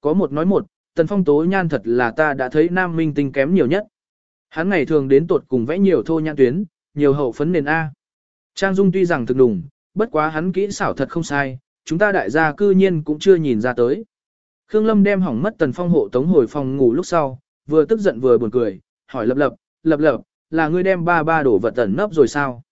có một nói một, tần phong tố nhan thật là ta đã thấy nam minh tinh kém nhiều nhất. Hắn ngày thường đến tột cùng vẽ nhiều thô nhan tuyến, nhiều hậu phấn nền A. Trang Dung tuy rằng thực đủng, bất quá hắn kỹ xảo thật không sai, chúng ta đại gia cư nhiên cũng chưa nhìn ra tới. Khương Lâm đem hỏng mất tần phong hộ tống hồi phòng ngủ lúc sau, vừa tức giận vừa buồn cười, hỏi lập lập, lập lập, là ngươi đem ba ba đổ vật tẩn nấp rồi sao?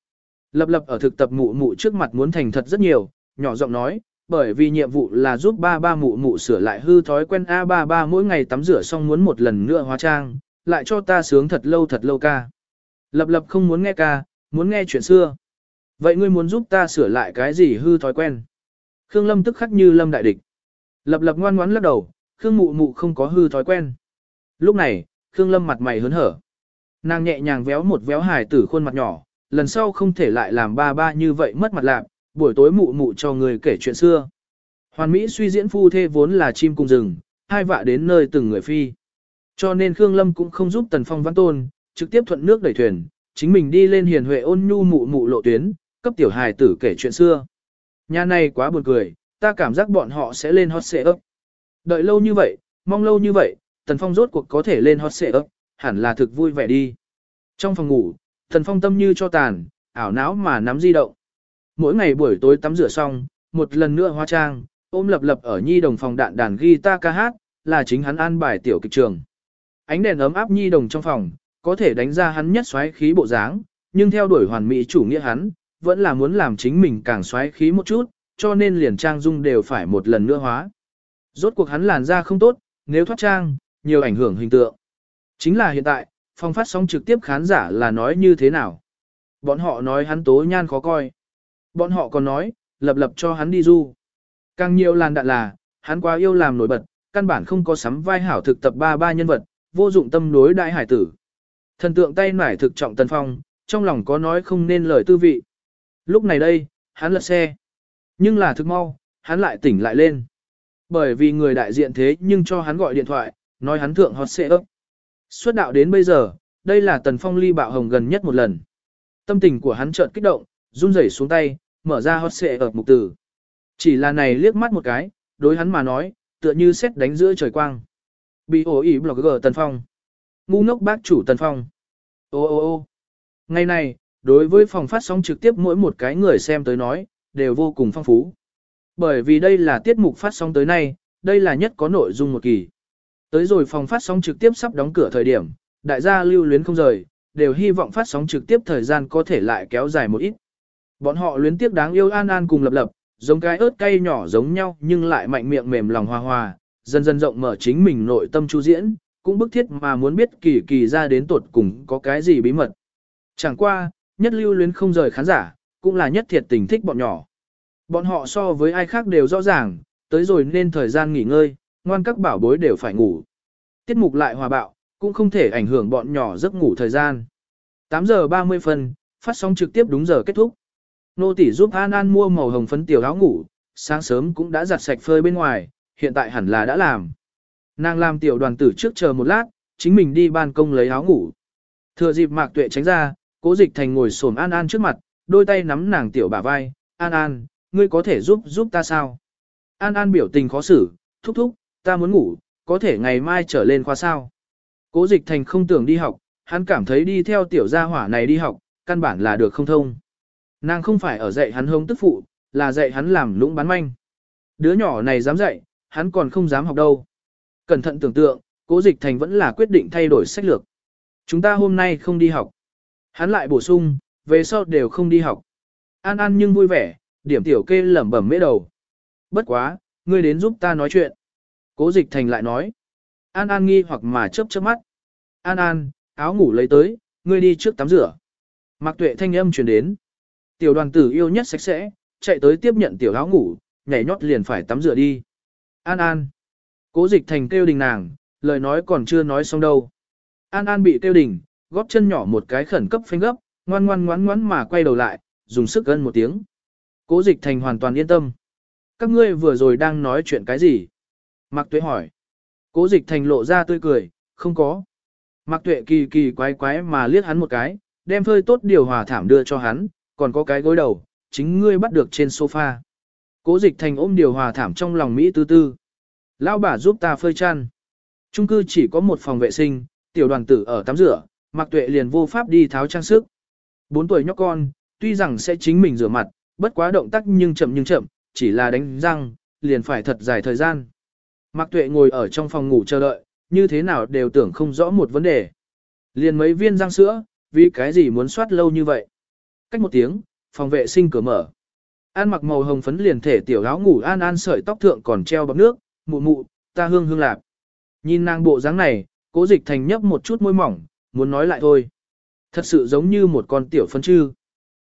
Lập lập ở thực tập mụ mụ trước mặt muốn thành thật rất nhiều, nhỏ giọng nói, bởi vì nhiệm vụ là giúp ba ba mụ mụ sửa lại hư thói quen a ba ba mỗi ngày tắm rửa xong muốn một lần nữa hóa trang, lại cho ta sướng thật lâu thật lâu ca. Lập lập không muốn nghe ca, muốn nghe chuyện xưa. Vậy ngươi muốn giúp ta sửa lại cái gì hư thói quen? Khương Lâm tức khắc như Lâm đại địch. Lập lập ngoan ngoãn lắc đầu, Khương mụ mụ không có hư thói quen. Lúc này, Khương Lâm mặt mày hớn hở. Nàng nhẹ nhàng véo một véo hài tử khuôn mặt nhỏ, lần sau không thể lại làm ba ba như vậy mất mặt lạc, buổi tối mụ mụ cho người kể chuyện xưa. Hoàn Mỹ suy diễn phu thê vốn là chim cung rừng, hai vạ đến nơi từng người phi. Cho nên Khương Lâm cũng không giúp Tần Phong văn tôn, trực tiếp thuận nước đẩy thuyền, chính mình đi lên hiền huệ ôn nhu mụ mụ lộ tuyến, cấp tiểu hài tử kể chuyện xưa. Nhà này quá buồn cười, ta cảm giác bọn họ sẽ lên hot xệ ấp. Đợi lâu như vậy, mong lâu như vậy, Tần Phong rốt cuộc có thể lên hot xệ ấp, hẳn là thực vui vẻ đi. Trong phòng ngủ, Tần Phong tâm như cho tàn, ảo não mà nắm di động. Mỗi ngày buổi tối tắm rửa xong, một lần nữa hóa trang, ôm lập lập ở nhi đồng phòng đạn đàn guitar ca hát, là chính hắn an bài tiểu kịch trường. Ánh đèn ấm áp nhi đồng trong phòng, có thể đánh ra hắn nhất xoáy khí bộ dáng, nhưng theo đuổi hoàn mỹ chủ nghĩa hắn, vẫn là muốn làm chính mình càng xoáy khí một chút, cho nên liền trang dung đều phải một lần nữa hóa. Rốt cuộc hắn làn da không tốt, nếu thoát trang, nhiều ảnh hưởng hình tượng. Chính là hiện tại, phong phát sóng trực tiếp khán giả là nói như thế nào. Bọn họ nói hắn tố nhan khó coi. Bọn họ còn nói, lập lập cho hắn đi du. Càng nhiều làn đạn là, hắn quá yêu làm nổi bật, căn bản không có sắm vai hảo thực tập ba ba nhân vật, vô dụng tâm đối đại hải tử. Thần tượng tay nải thực trọng tần phong, trong lòng có nói không nên lời tư vị. Lúc này đây, hắn lật xe. Nhưng là thực mau, hắn lại tỉnh lại lên. Bởi vì người đại diện thế nhưng cho hắn gọi điện thoại, nói hắn thượng hot xe ấp. Xuất đạo đến bây giờ, đây là tần phong ly bạo hồng gần nhất một lần. Tâm tình của hắn chợt kích động, run rẩy xuống tay, mở ra hot xệ ở mục tử. Chỉ là này liếc mắt một cái, đối hắn mà nói, tựa như xét đánh giữa trời quang. Bị ổ ý blogger Tần Phong. Ngu ngốc bác chủ Tần Phong. Ô ô ô Ngày này, đối với phòng phát sóng trực tiếp mỗi một cái người xem tới nói, đều vô cùng phong phú. Bởi vì đây là tiết mục phát sóng tới nay, đây là nhất có nội dung một kỳ. Tới rồi phòng phát sóng trực tiếp sắp đóng cửa thời điểm, đại gia lưu luyến không rời, đều hy vọng phát sóng trực tiếp thời gian có thể lại kéo dài một ít. Bọn họ luyến tiếc đáng yêu An An cùng lập lập, giống cái ớt cay nhỏ giống nhau nhưng lại mạnh miệng mềm lòng hòa hòa, dần dần rộng mở chính mình nội tâm chu diễn, cũng bức thiết mà muốn biết kỳ kỳ ra đến tuột cùng có cái gì bí mật. Chẳng qua, nhất lưu luyến không rời khán giả, cũng là nhất thiệt tình thích bọn nhỏ. Bọn họ so với ai khác đều rõ ràng, tới rồi nên thời gian nghỉ ngơi, ngoan các bảo bối đều phải ngủ. Tiết mục lại hòa bạo, cũng không thể ảnh hưởng bọn nhỏ giấc ngủ thời gian. 8 giờ 30 phân, phát sóng trực tiếp đúng giờ kết thúc. Nô tỷ giúp An An mua màu hồng phấn tiểu áo ngủ, sáng sớm cũng đã giặt sạch phơi bên ngoài, hiện tại hẳn là đã làm. Nàng làm tiểu đoàn tử trước chờ một lát, chính mình đi ban công lấy áo ngủ. Thừa dịp mạc tuệ tránh ra, cố dịch thành ngồi xổm An An trước mặt, đôi tay nắm nàng tiểu bả vai, An An, ngươi có thể giúp giúp ta sao? An An biểu tình khó xử, thúc thúc, ta muốn ngủ, có thể ngày mai trở lên khoa sao? Cố dịch thành không tưởng đi học, hắn cảm thấy đi theo tiểu gia hỏa này đi học, căn bản là được không thông. Nàng không phải ở dạy hắn hống tức phụ, là dạy hắn làm lũng bán manh. Đứa nhỏ này dám dạy, hắn còn không dám học đâu. Cẩn thận tưởng tượng, cố dịch thành vẫn là quyết định thay đổi sách lược. Chúng ta hôm nay không đi học. Hắn lại bổ sung, về sau đều không đi học. An An nhưng vui vẻ, điểm tiểu kê lẩm bẩm mễ đầu. Bất quá, ngươi đến giúp ta nói chuyện. Cố dịch thành lại nói. An An nghi hoặc mà chớp chớp mắt. An An, áo ngủ lấy tới, ngươi đi trước tắm rửa. Mạc tuệ thanh âm truyền đến. Tiểu đoàn tử yêu nhất sạch sẽ, chạy tới tiếp nhận tiểu áo ngủ, nhảy nhót liền phải tắm rửa đi. An An. Cố dịch thành kêu đình nàng, lời nói còn chưa nói xong đâu. An An bị kêu đình, góp chân nhỏ một cái khẩn cấp phanh gấp, ngoan ngoan ngoan ngoan mà quay đầu lại, dùng sức gân một tiếng. Cố dịch thành hoàn toàn yên tâm. Các ngươi vừa rồi đang nói chuyện cái gì? Mạc Tuệ hỏi. Cố dịch thành lộ ra tươi cười, không có. Mạc Tuệ kỳ kỳ quái quái mà liếc hắn một cái, đem phơi tốt điều hòa thảm đưa cho hắn, còn có cái gối đầu, chính ngươi bắt được trên sofa. Cố dịch thành ôm điều hòa thảm trong lòng Mỹ tư tư. Lão bà giúp ta phơi chăn. Trung cư chỉ có một phòng vệ sinh, tiểu đoàn tử ở tắm rửa, mặc Tuệ liền vô pháp đi tháo trang sức. Bốn tuổi nhóc con, tuy rằng sẽ chính mình rửa mặt, bất quá động tác nhưng chậm nhưng chậm, chỉ là đánh răng, liền phải thật dài thời gian. Mạc Tuệ ngồi ở trong phòng ngủ chờ đợi, như thế nào đều tưởng không rõ một vấn đề. Liền mấy viên răng sữa, vì cái gì muốn soát lâu như vậy? Cách một tiếng, phòng vệ sinh cửa mở. An mặc màu hồng phấn liền thể tiểu áo ngủ an an sợi tóc thượng còn treo bọc nước, mụ mụ, ta hương hương lạp. Nhìn nàng bộ dáng này, cố dịch thành nhấp một chút môi mỏng, muốn nói lại thôi. Thật sự giống như một con tiểu phân chư.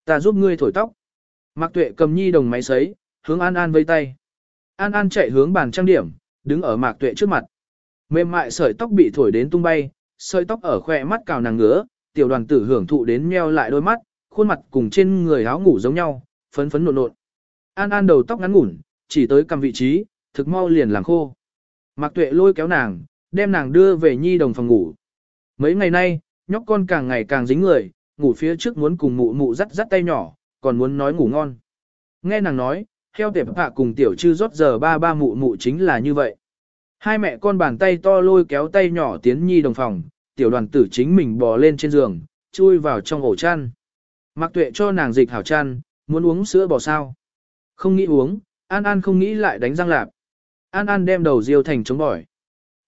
Ta giúp ngươi thổi tóc. Mạc tuệ cầm nhi đồng máy sấy, hướng an an vây tay. An an chạy hướng bàn trang điểm, đứng ở mạc tuệ trước mặt. Mềm mại sợi tóc bị thổi đến tung bay, sợi tóc ở khỏe mắt cào nàng ngứa, tiểu đoàn tử hưởng thụ đến meo lại đôi mắt, khuôn mặt cùng trên người áo ngủ giống nhau, phấn phấn nộn nộn. An An đầu tóc ngắn ngủn, chỉ tới cầm vị trí, thực mau liền làng khô. Mạc Tuệ lôi kéo nàng, đem nàng đưa về nhi đồng phòng ngủ. Mấy ngày nay, nhóc con càng ngày càng dính người, ngủ phía trước muốn cùng mụ mụ dắt dắt tay nhỏ, còn muốn nói ngủ ngon. Nghe nàng nói, theo tiệp hạ cùng tiểu chư rót giờ ba ba mụ mụ chính là như vậy. Hai mẹ con bàn tay to lôi kéo tay nhỏ tiến nhi đồng phòng, tiểu đoàn tử chính mình bò lên trên giường, chui vào trong ổ chăn. Mạc tuệ cho nàng dịch hảo chăn, muốn uống sữa bò sao. Không nghĩ uống, An An không nghĩ lại đánh răng lạp. An An đem đầu diêu thành chống bỏi.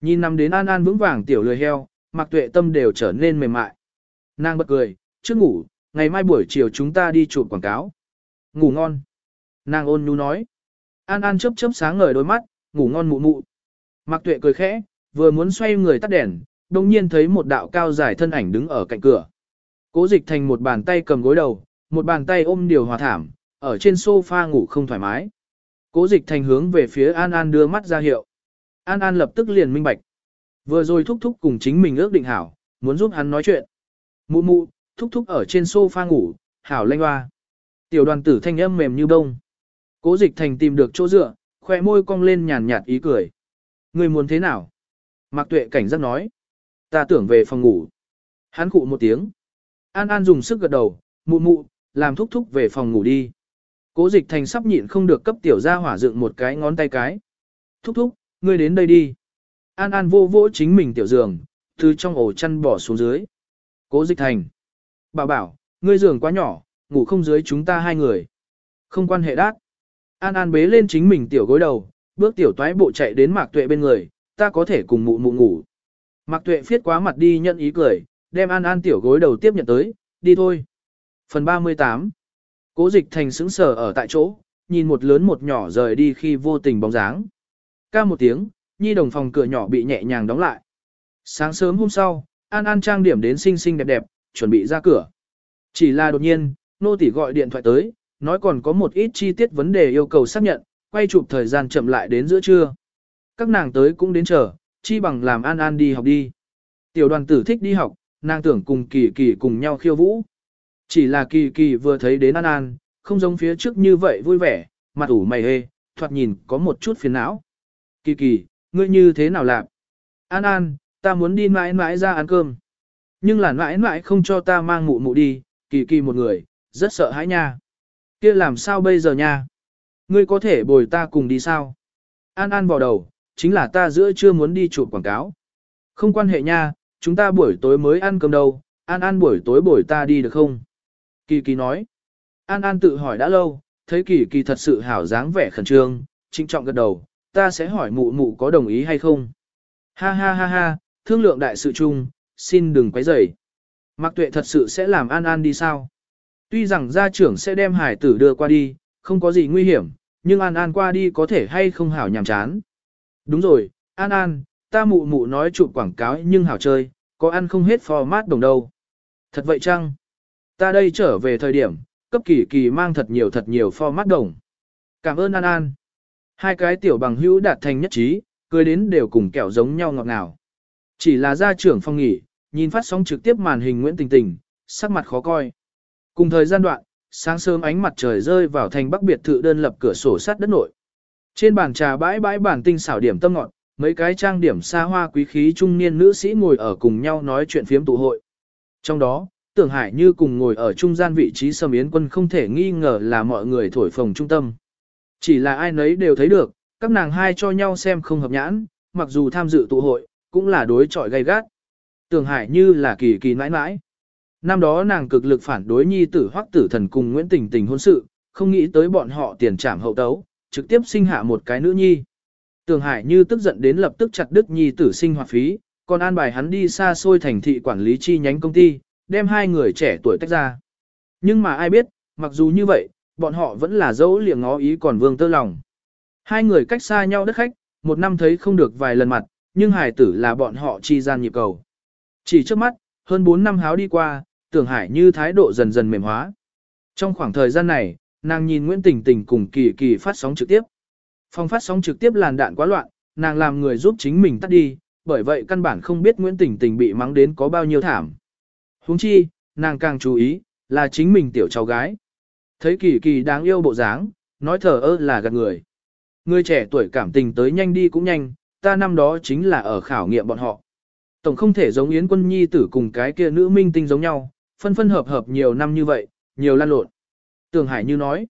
Nhìn nằm đến An An vững vàng tiểu lười heo, Mạc tuệ tâm đều trở nên mềm mại. Nàng bật cười, trước ngủ, ngày mai buổi chiều chúng ta đi chụp quảng cáo. Ngủ ngon. Nàng ôn nhu nói. An An chớp chớp sáng ngời đôi mắt, ngủ ngon mụ mụ. Mạc tuệ cười khẽ, vừa muốn xoay người tắt đèn, đột nhiên thấy một đạo cao dài thân ảnh đứng ở cạnh cửa. Cố dịch thành một bàn tay cầm gối đầu, một bàn tay ôm điều hòa thảm, ở trên sofa ngủ không thoải mái. Cố dịch thành hướng về phía An An đưa mắt ra hiệu. An An lập tức liền minh bạch. Vừa rồi thúc thúc cùng chính mình ước định hảo, muốn giúp hắn nói chuyện. Mụ mụ, thúc thúc ở trên sofa ngủ, hảo lanh hoa. Tiểu đoàn tử thanh âm mềm như bông. Cố dịch thành tìm được chỗ dựa, khoe môi cong lên nhàn nhạt ý cười. Người muốn thế nào? Mạc tuệ cảnh giác nói. Ta tưởng về phòng ngủ. Hắn cụ một tiếng. An An dùng sức gật đầu, mụ mụ, làm thúc thúc về phòng ngủ đi. Cố dịch thành sắp nhịn không được cấp tiểu ra hỏa dựng một cái ngón tay cái. Thúc thúc, ngươi đến đây đi. An An vô vỗ chính mình tiểu giường, từ trong ổ chăn bỏ xuống dưới. Cố dịch thành. Bảo bảo, ngươi giường quá nhỏ, ngủ không dưới chúng ta hai người. Không quan hệ đát. An An bế lên chính mình tiểu gối đầu, bước tiểu toái bộ chạy đến mạc tuệ bên người, ta có thể cùng mụ mụ ngủ. Mạc tuệ phiết quá mặt đi nhận ý cười, đem An An tiểu gối đầu tiếp nhận tới, đi thôi. Phần 38 Cố dịch thành sững sờ ở tại chỗ, nhìn một lớn một nhỏ rời đi khi vô tình bóng dáng. Ca một tiếng, nhi đồng phòng cửa nhỏ bị nhẹ nhàng đóng lại. Sáng sớm hôm sau, An An trang điểm đến xinh xinh đẹp đẹp, chuẩn bị ra cửa. Chỉ là đột nhiên, nô tỷ gọi điện thoại tới, nói còn có một ít chi tiết vấn đề yêu cầu xác nhận, quay chụp thời gian chậm lại đến giữa trưa. Các nàng tới cũng đến chờ, chi bằng làm An An đi học đi. Tiểu đoàn tử thích đi học, nàng tưởng cùng kỳ kỳ cùng nhau khiêu vũ. Chỉ là kỳ kỳ vừa thấy đến An An, không giống phía trước như vậy vui vẻ, mặt ủ mày hê, thoạt nhìn có một chút phiền não. Kỳ kỳ, ngươi như thế nào làm? An An, ta muốn đi mãi mãi ra ăn cơm. Nhưng là mãi mãi không cho ta mang mụ mụ đi, kỳ kỳ một người, rất sợ hãi nha. kia làm sao bây giờ nha? Ngươi có thể bồi ta cùng đi sao? An An vào đầu, chính là ta giữa chưa muốn đi chụp quảng cáo. Không quan hệ nha, chúng ta buổi tối mới ăn cơm đâu, An An buổi tối buổi ta đi được không? Kỳ kỳ nói. An An tự hỏi đã lâu, thấy kỳ kỳ thật sự hảo dáng vẻ khẩn trương, trinh trọng gật đầu, ta sẽ hỏi mụ mụ có đồng ý hay không. Ha ha ha ha, thương lượng đại sự chung, xin đừng quấy rầy. Mạc Tuệ thật sự sẽ làm An An đi sao? Tuy rằng gia trưởng sẽ đem hải tử đưa qua đi, không có gì nguy hiểm, nhưng An An qua đi có thể hay không hảo nhàm chán. Đúng rồi, An An, ta mụ mụ nói chụp quảng cáo nhưng hảo chơi, có ăn không hết format đồng đâu. Thật vậy chăng? Ta đây trở về thời điểm, cấp kỳ kỳ mang thật nhiều thật nhiều format đồng. Cảm ơn An An. Hai cái tiểu bằng hữu đạt thành nhất trí, cười đến đều cùng kẹo giống nhau ngọt ngào. Chỉ là gia trưởng phong nghỉ, nhìn phát sóng trực tiếp màn hình Nguyễn Tình Tình, sắc mặt khó coi. Cùng thời gian đoạn, sáng sớm ánh mặt trời rơi vào thành bắc biệt thự đơn lập cửa sổ sát đất nội. Trên bàn trà bãi bãi bản tinh xảo điểm tâm ngọt, mấy cái trang điểm xa hoa quý khí trung niên nữ sĩ ngồi ở cùng nhau nói chuyện phiếm tụ hội. Trong đó, Tưởng Hải như cùng ngồi ở trung gian vị trí Sầm Yến Quân không thể nghi ngờ là mọi người thổi phồng trung tâm. Chỉ là ai nấy đều thấy được, các nàng hai cho nhau xem không hợp nhãn, mặc dù tham dự tụ hội, cũng là đối chọi gay gắt. Tưởng Hải như là kỳ kỳ nãi nãi. Năm đó nàng cực lực phản đối nhi tử hoắc tử thần cùng Nguyễn Tình Tình hôn sự, không nghĩ tới bọn họ tiền trảm hậu tấu, trực tiếp sinh hạ một cái nữ nhi. Tường Hải như tức giận đến lập tức chặt đứt nhi tử sinh hoạt phí, còn an bài hắn đi xa xôi thành thị quản lý chi nhánh công ty, đem hai người trẻ tuổi tách ra. Nhưng mà ai biết, mặc dù như vậy, bọn họ vẫn là dấu liệng ngó ý còn vương tơ lòng. Hai người cách xa nhau đất khách, một năm thấy không được vài lần mặt, nhưng hải tử là bọn họ chi gian nhịp cầu. Chỉ trước mắt, hơn 4 năm háo đi qua, tưởng hải như thái độ dần dần mềm hóa. Trong khoảng thời gian này, nàng nhìn Nguyễn Tình Tình cùng kỳ kỳ phát sóng trực tiếp. Phòng phát sóng trực tiếp làn đạn quá loạn, nàng làm người giúp chính mình tắt đi, bởi vậy căn bản không biết Nguyễn Tình Tình bị mắng đến có bao nhiêu thảm. Huống chi, nàng càng chú ý, là chính mình tiểu cháu gái. Thấy kỳ kỳ đáng yêu bộ dáng, nói thở ơ là gạt người. Người trẻ tuổi cảm tình tới nhanh đi cũng nhanh, ta năm đó chính là ở khảo nghiệm bọn họ. Tổng không thể giống Yến Quân Nhi tử cùng cái kia nữ minh tinh giống nhau, phân phân hợp hợp nhiều năm như vậy, nhiều lan lộn. Tường Hải như nói.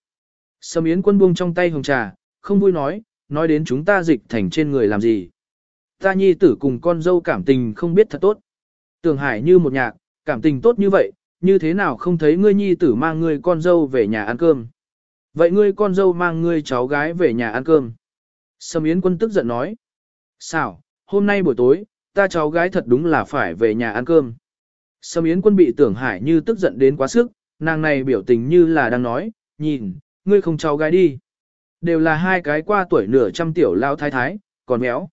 Sầm Yến Quân buông trong tay hồng trà, không vui nói, nói đến chúng ta dịch thành trên người làm gì. Ta nhi tử cùng con dâu cảm tình không biết thật tốt. Tường Hải như một nhạc, cảm tình tốt như vậy, như thế nào không thấy ngươi nhi tử mang ngươi con dâu về nhà ăn cơm. Vậy ngươi con dâu mang ngươi cháu gái về nhà ăn cơm. Sầm Yến Quân tức giận nói. Sao, hôm nay buổi tối, ta cháu gái thật đúng là phải về nhà ăn cơm. Sầm Yến Quân bị tưởng hải như tức giận đến quá sức, nàng này biểu tình như là đang nói, nhìn, ngươi không cháu gái đi. Đều là hai cái qua tuổi nửa trăm tiểu lao thái thái, còn béo.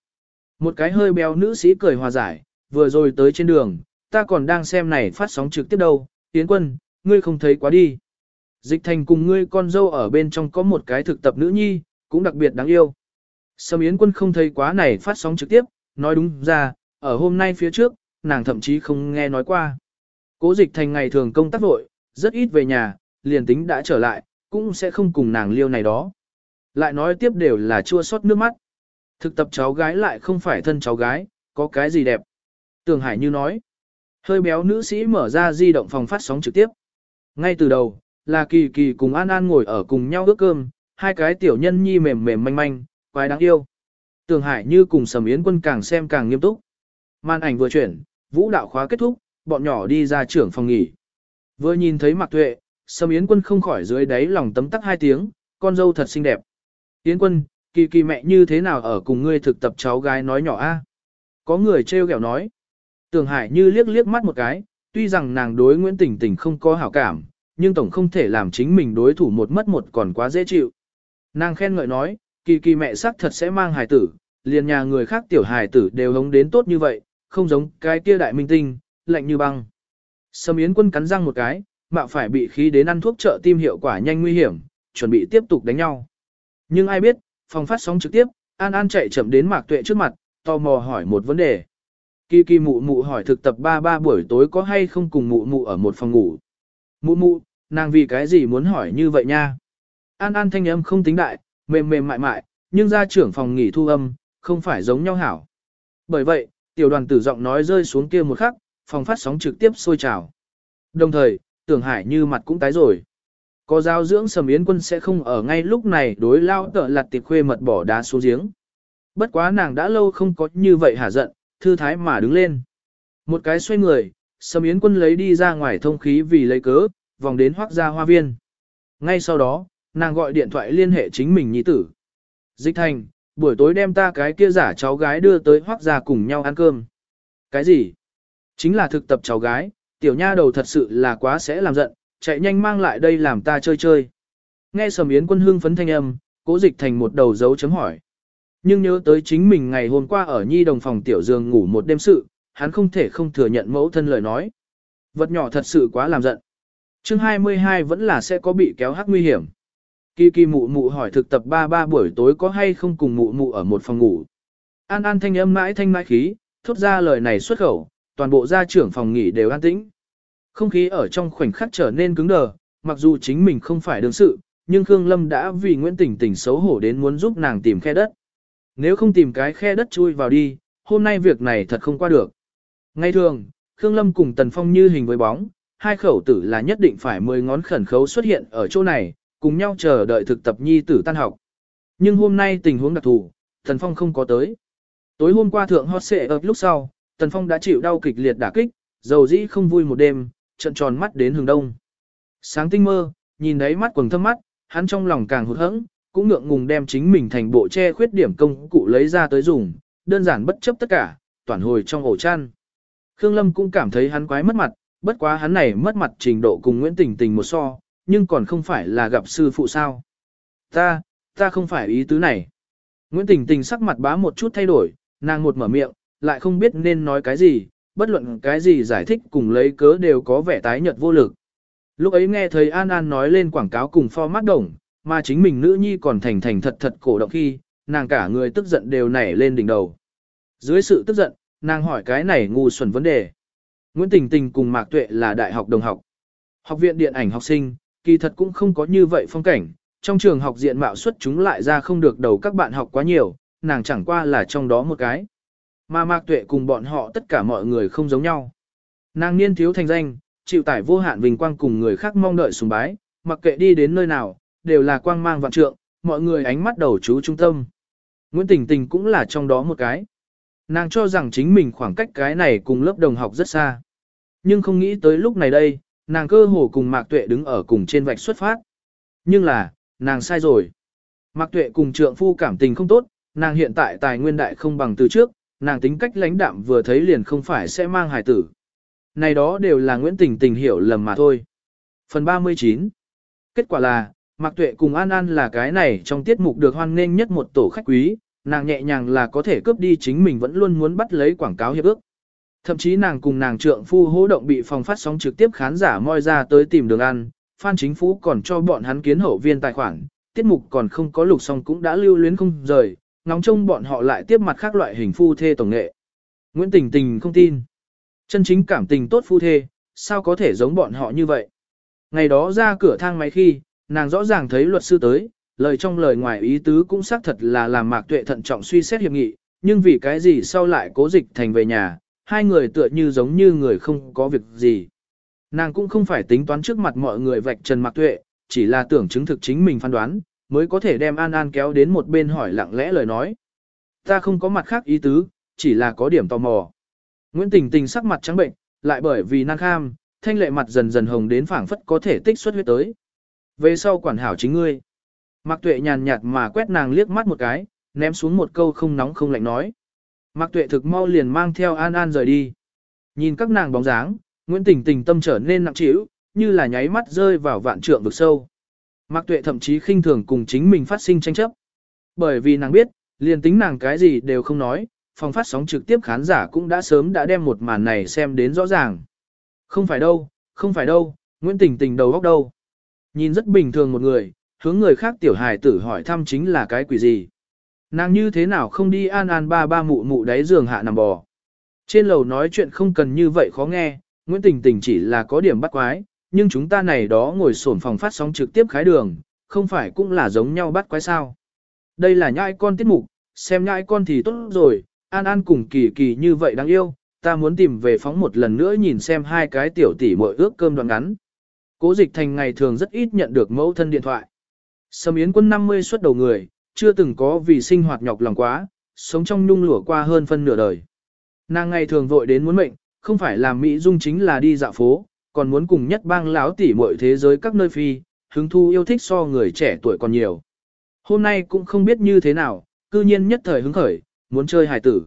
Một cái hơi béo nữ sĩ cười hòa giải, vừa rồi tới trên đường, ta còn đang xem này phát sóng trực tiếp đâu, Yến Quân, ngươi không thấy quá đi. Dịch thành cùng ngươi con dâu ở bên trong có một cái thực tập nữ nhi, cũng đặc biệt đáng yêu. Sâm Yến Quân không thấy quá này phát sóng trực tiếp, nói đúng ra, ở hôm nay phía trước, nàng thậm chí không nghe nói qua. Cố dịch thành ngày thường công tác vội, rất ít về nhà, liền tính đã trở lại, cũng sẽ không cùng nàng liêu này đó. Lại nói tiếp đều là chua xót nước mắt. Thực tập cháu gái lại không phải thân cháu gái, có cái gì đẹp. Tường Hải như nói. Hơi béo nữ sĩ mở ra di động phòng phát sóng trực tiếp. Ngay từ đầu, là kỳ kỳ cùng An An ngồi ở cùng nhau ước cơm, hai cái tiểu nhân nhi mềm mềm manh manh, quái đáng yêu. Tường Hải như cùng Sầm Yến Quân càng xem càng nghiêm túc. Màn ảnh vừa chuyển, vũ đạo khóa kết thúc, bọn nhỏ đi ra trưởng phòng nghỉ. Vừa nhìn thấy Mạc Tuệ, Sầm Yến Quân không khỏi dưới đáy lòng tấm tắc hai tiếng, con dâu thật xinh đẹp. Yến Quân, kỳ kỳ mẹ như thế nào ở cùng ngươi thực tập cháu gái nói nhỏ a? À? Có người trêu ghẹo nói. Tưởng Hải như liếc liếc mắt một cái, tuy rằng nàng đối Nguyễn Tình Tình không có hảo cảm, nhưng tổng không thể làm chính mình đối thủ một mất một còn quá dễ chịu. Nàng khen ngợi nói, kỳ kỳ mẹ sắc thật sẽ mang hài tử, liền nhà người khác tiểu hài tử đều hống đến tốt như vậy, không giống cái kia đại minh tinh, lạnh như băng. Sâm Yến quân cắn răng một cái, mạo phải bị khí đến ăn thuốc trợ tim hiệu quả nhanh nguy hiểm, chuẩn bị tiếp tục đánh nhau. Nhưng ai biết, phòng phát sóng trực tiếp, An An chạy chậm đến Mạc Tuệ trước mặt, tò mò hỏi một vấn đề. Kỳ kỳ mụ mụ hỏi thực tập ba ba buổi tối có hay không cùng mụ mụ ở một phòng ngủ. Mụ mụ, nàng vì cái gì muốn hỏi như vậy nha? An An thanh âm không tính đại, mềm mềm mại mại, nhưng ra trưởng phòng nghỉ thu âm, không phải giống nhau hảo. Bởi vậy, tiểu đoàn tử giọng nói rơi xuống kia một khắc, phòng phát sóng trực tiếp sôi trào. Đồng thời, tưởng hải như mặt cũng tái rồi. Có giáo dưỡng sầm yến quân sẽ không ở ngay lúc này đối lao tợ lặt tiệp khuê mật bỏ đá xuống giếng. Bất quá nàng đã lâu không có như vậy hả giận, thư thái mà đứng lên. Một cái xoay người, sầm yến quân lấy đi ra ngoài thông khí vì lấy cớ, vòng đến hoác ra hoa viên. Ngay sau đó, nàng gọi điện thoại liên hệ chính mình nhi tử. Dịch thành, buổi tối đem ta cái kia giả cháu gái đưa tới hoác ra cùng nhau ăn cơm. Cái gì? Chính là thực tập cháu gái, tiểu nha đầu thật sự là quá sẽ làm giận, chạy nhanh mang lại đây làm ta chơi chơi. Nghe sầm yến quân hương phấn thanh âm, cố dịch thành một đầu dấu chấm hỏi. Nhưng nhớ tới chính mình ngày hôm qua ở nhi đồng phòng tiểu giường ngủ một đêm sự, hắn không thể không thừa nhận mẫu thân lời nói. Vật nhỏ thật sự quá làm giận. chương 22 vẫn là sẽ có bị kéo hắc nguy hiểm. Kỳ kỳ mụ mụ hỏi thực tập ba ba buổi tối có hay không cùng mụ mụ ở một phòng ngủ. An an thanh âm mãi thanh mãi khí, thốt ra lời này xuất khẩu, toàn bộ gia trưởng phòng nghỉ đều an tĩnh. Không khí ở trong khoảnh khắc trở nên cứng đờ, mặc dù chính mình không phải đương sự, nhưng Khương Lâm đã vì Nguyễn Tỉnh Tình xấu hổ đến muốn giúp nàng tìm khe đất. Nếu không tìm cái khe đất chui vào đi, hôm nay việc này thật không qua được. Ngay thường, Khương Lâm cùng Tần Phong như hình với bóng, hai khẩu tử là nhất định phải mười ngón khẩn khấu xuất hiện ở chỗ này, cùng nhau chờ đợi thực tập nhi tử tan học. Nhưng hôm nay tình huống đặc thù, Tần Phong không có tới. Tối hôm qua thượng hot xệ ập lúc sau, Tần Phong đã chịu đau kịch liệt đả kích, dầu dĩ không vui một đêm, trận tròn mắt đến hướng đông. Sáng tinh mơ, nhìn thấy mắt quầng thâm mắt, hắn trong lòng càng hụt hẫng, cũng ngượng ngùng đem chính mình thành bộ che khuyết điểm công cụ lấy ra tới dùng, đơn giản bất chấp tất cả, toàn hồi trong ổ chăn. Khương Lâm cũng cảm thấy hắn quái mất mặt, bất quá hắn này mất mặt trình độ cùng Nguyễn Tình Tình một so, nhưng còn không phải là gặp sư phụ sao. Ta, ta không phải ý tứ này. Nguyễn Tình Tình sắc mặt bá một chút thay đổi, nàng một mở miệng, lại không biết nên nói cái gì, bất luận cái gì giải thích cùng lấy cớ đều có vẻ tái nhợt vô lực. Lúc ấy nghe thấy An An nói lên quảng cáo cùng format đồng, mà chính mình nữ nhi còn thành thành thật thật cổ động khi, nàng cả người tức giận đều nảy lên đỉnh đầu. Dưới sự tức giận, nàng hỏi cái này ngu xuẩn vấn đề. Nguyễn Tình Tình cùng Mạc Tuệ là đại học đồng học. Học viện điện ảnh học sinh, kỳ thật cũng không có như vậy phong cảnh, trong trường học diện mạo xuất chúng lại ra không được đầu các bạn học quá nhiều, nàng chẳng qua là trong đó một cái. Mà Mạc Tuệ cùng bọn họ tất cả mọi người không giống nhau. Nàng niên thiếu thành danh, chịu tải vô hạn vinh quang cùng người khác mong đợi sùng bái, mặc kệ đi đến nơi nào, đều là quang mang vạn trượng, mọi người ánh mắt đầu chú trung tâm. Nguyễn Tình Tình cũng là trong đó một cái. Nàng cho rằng chính mình khoảng cách cái này cùng lớp đồng học rất xa. Nhưng không nghĩ tới lúc này đây, nàng cơ hồ cùng Mạc Tuệ đứng ở cùng trên vạch xuất phát. Nhưng là, nàng sai rồi. Mạc Tuệ cùng trượng phu cảm tình không tốt, nàng hiện tại tài nguyên đại không bằng từ trước, nàng tính cách lãnh đạm vừa thấy liền không phải sẽ mang hài tử. Này đó đều là Nguyễn Tình Tình hiểu lầm mà thôi. Phần 39 Kết quả là, Mạc Tuệ cùng An An là cái này trong tiết mục được hoan nghênh nhất một tổ khách quý, nàng nhẹ nhàng là có thể cướp đi chính mình vẫn luôn muốn bắt lấy quảng cáo hiệp ước. Thậm chí nàng cùng nàng trượng phu hỗ động bị phòng phát sóng trực tiếp khán giả moi ra tới tìm đường ăn, Phan Chính Phú còn cho bọn hắn kiến hậu viên tài khoản, tiết mục còn không có lục xong cũng đã lưu luyến không rời, ngóng trông bọn họ lại tiếp mặt khác loại hình phu thê tổng nghệ. Nguyễn Tình Tình không tin. Chân chính cảm tình tốt phu thê, sao có thể giống bọn họ như vậy? Ngày đó ra cửa thang máy khi, nàng rõ ràng thấy luật sư tới, lời trong lời ngoài ý tứ cũng xác thật là làm mạc tuệ thận trọng suy xét hiệp nghị, nhưng vì cái gì sau lại cố dịch thành về nhà, hai người tựa như giống như người không có việc gì. Nàng cũng không phải tính toán trước mặt mọi người vạch trần mạc tuệ, chỉ là tưởng chứng thực chính mình phán đoán, mới có thể đem An An kéo đến một bên hỏi lặng lẽ lời nói. Ta không có mặt khác ý tứ, chỉ là có điểm tò mò. Nguyễn Tình Tình sắc mặt trắng bệnh, lại bởi vì năng kham, thanh lệ mặt dần dần hồng đến phảng phất có thể tích xuất huyết tới. Về sau quản hảo chính ngươi. Mạc Tuệ nhàn nhạt mà quét nàng liếc mắt một cái, ném xuống một câu không nóng không lạnh nói. Mạc Tuệ thực mau liền mang theo An An rời đi. Nhìn các nàng bóng dáng, Nguyễn Tình Tình tâm trở nên nặng trĩu, như là nháy mắt rơi vào vạn trượng vực sâu. Mạc Tuệ thậm chí khinh thường cùng chính mình phát sinh tranh chấp. Bởi vì nàng biết, liền tính nàng cái gì đều không nói, phòng phát sóng trực tiếp khán giả cũng đã sớm đã đem một màn này xem đến rõ ràng. Không phải đâu, không phải đâu, Nguyễn Tình Tình đầu góc đâu. Nhìn rất bình thường một người, hướng người khác tiểu hài tử hỏi thăm chính là cái quỷ gì. Nàng như thế nào không đi an an ba ba mụ mụ đáy giường hạ nằm bò. Trên lầu nói chuyện không cần như vậy khó nghe, Nguyễn Tình Tình chỉ là có điểm bắt quái, nhưng chúng ta này đó ngồi sổn phòng phát sóng trực tiếp khái đường, không phải cũng là giống nhau bắt quái sao. Đây là nhãi con tiết mục, xem nhãi con thì tốt rồi, An An cùng kỳ kỳ như vậy đáng yêu, ta muốn tìm về phóng một lần nữa nhìn xem hai cái tiểu tỷ muội ước cơm đoạn ngắn. Cố dịch thành ngày thường rất ít nhận được mẫu thân điện thoại. Sầm Yến quân 50 xuất đầu người, chưa từng có vì sinh hoạt nhọc lòng quá, sống trong nhung lụa qua hơn phân nửa đời. Nàng ngày thường vội đến muốn mệnh, không phải làm Mỹ Dung chính là đi dạo phố, còn muốn cùng nhất bang lão tỷ mọi thế giới các nơi phi, hứng thu yêu thích so người trẻ tuổi còn nhiều. Hôm nay cũng không biết như thế nào, cư nhiên nhất thời hứng khởi, muốn chơi hài tử.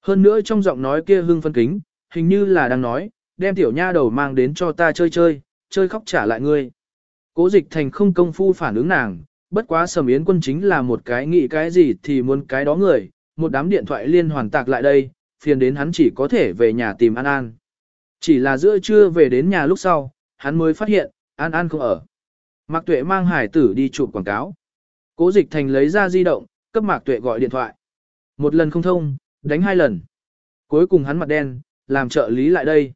Hơn nữa trong giọng nói kia hưng phân kính, hình như là đang nói, đem tiểu nha đầu mang đến cho ta chơi chơi, chơi khóc trả lại ngươi. Cố dịch thành không công phu phản ứng nàng, bất quá sầm yến quân chính là một cái nghĩ cái gì thì muốn cái đó người, một đám điện thoại liên hoàn tạc lại đây, phiền đến hắn chỉ có thể về nhà tìm An An. Chỉ là giữa trưa về đến nhà lúc sau, hắn mới phát hiện, An An không ở. Mạc Tuệ mang hải tử đi chụp quảng cáo. Cố dịch thành lấy ra di động, cấp Mạc Tuệ gọi điện thoại. Một lần không thông, đánh hai lần. Cuối cùng hắn mặt đen, làm trợ lý lại đây.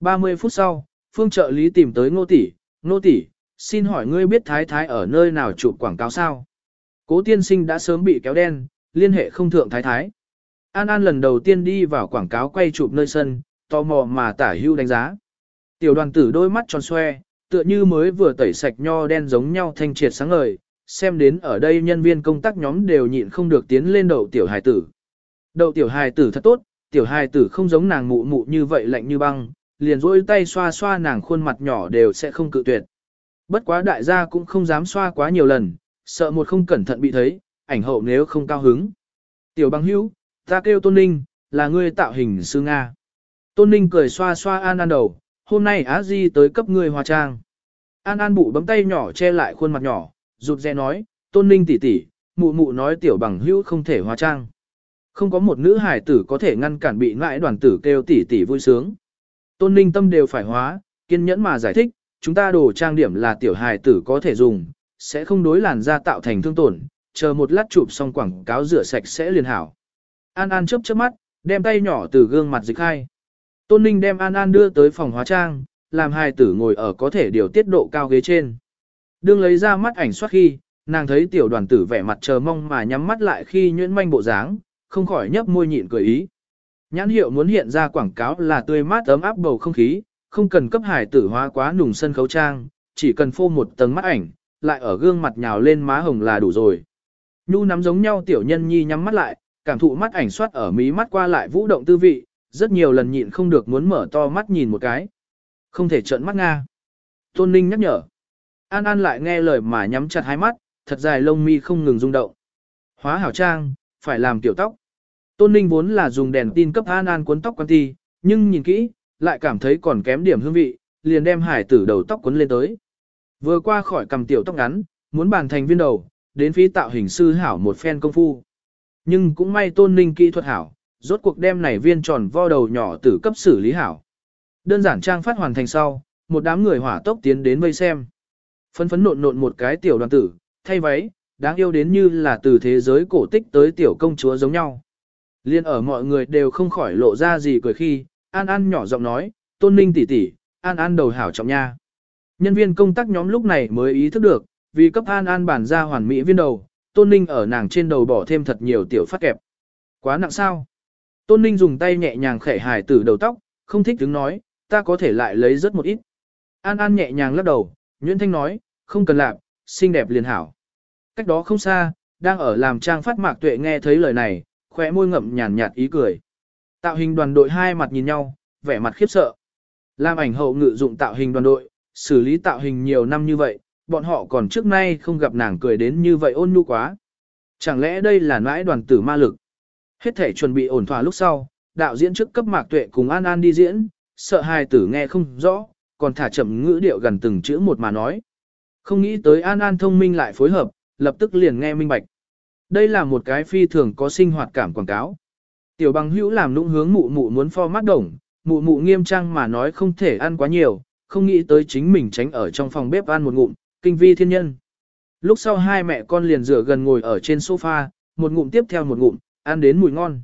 30 phút sau, phương trợ lý tìm tới ngô tỷ, ngô tỷ, xin hỏi ngươi biết thái thái ở nơi nào chụp quảng cáo sao? Cố tiên sinh đã sớm bị kéo đen, liên hệ không thượng thái thái. An An lần đầu tiên đi vào quảng cáo quay chụp nơi sân, tò mò mà tả hưu đánh giá. Tiểu đoàn tử đôi mắt tròn xoe, tựa như mới vừa tẩy sạch nho đen giống nhau thanh triệt sáng ngời, xem đến ở đây nhân viên công tác nhóm đều nhịn không được tiến lên đậu tiểu hài tử. Đậu tiểu hài tử thật tốt, tiểu hài tử không giống nàng mụ mụ như vậy lạnh như băng, liền rỗi tay xoa xoa nàng khuôn mặt nhỏ đều sẽ không cự tuyệt. Bất quá đại gia cũng không dám xoa quá nhiều lần, sợ một không cẩn thận bị thấy, ảnh hậu nếu không cao hứng. Tiểu băng hữu, ta kêu Tôn Ninh, là ngươi tạo hình sư Nga. Tôn Ninh cười xoa xoa An An đầu, hôm nay Á Di tới cấp ngươi hóa trang. An An bụ bấm tay nhỏ che lại khuôn mặt nhỏ, rụt rè nói, Tôn Ninh tỷ tỷ, mụ mụ nói tiểu bằng hữu không thể hóa trang. Không có một nữ hải tử có thể ngăn cản bị ngại đoàn tử kêu tỷ tỷ vui sướng. Tôn Ninh tâm đều phải hóa, kiên nhẫn mà giải thích, chúng ta đồ trang điểm là tiểu hài tử có thể dùng, sẽ không đối làn da tạo thành thương tổn, chờ một lát chụp xong quảng cáo rửa sạch sẽ liền hảo. An An chớp chớp mắt, đem tay nhỏ từ gương mặt dịch hai. Tôn Ninh đem An An đưa tới phòng hóa trang, làm hài tử ngồi ở có thể điều tiết độ cao ghế trên. Đương lấy ra mắt ảnh soát khi, nàng thấy tiểu đoàn tử vẻ mặt chờ mong mà nhắm mắt lại khi nhuyễn manh bộ dáng, không khỏi nhấp môi nhịn cười ý. Nhãn hiệu muốn hiện ra quảng cáo là tươi mát ấm áp bầu không khí, không cần cấp hải tử hóa quá nùng sân khấu trang, chỉ cần phô một tầng mắt ảnh, lại ở gương mặt nhào lên má hồng là đủ rồi. Nhu nắm giống nhau tiểu nhân nhi nhắm mắt lại, cảm thụ mắt ảnh soát ở mí mắt qua lại vũ động tư vị, rất nhiều lần nhịn không được muốn mở to mắt nhìn một cái. Không thể trợn mắt Nga. Tôn Ninh nhắc nhở. An An lại nghe lời mà nhắm chặt hai mắt, thật dài lông mi không ngừng rung động. Hóa hảo trang, phải làm tiểu tóc. Tôn Ninh vốn là dùng đèn tin cấp An An cuốn tóc quan ti, nhưng nhìn kỹ, lại cảm thấy còn kém điểm hương vị, liền đem hải tử đầu tóc cuốn lên tới. Vừa qua khỏi cầm tiểu tóc ngắn, muốn bàn thành viên đầu, đến phí tạo hình sư hảo một phen công phu. Nhưng cũng may Tôn Ninh kỹ thuật hảo, rốt cuộc đem này viên tròn vo đầu nhỏ tử cấp xử lý hảo. Đơn giản trang phát hoàn thành sau, một đám người hỏa tốc tiến đến vây xem. Phấn phấn nộn nộn một cái tiểu đoàn tử, thay váy, đáng yêu đến như là từ thế giới cổ tích tới tiểu công chúa giống nhau. Liên ở mọi người đều không khỏi lộ ra gì cười khi, An An nhỏ giọng nói, tôn ninh tỷ tỷ, An An đầu hảo trọng nha. Nhân viên công tác nhóm lúc này mới ý thức được, vì cấp An An bản ra hoàn mỹ viên đầu, tôn ninh ở nàng trên đầu bỏ thêm thật nhiều tiểu phát kẹp. Quá nặng sao? Tôn ninh dùng tay nhẹ nhàng khẽ hài từ đầu tóc, không thích đứng nói, ta có thể lại lấy rất một ít. An An nhẹ nhàng lắc đầu, Nguyễn Thanh nói, không cần làm, xinh đẹp liền hảo. Cách đó không xa, đang ở làm trang phát mạc tuệ nghe thấy lời này, khóe môi ngậm nhàn nhạt ý cười. Tạo hình đoàn đội hai mặt nhìn nhau, vẻ mặt khiếp sợ. Làm ảnh hậu ngự dụng tạo hình đoàn đội, xử lý tạo hình nhiều năm như vậy, bọn họ còn trước nay không gặp nàng cười đến như vậy ôn nhu quá. Chẳng lẽ đây là nãi đoàn tử ma lực? Hết thể chuẩn bị ổn thỏa lúc sau, đạo diễn trước cấp mạc tuệ cùng An An đi diễn, sợ hai tử nghe không rõ, còn thả chậm ngữ điệu gần từng chữ một mà nói. Không nghĩ tới An An thông minh lại phối hợp, lập tức liền nghe minh bạch. Đây là một cái phi thường có sinh hoạt cảm quảng cáo. Tiểu bằng hữu làm nũng hướng mụ mụ muốn pho mắt đồng, mụ mụ nghiêm trang mà nói không thể ăn quá nhiều, không nghĩ tới chính mình tránh ở trong phòng bếp ăn một ngụm, kinh vi thiên nhân. Lúc sau hai mẹ con liền rửa gần ngồi ở trên sofa, một ngụm tiếp theo một ngụm, ăn đến mùi ngon.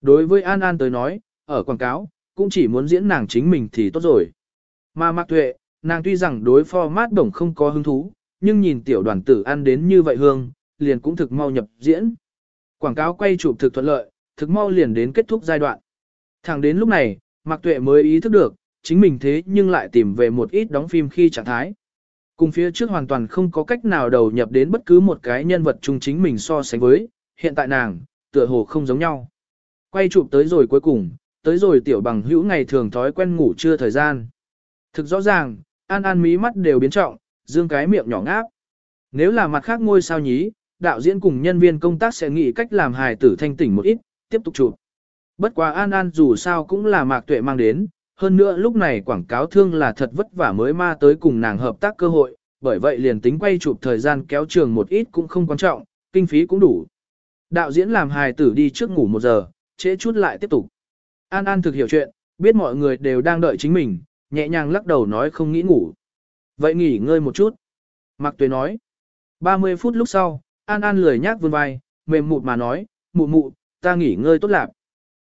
Đối với An An tới nói, ở quảng cáo, cũng chỉ muốn diễn nàng chính mình thì tốt rồi. Mà Mạc Tuệ, nàng tuy rằng đối format đồng không có hứng thú, nhưng nhìn tiểu đoàn tử ăn đến như vậy hương, liền cũng thực mau nhập diễn. Quảng cáo quay chụp thực thuận lợi, thực mau liền đến kết thúc giai đoạn. Thẳng đến lúc này, Mạc Tuệ mới ý thức được, chính mình thế nhưng lại tìm về một ít đóng phim khi trạng thái. Cùng phía trước hoàn toàn không có cách nào đầu nhập đến bất cứ một cái nhân vật chung chính mình so sánh với, hiện tại nàng, tựa hồ không giống nhau. Quay chụp tới rồi cuối cùng, tới rồi tiểu bằng hữu ngày thường thói quen ngủ trưa thời gian. Thực rõ ràng, An An mí mắt đều biến trọng, dương cái miệng nhỏ ngáp. Nếu là mặt khác ngôi sao nhí, đạo diễn cùng nhân viên công tác sẽ nghĩ cách làm hài tử thanh tỉnh một ít, tiếp tục chụp. Bất quá An An dù sao cũng là mạc tuệ mang đến, hơn nữa lúc này quảng cáo thương là thật vất vả mới ma tới cùng nàng hợp tác cơ hội, bởi vậy liền tính quay chụp thời gian kéo trường một ít cũng không quan trọng, kinh phí cũng đủ. Đạo diễn làm hài tử đi trước ngủ một giờ, trễ chút lại tiếp tục. An An thực hiểu chuyện, biết mọi người đều đang đợi chính mình, nhẹ nhàng lắc đầu nói không nghĩ ngủ. Vậy nghỉ ngơi một chút. Mạc Tuế nói. 30 phút lúc sau, An An lười nhác vươn vai, mềm mụt mà nói, mụ mụ, ta nghỉ ngơi tốt lạc.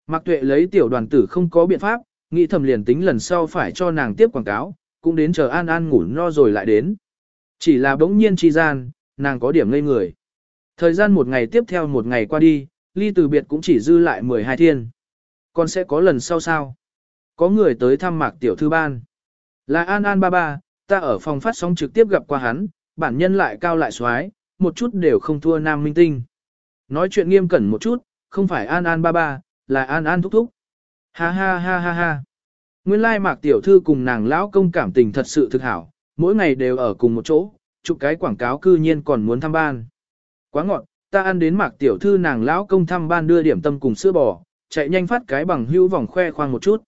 Mạc Tuệ lấy tiểu đoàn tử không có biện pháp, nghĩ thầm liền tính lần sau phải cho nàng tiếp quảng cáo, cũng đến chờ An An ngủ no rồi lại đến. Chỉ là bỗng nhiên chi gian, nàng có điểm ngây người. Thời gian một ngày tiếp theo một ngày qua đi, ly từ biệt cũng chỉ dư lại 12 thiên. Còn sẽ có lần sau sao? Có người tới thăm mạc tiểu thư ban. Là An An ba ba, ta ở phòng phát sóng trực tiếp gặp qua hắn, bản nhân lại cao lại xoái, một chút đều không thua nam minh tinh. Nói chuyện nghiêm cẩn một chút, không phải An An ba ba, là An An thúc thúc. Ha ha ha ha ha. Nguyên lai mạc tiểu thư cùng nàng lão công cảm tình thật sự thực hảo, mỗi ngày đều ở cùng một chỗ, chụp cái quảng cáo cư nhiên còn muốn thăm ban. Quá ngọt, ta ăn đến mạc tiểu thư nàng lão công thăm ban đưa điểm tâm cùng sữa bò, chạy nhanh phát cái bằng hữu vòng khoe khoang một chút.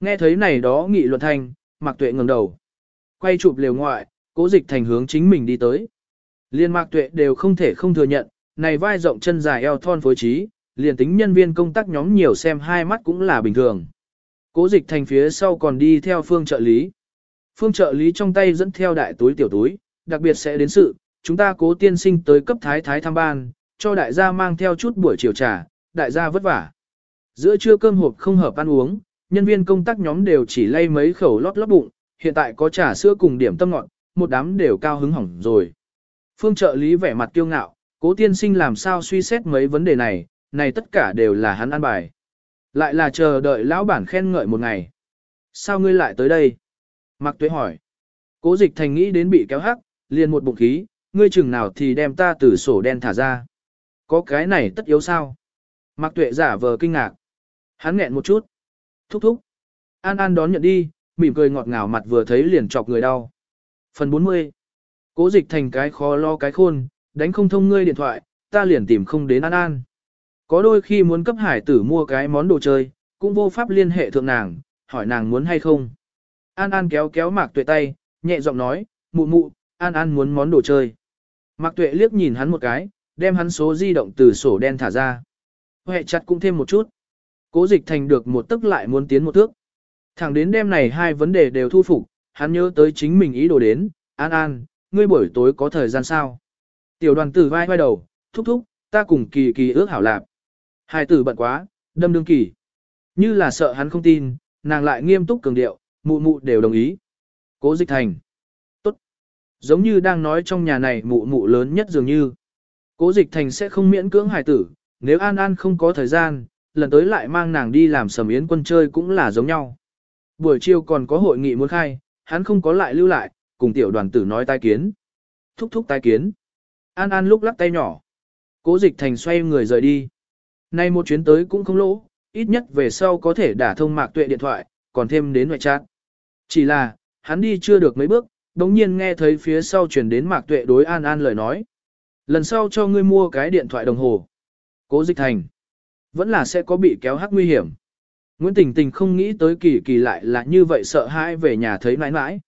Nghe thấy này đó nghị luận thành, mạc tuệ ngẩng đầu. Quay chụp liều ngoại, cố dịch thành hướng chính mình đi tới. Liên mạc tuệ đều không thể không thừa nhận, này vai rộng chân dài eo thon phối trí, liền tính nhân viên công tác nhóm nhiều xem hai mắt cũng là bình thường. Cố dịch thành phía sau còn đi theo phương trợ lý. Phương trợ lý trong tay dẫn theo đại túi tiểu túi, đặc biệt sẽ đến sự, chúng ta cố tiên sinh tới cấp thái thái tham ban, cho đại gia mang theo chút buổi chiều trà, đại gia vất vả. Giữa trưa cơm hộp không hợp ăn uống, nhân viên công tác nhóm đều chỉ lay mấy khẩu lót lót bụng, hiện tại có trà sữa cùng điểm tâm ngọt, một đám đều cao hứng hỏng rồi. Phương trợ lý vẻ mặt kiêu ngạo, cố tiên sinh làm sao suy xét mấy vấn đề này, này tất cả đều là hắn ăn bài. Lại là chờ đợi lão bản khen ngợi một ngày. Sao ngươi lại tới đây? Mạc Tuế hỏi. Cố dịch thành nghĩ đến bị kéo hắc, liền một bụng khí, ngươi chừng nào thì đem ta từ sổ đen thả ra. Có cái này tất yếu sao? Mạc Tuệ giả vờ kinh ngạc. Hắn nghẹn một chút. Thúc thúc. An An đón nhận đi, mỉm cười ngọt ngào mặt vừa thấy liền chọc người đau. Phần 40. Cố dịch thành cái khó lo cái khôn, đánh không thông ngươi điện thoại, ta liền tìm không đến An An. Có đôi khi muốn cấp hải tử mua cái món đồ chơi, cũng vô pháp liên hệ thượng nàng, hỏi nàng muốn hay không. An An kéo kéo Mạc Tuệ tay, nhẹ giọng nói, mụ mụ, An An muốn món đồ chơi. Mạc Tuệ liếc nhìn hắn một cái, đem hắn số di động từ sổ đen thả ra. Hệ chặt cũng thêm một chút. Cố dịch thành được một tức lại muốn tiến một thước. Thẳng đến đêm này hai vấn đề đều thu phục, hắn nhớ tới chính mình ý đồ đến, An An, ngươi buổi tối có thời gian sao? Tiểu đoàn tử vai vai đầu, thúc thúc, ta cùng kỳ kỳ ước hảo lạp. Hai tử bận quá, đâm đương kỳ. Như là sợ hắn không tin, nàng lại nghiêm túc cường điệu, mụ mụ đều đồng ý. Cố dịch thành. Giống như đang nói trong nhà này mụ mụ lớn nhất dường như. Cố dịch thành sẽ không miễn cưỡng hài tử, nếu An An không có thời gian, lần tới lại mang nàng đi làm sầm yến quân chơi cũng là giống nhau. Buổi chiều còn có hội nghị muốn khai, hắn không có lại lưu lại, cùng tiểu đoàn tử nói tai kiến. Thúc thúc tai kiến. An An lúc lắc tay nhỏ. Cố dịch thành xoay người rời đi. Nay một chuyến tới cũng không lỗ, ít nhất về sau có thể đả thông mạc tuệ điện thoại, còn thêm đến ngoại trạng. Chỉ là, hắn đi chưa được mấy bước, đống nhiên nghe thấy phía sau truyền đến mạc tuệ đối An An lời nói. Lần sau cho ngươi mua cái điện thoại đồng hồ. Cố dịch thành. Vẫn là sẽ có bị kéo hắc nguy hiểm. Nguyễn Tình Tình không nghĩ tới kỳ kỳ lại là như vậy sợ hãi về nhà thấy nãi nãi.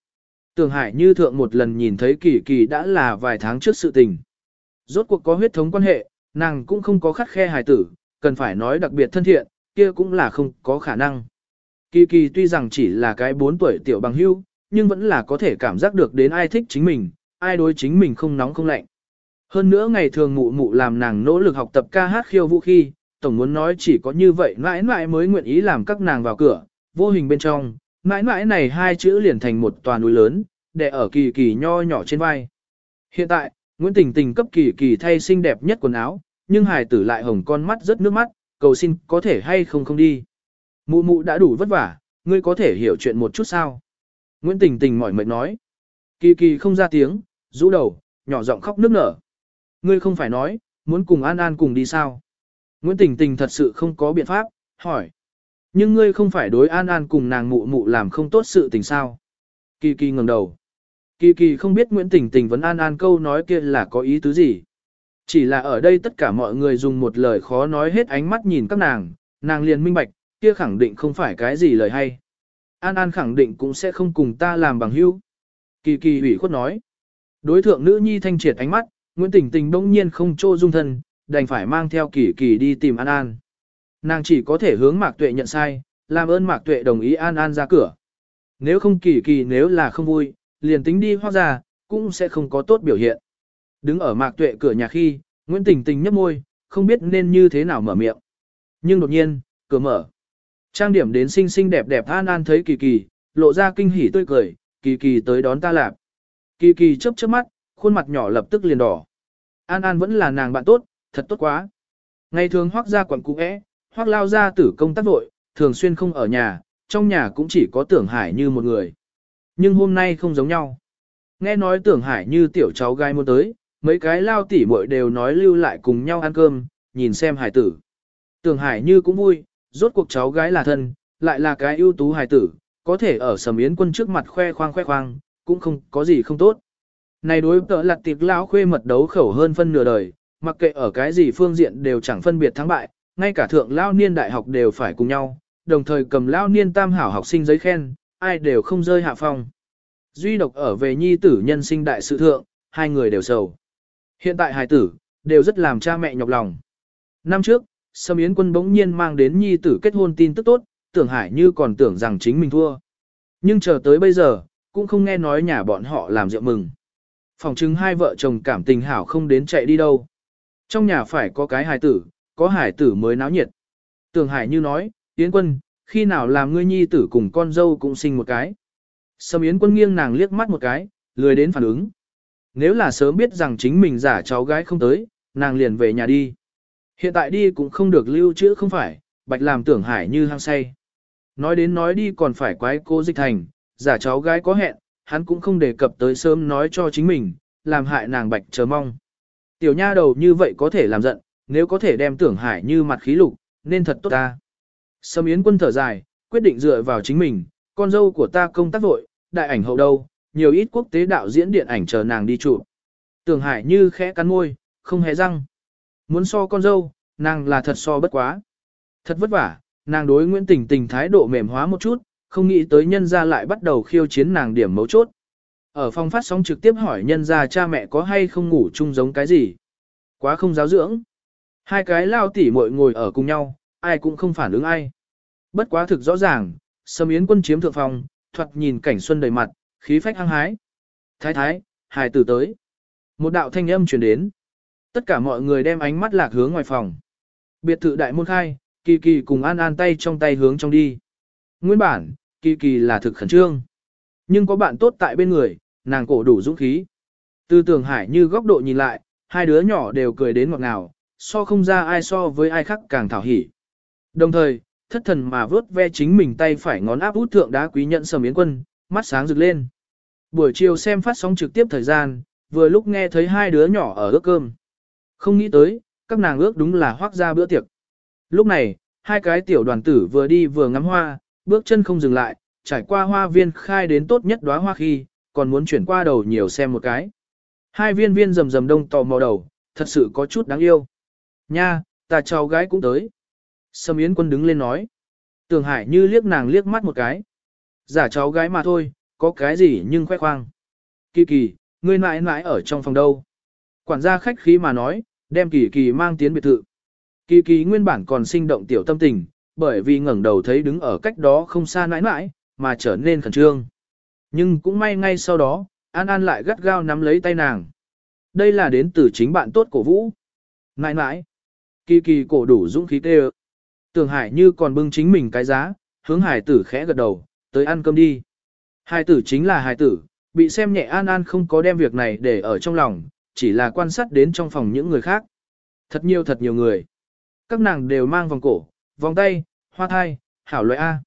Tường Hải như thượng một lần nhìn thấy kỳ kỳ đã là vài tháng trước sự tình. Rốt cuộc có huyết thống quan hệ, nàng cũng không có khắt khe hài tử, cần phải nói đặc biệt thân thiện, kia cũng là không có khả năng. Kỳ kỳ tuy rằng chỉ là cái 4 tuổi tiểu bằng hưu, nhưng vẫn là có thể cảm giác được đến ai thích chính mình, ai đối chính mình không nóng không lạnh. Hơn nữa ngày thường mụ mụ làm nàng nỗ lực học tập ca hát khiêu vũ khi, tổng muốn nói chỉ có như vậy mãi mãi mới nguyện ý làm các nàng vào cửa, vô hình bên trong, mãi mãi này hai chữ liền thành một tòa núi lớn, để ở kỳ kỳ nho nhỏ trên vai. Hiện tại, Nguyễn Tình Tình cấp kỳ kỳ thay xinh đẹp nhất quần áo, nhưng hài tử lại hồng con mắt rất nước mắt, cầu xin có thể hay không không đi. Mụ mụ đã đủ vất vả, ngươi có thể hiểu chuyện một chút sao. Nguyễn Tình Tình mỏi mệt nói. Kỳ kỳ không ra tiếng, rũ đầu, nhỏ giọng khóc nức nở. Ngươi không phải nói, muốn cùng An An cùng đi sao? Nguyễn Tình Tình thật sự không có biện pháp, hỏi. Nhưng ngươi không phải đối An An cùng nàng mụ mụ làm không tốt sự tình sao? Kỳ kỳ ngẩng đầu. Kỳ kỳ không biết Nguyễn Tình Tình vẫn An An câu nói kia là có ý tứ gì. Chỉ là ở đây tất cả mọi người dùng một lời khó nói hết ánh mắt nhìn các nàng, nàng liền minh bạch, kia khẳng định không phải cái gì lời hay. An An khẳng định cũng sẽ không cùng ta làm bằng hữu. Kỳ kỳ ủy khuất nói. Đối thượng nữ nhi thanh triệt ánh mắt, Nguyễn Tình Tình đông nhiên không trô dung thân, đành phải mang theo kỳ kỳ đi tìm An An. Nàng chỉ có thể hướng Mạc Tuệ nhận sai, làm ơn Mạc Tuệ đồng ý An An ra cửa. Nếu không kỳ kỳ nếu là không vui, liền tính đi hoa ra, cũng sẽ không có tốt biểu hiện. Đứng ở Mạc Tuệ cửa nhà khi, Nguyễn Tình Tình nhấp môi, không biết nên như thế nào mở miệng. Nhưng đột nhiên, cửa mở. Trang điểm đến xinh xinh đẹp đẹp An An thấy kỳ kỳ, lộ ra kinh hỉ tươi cười, kỳ kỳ tới đón ta lạp. Kỳ kỳ chớp chớp mắt, khuôn mặt nhỏ lập tức liền đỏ. An An vẫn là nàng bạn tốt, thật tốt quá. Ngày thường hoác ra quận cũ é, hoác lao ra tử công tác vội, thường xuyên không ở nhà, trong nhà cũng chỉ có tưởng hải như một người. Nhưng hôm nay không giống nhau. Nghe nói tưởng hải như tiểu cháu gai muốn tới, Mấy cái lao tỉ muội đều nói lưu lại cùng nhau ăn cơm, nhìn xem hải tử. Tưởng hải như cũng vui, rốt cuộc cháu gái là thân, lại là cái ưu tú hải tử, có thể ở sầm yến quân trước mặt khoe khoang khoe khoang, cũng không có gì không tốt. Này đối tợ lặt tiệc lão khuê mật đấu khẩu hơn phân nửa đời, mặc kệ ở cái gì phương diện đều chẳng phân biệt thắng bại, ngay cả thượng lao niên đại học đều phải cùng nhau, đồng thời cầm lao niên tam hảo học sinh giấy khen, ai đều không rơi hạ phong. Duy độc ở về nhi tử nhân sinh đại sự thượng, hai người đều sầu. Hiện tại hài tử, đều rất làm cha mẹ nhọc lòng. Năm trước, Sâm Yến quân bỗng nhiên mang đến nhi tử kết hôn tin tức tốt, tưởng hải như còn tưởng rằng chính mình thua. Nhưng chờ tới bây giờ, cũng không nghe nói nhà bọn họ làm rượu mừng. Phòng chứng hai vợ chồng cảm tình hảo không đến chạy đi đâu. Trong nhà phải có cái hài tử, có hải tử mới náo nhiệt. Tưởng hải như nói, Yến quân, khi nào làm ngươi nhi tử cùng con dâu cũng sinh một cái. Sâm Yến quân nghiêng nàng liếc mắt một cái, lười đến phản ứng. Nếu là sớm biết rằng chính mình giả cháu gái không tới, nàng liền về nhà đi. Hiện tại đi cũng không được lưu trữ không phải, bạch làm tưởng hải như hăng say. Nói đến nói đi còn phải quái cô dịch thành, giả cháu gái có hẹn, hắn cũng không đề cập tới sớm nói cho chính mình, làm hại nàng bạch chờ mong. Tiểu nha đầu như vậy có thể làm giận, nếu có thể đem tưởng hải như mặt khí lục, nên thật tốt ta. Sâm Yến quân thở dài, quyết định dựa vào chính mình, con dâu của ta công tác vội, đại ảnh hậu đâu, nhiều ít quốc tế đạo diễn điện ảnh chờ nàng đi chụp. Tưởng hải như khẽ cắn môi, không hề răng. Muốn so con dâu, nàng là thật so bất quá. Thật vất vả, nàng đối Nguyễn Tình Tình thái độ mềm hóa một chút, không nghĩ tới nhân gia lại bắt đầu khiêu chiến nàng điểm mấu chốt. Ở phòng phát sóng trực tiếp hỏi nhân gia cha mẹ có hay không ngủ chung giống cái gì. Quá không giáo dưỡng. Hai cái lao tỉ muội ngồi ở cùng nhau, ai cũng không phản ứng ai. Bất quá thực rõ ràng, Sâm Yến quân chiếm thượng phòng, thoạt nhìn cảnh xuân đầy mặt, khí phách hăng hái. Thái thái, hài tử tới. Một đạo thanh âm truyền đến. Tất cả mọi người đem ánh mắt lạc hướng ngoài phòng. Biệt thự đại môn khai, kỳ kỳ cùng an an tay trong tay hướng trong đi. Nguyên bản, kỳ kỳ là thực khẩn trương. Nhưng có bạn tốt tại bên người, nàng cổ đủ dũng khí. Từ tưởng hải như góc độ nhìn lại, hai đứa nhỏ đều cười đến ngọt ngào, so không ra ai so với ai khác càng thảo hỉ. Đồng thời, thất thần mà vớt ve chính mình tay phải ngón áp út thượng đá quý nhận sầm yến quân, mắt sáng rực lên. Buổi chiều xem phát sóng trực tiếp thời gian, vừa lúc nghe thấy hai đứa nhỏ ở ước cơm. Không nghĩ tới, các nàng ước đúng là hoác ra bữa tiệc. Lúc này, hai cái tiểu đoàn tử vừa đi vừa ngắm hoa, bước chân không dừng lại, trải qua hoa viên khai đến tốt nhất đóa hoa khi, còn muốn chuyển qua đầu nhiều xem một cái. Hai viên viên rầm rầm đông tò mò đầu, thật sự có chút đáng yêu. Nha, ta cháu gái cũng tới. Sâm Yến quân đứng lên nói. Tường Hải như liếc nàng liếc mắt một cái. Giả cháu gái mà thôi, có cái gì nhưng khoe khoang. Kỳ kỳ, ngươi mãi mãi ở trong phòng đâu. Quản gia khách khí mà nói, đem kỳ kỳ mang tiến biệt thự. Kỳ kỳ nguyên bản còn sinh động tiểu tâm tình, bởi vì ngẩng đầu thấy đứng ở cách đó không xa nãi nãi, mà trở nên khẩn trương. Nhưng cũng may ngay sau đó, An An lại gắt gao nắm lấy tay nàng. Đây là đến từ chính bạn tốt của vũ. Nãi nãi. Kỳ kỳ cổ đủ dũng khí tê Tường hải như còn bưng chính mình cái giá, hướng hải tử khẽ gật đầu, tới ăn cơm đi. Hải tử chính là hải tử, bị xem nhẹ An An không có đem việc này để ở trong lòng, chỉ là quan sát đến trong phòng những người khác. Thật nhiều thật nhiều người. Các nàng đều mang vòng cổ, vòng tay, hoa thai, hảo loại A.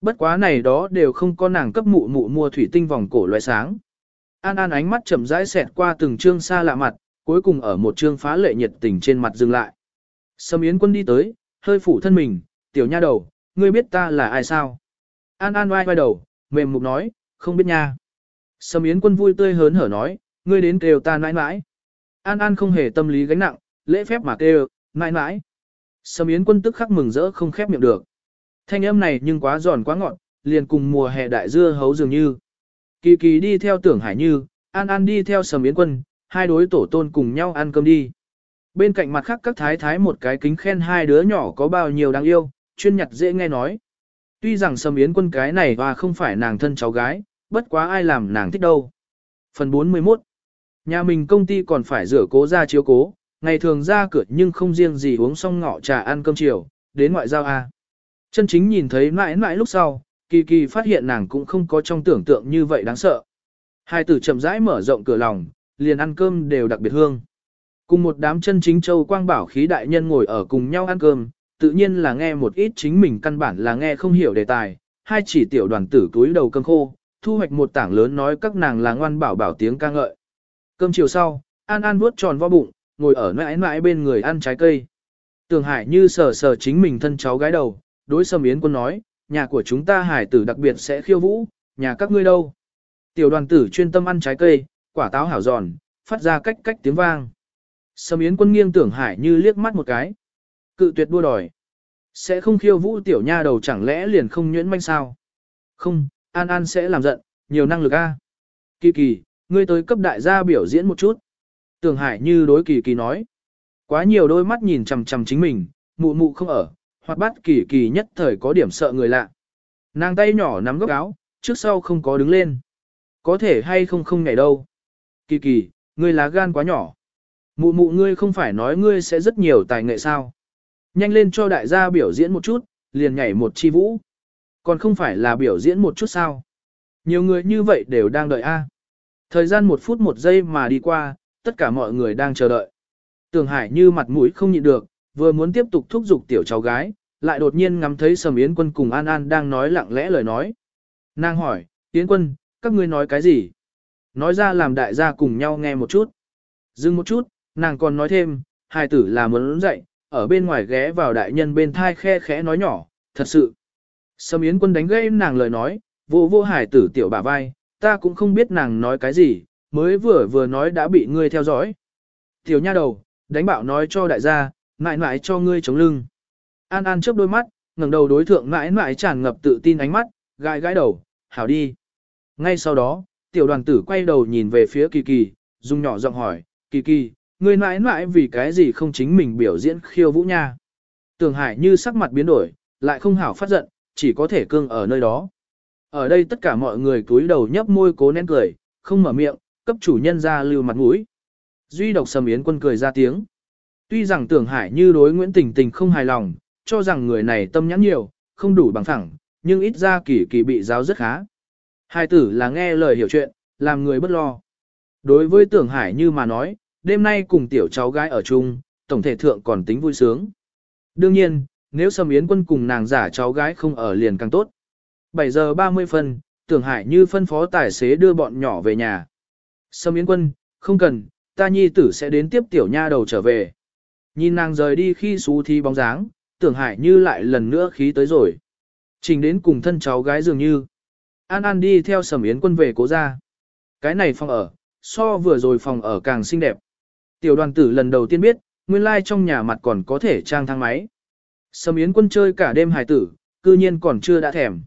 Bất quá này đó đều không có nàng cấp mụ mụ mua thủy tinh vòng cổ loại sáng. An An ánh mắt chậm rãi xẹt qua từng chương xa lạ mặt, cuối cùng ở một chương phá lệ nhiệt tình trên mặt dừng lại. Sâm Yến Quân đi tới, hơi phủ thân mình, tiểu nha đầu, ngươi biết ta là ai sao? An An oai vai đầu, mềm mục nói, không biết nha. Sâm Yến Quân vui tươi hớn hở nói, ngươi đến kêu ta nãi nãi. An An không hề tâm lý gánh nặng, lễ phép mà kêu, nãi nãi. Sầm Yến Quân tức khắc mừng rỡ không khép miệng được. Thanh âm này nhưng quá giòn quá ngọt, liền cùng mùa hè đại dưa hấu dường như. Kỳ kỳ đi theo tưởng hải như, An An đi theo Sầm Yến Quân, hai đối tổ tôn cùng nhau ăn cơm đi. Bên cạnh mặt khác các thái thái một cái kính khen hai đứa nhỏ có bao nhiêu đáng yêu, chuyên nhặt dễ nghe nói. Tuy rằng Sầm Yến Quân cái này và không phải nàng thân cháu gái, bất quá ai làm nàng thích đâu. Phần 41 Nhà mình công ty còn phải rửa cố ra chiếu cố, ngày thường ra cửa nhưng không riêng gì uống xong ngọ trà ăn cơm chiều, đến ngoại giao A. Chân chính nhìn thấy mãi mãi lúc sau, kỳ kỳ phát hiện nàng cũng không có trong tưởng tượng như vậy đáng sợ. Hai tử chậm rãi mở rộng cửa lòng, liền ăn cơm đều đặc biệt hương. Cùng một đám chân chính châu quang bảo khí đại nhân ngồi ở cùng nhau ăn cơm, tự nhiên là nghe một ít chính mình căn bản là nghe không hiểu đề tài, hai chỉ tiểu đoàn tử túi đầu cơm khô, thu hoạch một tảng lớn nói các nàng là ngoan bảo bảo tiếng ca ngợi. Cơm chiều sau, An An vuốt tròn vo bụng, ngồi ở mãi mãi bên người ăn trái cây. Tường Hải như sờ sờ chính mình thân cháu gái đầu, đối Sầm Yến Quân nói, nhà của chúng ta hải tử đặc biệt sẽ khiêu vũ, nhà các ngươi đâu. Tiểu đoàn tử chuyên tâm ăn trái cây, quả táo hảo giòn, phát ra cách cách tiếng vang. Sầm Yến Quân nghiêng Tưởng Hải như liếc mắt một cái. Cự tuyệt đua đòi. Sẽ không khiêu vũ tiểu nha đầu chẳng lẽ liền không nhuyễn manh sao? Không, An An sẽ làm giận, nhiều năng lực a. Kỳ kỳ, ngươi tới cấp đại gia biểu diễn một chút. Tưởng Hải như đối kỳ kỳ nói. Quá nhiều đôi mắt nhìn chằm chằm chính mình, mụ mụ không ở, hoặc bắt kỳ kỳ nhất thời có điểm sợ người lạ. Nàng tay nhỏ nắm góc áo, trước sau không có đứng lên. Có thể hay không không ngày đâu. Kỳ kỳ, ngươi lá gan quá nhỏ. Mụ mụ ngươi không phải nói ngươi sẽ rất nhiều tài nghệ sao. Nhanh lên cho đại gia biểu diễn một chút, liền nhảy một chi vũ. Còn không phải là biểu diễn một chút sao. Nhiều người như vậy đều đang đợi a. Thời gian một phút một giây mà đi qua, tất cả mọi người đang chờ đợi. Tường Hải như mặt mũi không nhịn được, vừa muốn tiếp tục thúc giục tiểu cháu gái, lại đột nhiên ngắm thấy Sầm Yến Quân cùng An An đang nói lặng lẽ lời nói. Nàng hỏi, Yến Quân, các ngươi nói cái gì? Nói ra làm đại gia cùng nhau nghe một chút. Dừng một chút, nàng còn nói thêm, hai tử là muốn dậy, ở bên ngoài ghé vào đại nhân bên thai khe khẽ nói nhỏ, thật sự. Sầm Yến Quân đánh gây nàng lời nói, vô vô hải tử tiểu bả vai, ta cũng không biết nàng nói cái gì, mới vừa vừa nói đã bị ngươi theo dõi. Tiểu nha đầu, đánh bạo nói cho đại gia, mãi mãi cho ngươi chống lưng. An An chớp đôi mắt, ngẩng đầu đối thượng mãi mãi tràn ngập tự tin ánh mắt, gãi gãi đầu, hảo đi. Ngay sau đó, tiểu đoàn tử quay đầu nhìn về phía kỳ kỳ, dùng nhỏ giọng hỏi, kỳ kỳ, ngươi mãi mãi vì cái gì không chính mình biểu diễn khiêu vũ nha. Tường Hải như sắc mặt biến đổi, lại không hảo phát giận, chỉ có thể cương ở nơi đó. Ở đây tất cả mọi người cúi đầu nhấp môi cố nén cười, không mở miệng, cấp chủ nhân ra lưu mặt mũi. Duy độc sầm yến quân cười ra tiếng. Tuy rằng tưởng hải như đối Nguyễn Tình Tình không hài lòng, cho rằng người này tâm nhãn nhiều, không đủ bằng phẳng, nhưng ít ra kỳ kỳ bị giáo rất khá. Hai tử là nghe lời hiểu chuyện, làm người bất lo. Đối với tưởng hải như mà nói, đêm nay cùng tiểu cháu gái ở chung, tổng thể thượng còn tính vui sướng. Đương nhiên, nếu Sầm Yến quân cùng nàng giả cháu gái không ở liền càng tốt. 7 giờ 30 phân, tưởng hải như phân phó tài xế đưa bọn nhỏ về nhà. Sầm Yến quân, không cần, ta nhi tử sẽ đến tiếp tiểu nha đầu trở về. Nhìn nàng rời đi khi xú thi bóng dáng, tưởng hải như lại lần nữa khí tới rồi. Trình đến cùng thân cháu gái dường như. An An đi theo sầm yến quân về cố ra. Cái này phòng ở, so vừa rồi phòng ở càng xinh đẹp. Tiểu đoàn tử lần đầu tiên biết, nguyên lai trong nhà mặt còn có thể trang thang máy. Sầm yến quân chơi cả đêm hài tử, cư nhiên còn chưa đã thèm.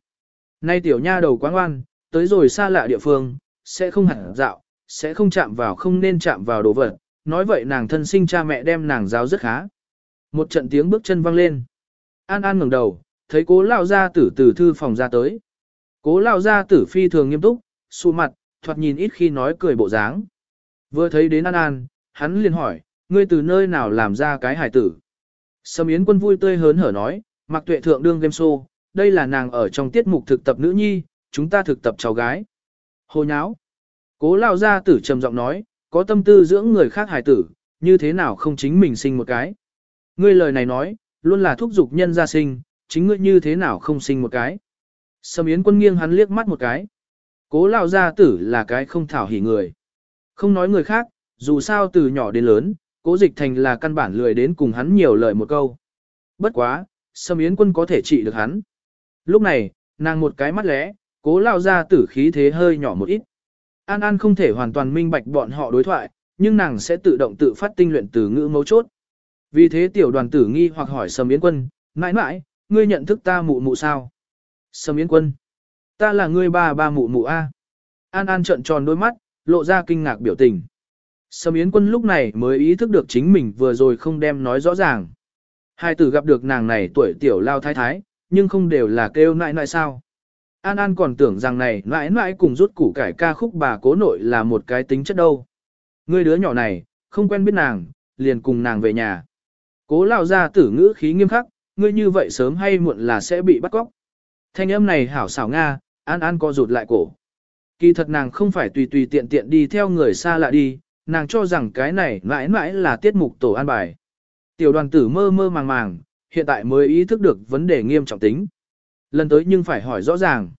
Nay tiểu nha đầu quá ngoan, tới rồi xa lạ địa phương, sẽ không hẳn dạo, sẽ không chạm vào không nên chạm vào đồ vật, nói vậy nàng thân sinh cha mẹ đem nàng giáo rất khá. Một trận tiếng bước chân vang lên. An An ngẩng đầu, thấy cố lao gia tử từ thư phòng ra tới. Cố lao gia tử phi thường nghiêm túc, xù mặt, thoạt nhìn ít khi nói cười bộ dáng. Vừa thấy đến An An, hắn liền hỏi, ngươi từ nơi nào làm ra cái hải tử. Sâm Yến quân vui tươi hớn hở nói, mặc tuệ thượng đương game show, đây là nàng ở trong tiết mục thực tập nữ nhi, chúng ta thực tập cháu gái. Hồ nháo. Cố lao gia tử trầm giọng nói, có tâm tư dưỡng người khác hài tử, như thế nào không chính mình sinh một cái. Ngươi lời này nói, luôn là thúc giục nhân gia sinh, chính ngươi như thế nào không sinh một cái. Sâm Yến quân nghiêng hắn liếc mắt một cái. Cố lao gia tử là cái không thảo hỉ người. Không nói người khác, dù sao từ nhỏ đến lớn, cố dịch thành là căn bản lười đến cùng hắn nhiều lời một câu. Bất quá, Sâm Yến quân có thể trị được hắn. Lúc này, nàng một cái mắt lẽ, cố lao ra tử khí thế hơi nhỏ một ít. An An không thể hoàn toàn minh bạch bọn họ đối thoại, nhưng nàng sẽ tự động tự phát tinh luyện từ ngữ mấu chốt. Vì thế tiểu đoàn tử nghi hoặc hỏi Sầm Yến Quân, mãi mãi, ngươi nhận thức ta mụ mụ sao? Sầm Yến Quân, ta là ngươi ba ba mụ mụ A. An An trợn tròn đôi mắt, lộ ra kinh ngạc biểu tình. Sầm Yến Quân lúc này mới ý thức được chính mình vừa rồi không đem nói rõ ràng. Hai tử gặp được nàng này tuổi tiểu lao thái thái, nhưng không đều là kêu nại nại sao. An An còn tưởng rằng này nãi nãi cùng rút củ cải ca khúc bà cố nội là một cái tính chất đâu. người đứa nhỏ này, không quen biết nàng, liền cùng nàng về nhà. Cố lao ra tử ngữ khí nghiêm khắc, ngươi như vậy sớm hay muộn là sẽ bị bắt cóc. Thanh âm này hảo xảo Nga, An An co rụt lại cổ. Kỳ thật nàng không phải tùy tùy tiện tiện đi theo người xa lạ đi, nàng cho rằng cái này mãi mãi là tiết mục tổ an bài. Tiểu đoàn tử mơ mơ màng màng, hiện tại mới ý thức được vấn đề nghiêm trọng tính. Lần tới nhưng phải hỏi rõ ràng.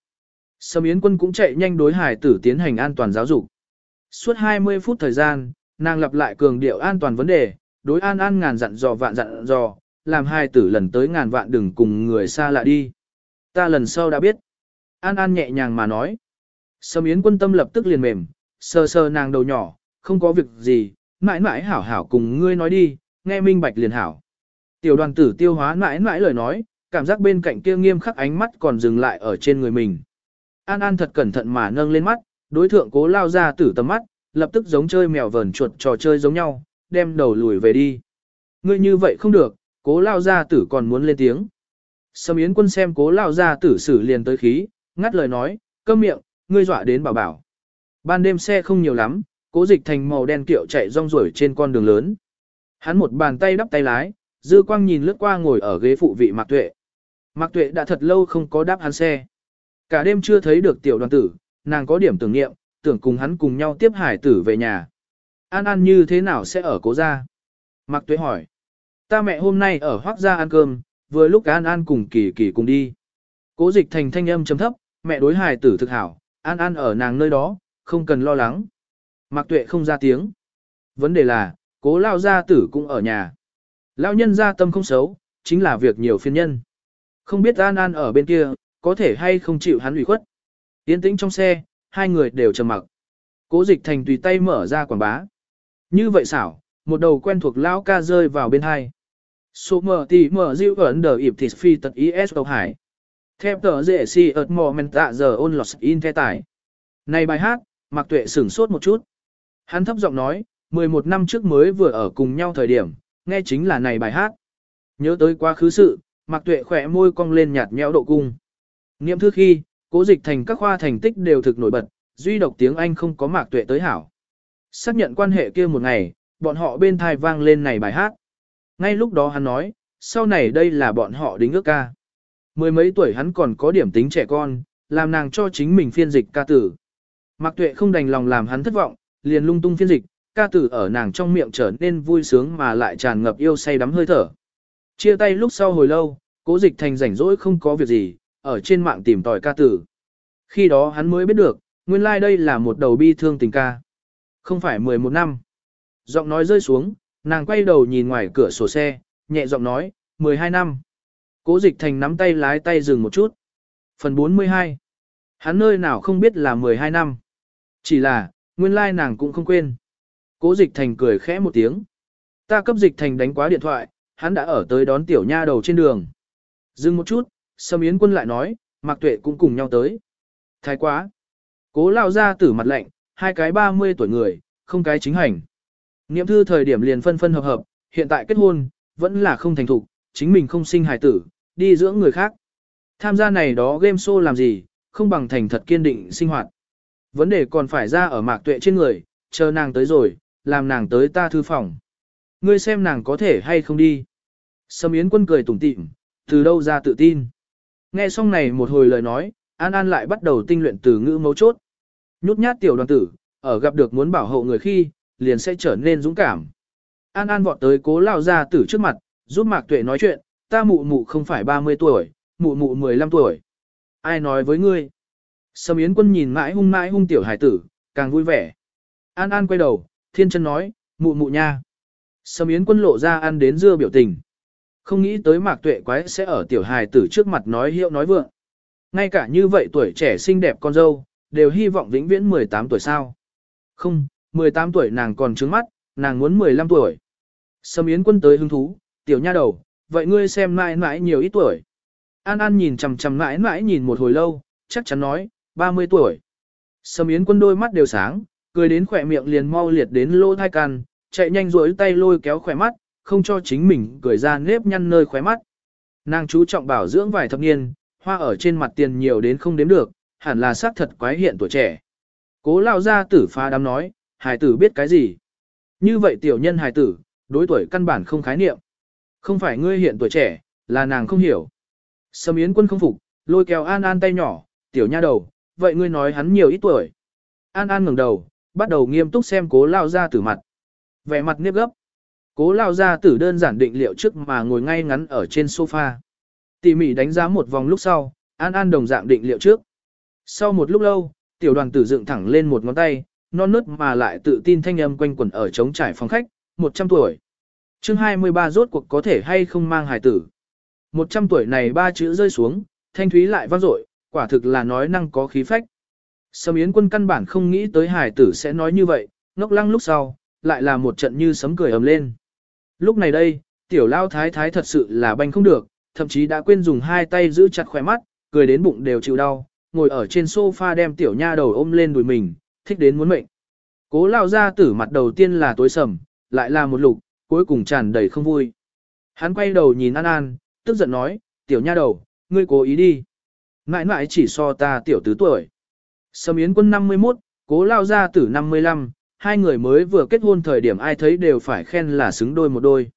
Sầm Yến quân cũng chạy nhanh đối hải tử tiến hành an toàn giáo dục. Suốt 20 phút thời gian, nàng lặp lại cường điệu an toàn vấn đề, đối an an ngàn dặn dò vạn dặn dò, làm hai tử lần tới ngàn vạn đừng cùng người xa lạ đi. Ta lần sau đã biết. An an nhẹ nhàng mà nói. Sâm Yến quân tâm lập tức liền mềm, sờ sờ nàng đầu nhỏ, không có việc gì, mãi mãi hảo hảo cùng ngươi nói đi, nghe minh bạch liền hảo. Tiểu đoàn tử tiêu hóa mãi mãi lời nói, cảm giác bên cạnh kia nghiêm khắc ánh mắt còn dừng lại ở trên người mình. An An thật cẩn thận mà nâng lên mắt, đối thượng cố lao ra tử tầm mắt, lập tức giống chơi mèo vờn chuột trò chơi giống nhau, đem đầu lùi về đi. Ngươi như vậy không được, cố lao ra tử còn muốn lên tiếng. Sâm Yến quân xem cố lao ra tử xử liền tới khí, ngắt lời nói, câm miệng, ngươi dọa đến bảo bảo. Ban đêm xe không nhiều lắm, cố dịch thành màu đen kiệu chạy rong ruổi trên con đường lớn. Hắn một bàn tay đắp tay lái, dư quang nhìn lướt qua ngồi ở ghế phụ vị Mạc Tuệ. Mạc Tuệ đã thật lâu không có đáp hắn xe. Cả đêm chưa thấy được tiểu đoàn tử, nàng có điểm tưởng niệm, tưởng cùng hắn cùng nhau tiếp hải tử về nhà. An An như thế nào sẽ ở cố gia? Mạc Tuệ hỏi. Ta mẹ hôm nay ở hoác gia ăn cơm, vừa lúc An An cùng Kỳ Kỳ cùng đi. Cố dịch thành thanh âm chấm thấp, mẹ đối hài tử thực hảo, An An ở nàng nơi đó, không cần lo lắng. Mạc Tuệ không ra tiếng. Vấn đề là, cố lao gia tử cũng ở nhà lão nhân gia tâm không xấu, chính là việc nhiều phiên nhân. Không biết An An ở bên kia, có thể hay không chịu hắn ủy khuất. Yên tĩnh trong xe, hai người đều trầm mặc. Cố dịch thành tùy tay mở ra quảng bá. Như vậy xảo, một đầu quen thuộc lão ca rơi vào bên hai. Số mở thì mở dịu ẩn đờ ịp thịt phi tật IS đầu hải. Thép tờ dễ si ợt mò men tạ giờ ôn lọt in the tải. Này bài hát, Mạc Tuệ sửng sốt một chút. Hắn thấp giọng nói, 11 năm trước mới vừa ở cùng nhau thời điểm, nghe chính là này bài hát. Nhớ tới quá khứ sự, Mạc Tuệ khỏe môi cong lên nhạt nhẽo độ cung. Niệm thư khi, cố dịch thành các khoa thành tích đều thực nổi bật, duy độc tiếng Anh không có Mạc Tuệ tới hảo. Xác nhận quan hệ kia một ngày, bọn họ bên thai vang lên này bài hát. Ngay lúc đó hắn nói, sau này đây là bọn họ đính ước ca. Mười mấy tuổi hắn còn có điểm tính trẻ con, làm nàng cho chính mình phiên dịch ca tử. Mạc Tuệ không đành lòng làm hắn thất vọng, liền lung tung phiên dịch, ca tử ở nàng trong miệng trở nên vui sướng mà lại tràn ngập yêu say đắm hơi thở. Chia tay lúc sau hồi lâu, cố dịch thành rảnh rỗi không có việc gì, ở trên mạng tìm tòi ca tử. Khi đó hắn mới biết được, nguyên lai like đây là một đầu bi thương tình ca. Không phải 11 năm. Giọng nói rơi xuống, nàng quay đầu nhìn ngoài cửa sổ xe, nhẹ giọng nói, 12 năm. Cố dịch thành nắm tay lái tay dừng một chút. Phần 42. Hắn nơi nào không biết là 12 năm. Chỉ là, nguyên lai nàng cũng không quên. Cố dịch thành cười khẽ một tiếng. Ta cấp dịch thành đánh quá điện thoại, hắn đã ở tới đón tiểu nha đầu trên đường. Dừng một chút, Sâm Yến quân lại nói, Mạc Tuệ cũng cùng nhau tới. Thái quá. Cố lao ra tử mặt lạnh, hai cái 30 tuổi người, không cái chính hành. Niệm thư thời điểm liền phân phân hợp hợp, hiện tại kết hôn, vẫn là không thành thục, chính mình không sinh hài tử, đi dưỡng người khác. Tham gia này đó game show làm gì, không bằng thành thật kiên định sinh hoạt. Vấn đề còn phải ra ở mạc tuệ trên người, chờ nàng tới rồi, làm nàng tới ta thư phòng. Ngươi xem nàng có thể hay không đi. Sâm Yến quân cười tủm tỉm, từ đâu ra tự tin. Nghe xong này một hồi lời nói, An An lại bắt đầu tinh luyện từ ngữ mấu chốt. Nhút nhát tiểu đoàn tử, ở gặp được muốn bảo hộ người khi, liền sẽ trở nên dũng cảm. An An vọt tới cố lao ra tử trước mặt, giúp Mạc Tuệ nói chuyện, ta mụ mụ không phải 30 tuổi, mụ mụ 15 tuổi. Ai nói với ngươi? Sâm Yến quân nhìn mãi hung mãi hung tiểu hải tử, càng vui vẻ. An An quay đầu, thiên chân nói, mụ mụ nha. Sâm Yến quân lộ ra ăn đến dưa biểu tình. Không nghĩ tới mạc tuệ quái sẽ ở tiểu hài tử trước mặt nói hiệu nói vượng. Ngay cả như vậy tuổi trẻ xinh đẹp con dâu, đều hy vọng vĩnh viễn 18 tuổi sao. Không, 18 tuổi nàng còn trứng mắt, nàng muốn 15 tuổi. Sâm Yến quân tới hứng thú, tiểu nha đầu, vậy ngươi xem mãi mãi nhiều ít tuổi. An An nhìn chằm chằm mãi mãi nhìn một hồi lâu, chắc chắn nói, 30 tuổi. Sâm Yến quân đôi mắt đều sáng, cười đến khỏe miệng liền mau liệt đến lỗ thai can, chạy nhanh rối tay lôi kéo khỏe mắt, không cho chính mình cười ra nếp nhăn nơi khóe mắt. Nàng chú trọng bảo dưỡng vài thập niên, hoa ở trên mặt tiền nhiều đến không đếm được, hẳn là xác thật quái hiện tuổi trẻ. Cố lao ra tử phá đám nói, hài tử biết cái gì. Như vậy tiểu nhân hài tử, đối tuổi căn bản không khái niệm. Không phải ngươi hiện tuổi trẻ, là nàng không hiểu. Sâm Yến quân không phục, lôi kéo An An tay nhỏ, tiểu nha đầu, vậy ngươi nói hắn nhiều ít tuổi. An An ngẩng đầu, bắt đầu nghiêm túc xem cố lao ra tử mặt. Vẻ mặt nếp gấp. Cố lao ra tử đơn giản định liệu trước mà ngồi ngay ngắn ở trên sofa. Tỉ mỉ đánh giá một vòng lúc sau, An An đồng dạng định liệu trước. Sau một lúc lâu, tiểu đoàn tử dựng thẳng lên một ngón tay, non nớt mà lại tự tin thanh âm quanh quẩn ở trống trải phòng khách, 100 tuổi. chương 23 rốt cuộc có thể hay không mang hài tử. 100 tuổi này ba chữ rơi xuống, thanh thúy lại vang dội, quả thực là nói năng có khí phách. Sâm Yến quân căn bản không nghĩ tới Hải tử sẽ nói như vậy, ngốc lăng lúc sau, lại là một trận như sấm cười ầm lên. Lúc này đây, tiểu lao thái thái thật sự là banh không được, thậm chí đã quên dùng hai tay giữ chặt khỏe mắt, cười đến bụng đều chịu đau, ngồi ở trên sofa đem tiểu nha đầu ôm lên đùi mình, thích đến muốn mệnh. Cố lao ra tử mặt đầu tiên là tối sầm, lại là một lục, cuối cùng tràn đầy không vui. Hắn quay đầu nhìn An An, tức giận nói, tiểu nha đầu, ngươi cố ý đi. ngại ngại chỉ so ta tiểu tứ tuổi. Sâm Yến quân 51, cố lao Gia tử 55, hai người mới vừa kết hôn thời điểm ai thấy đều phải khen là xứng đôi một đôi.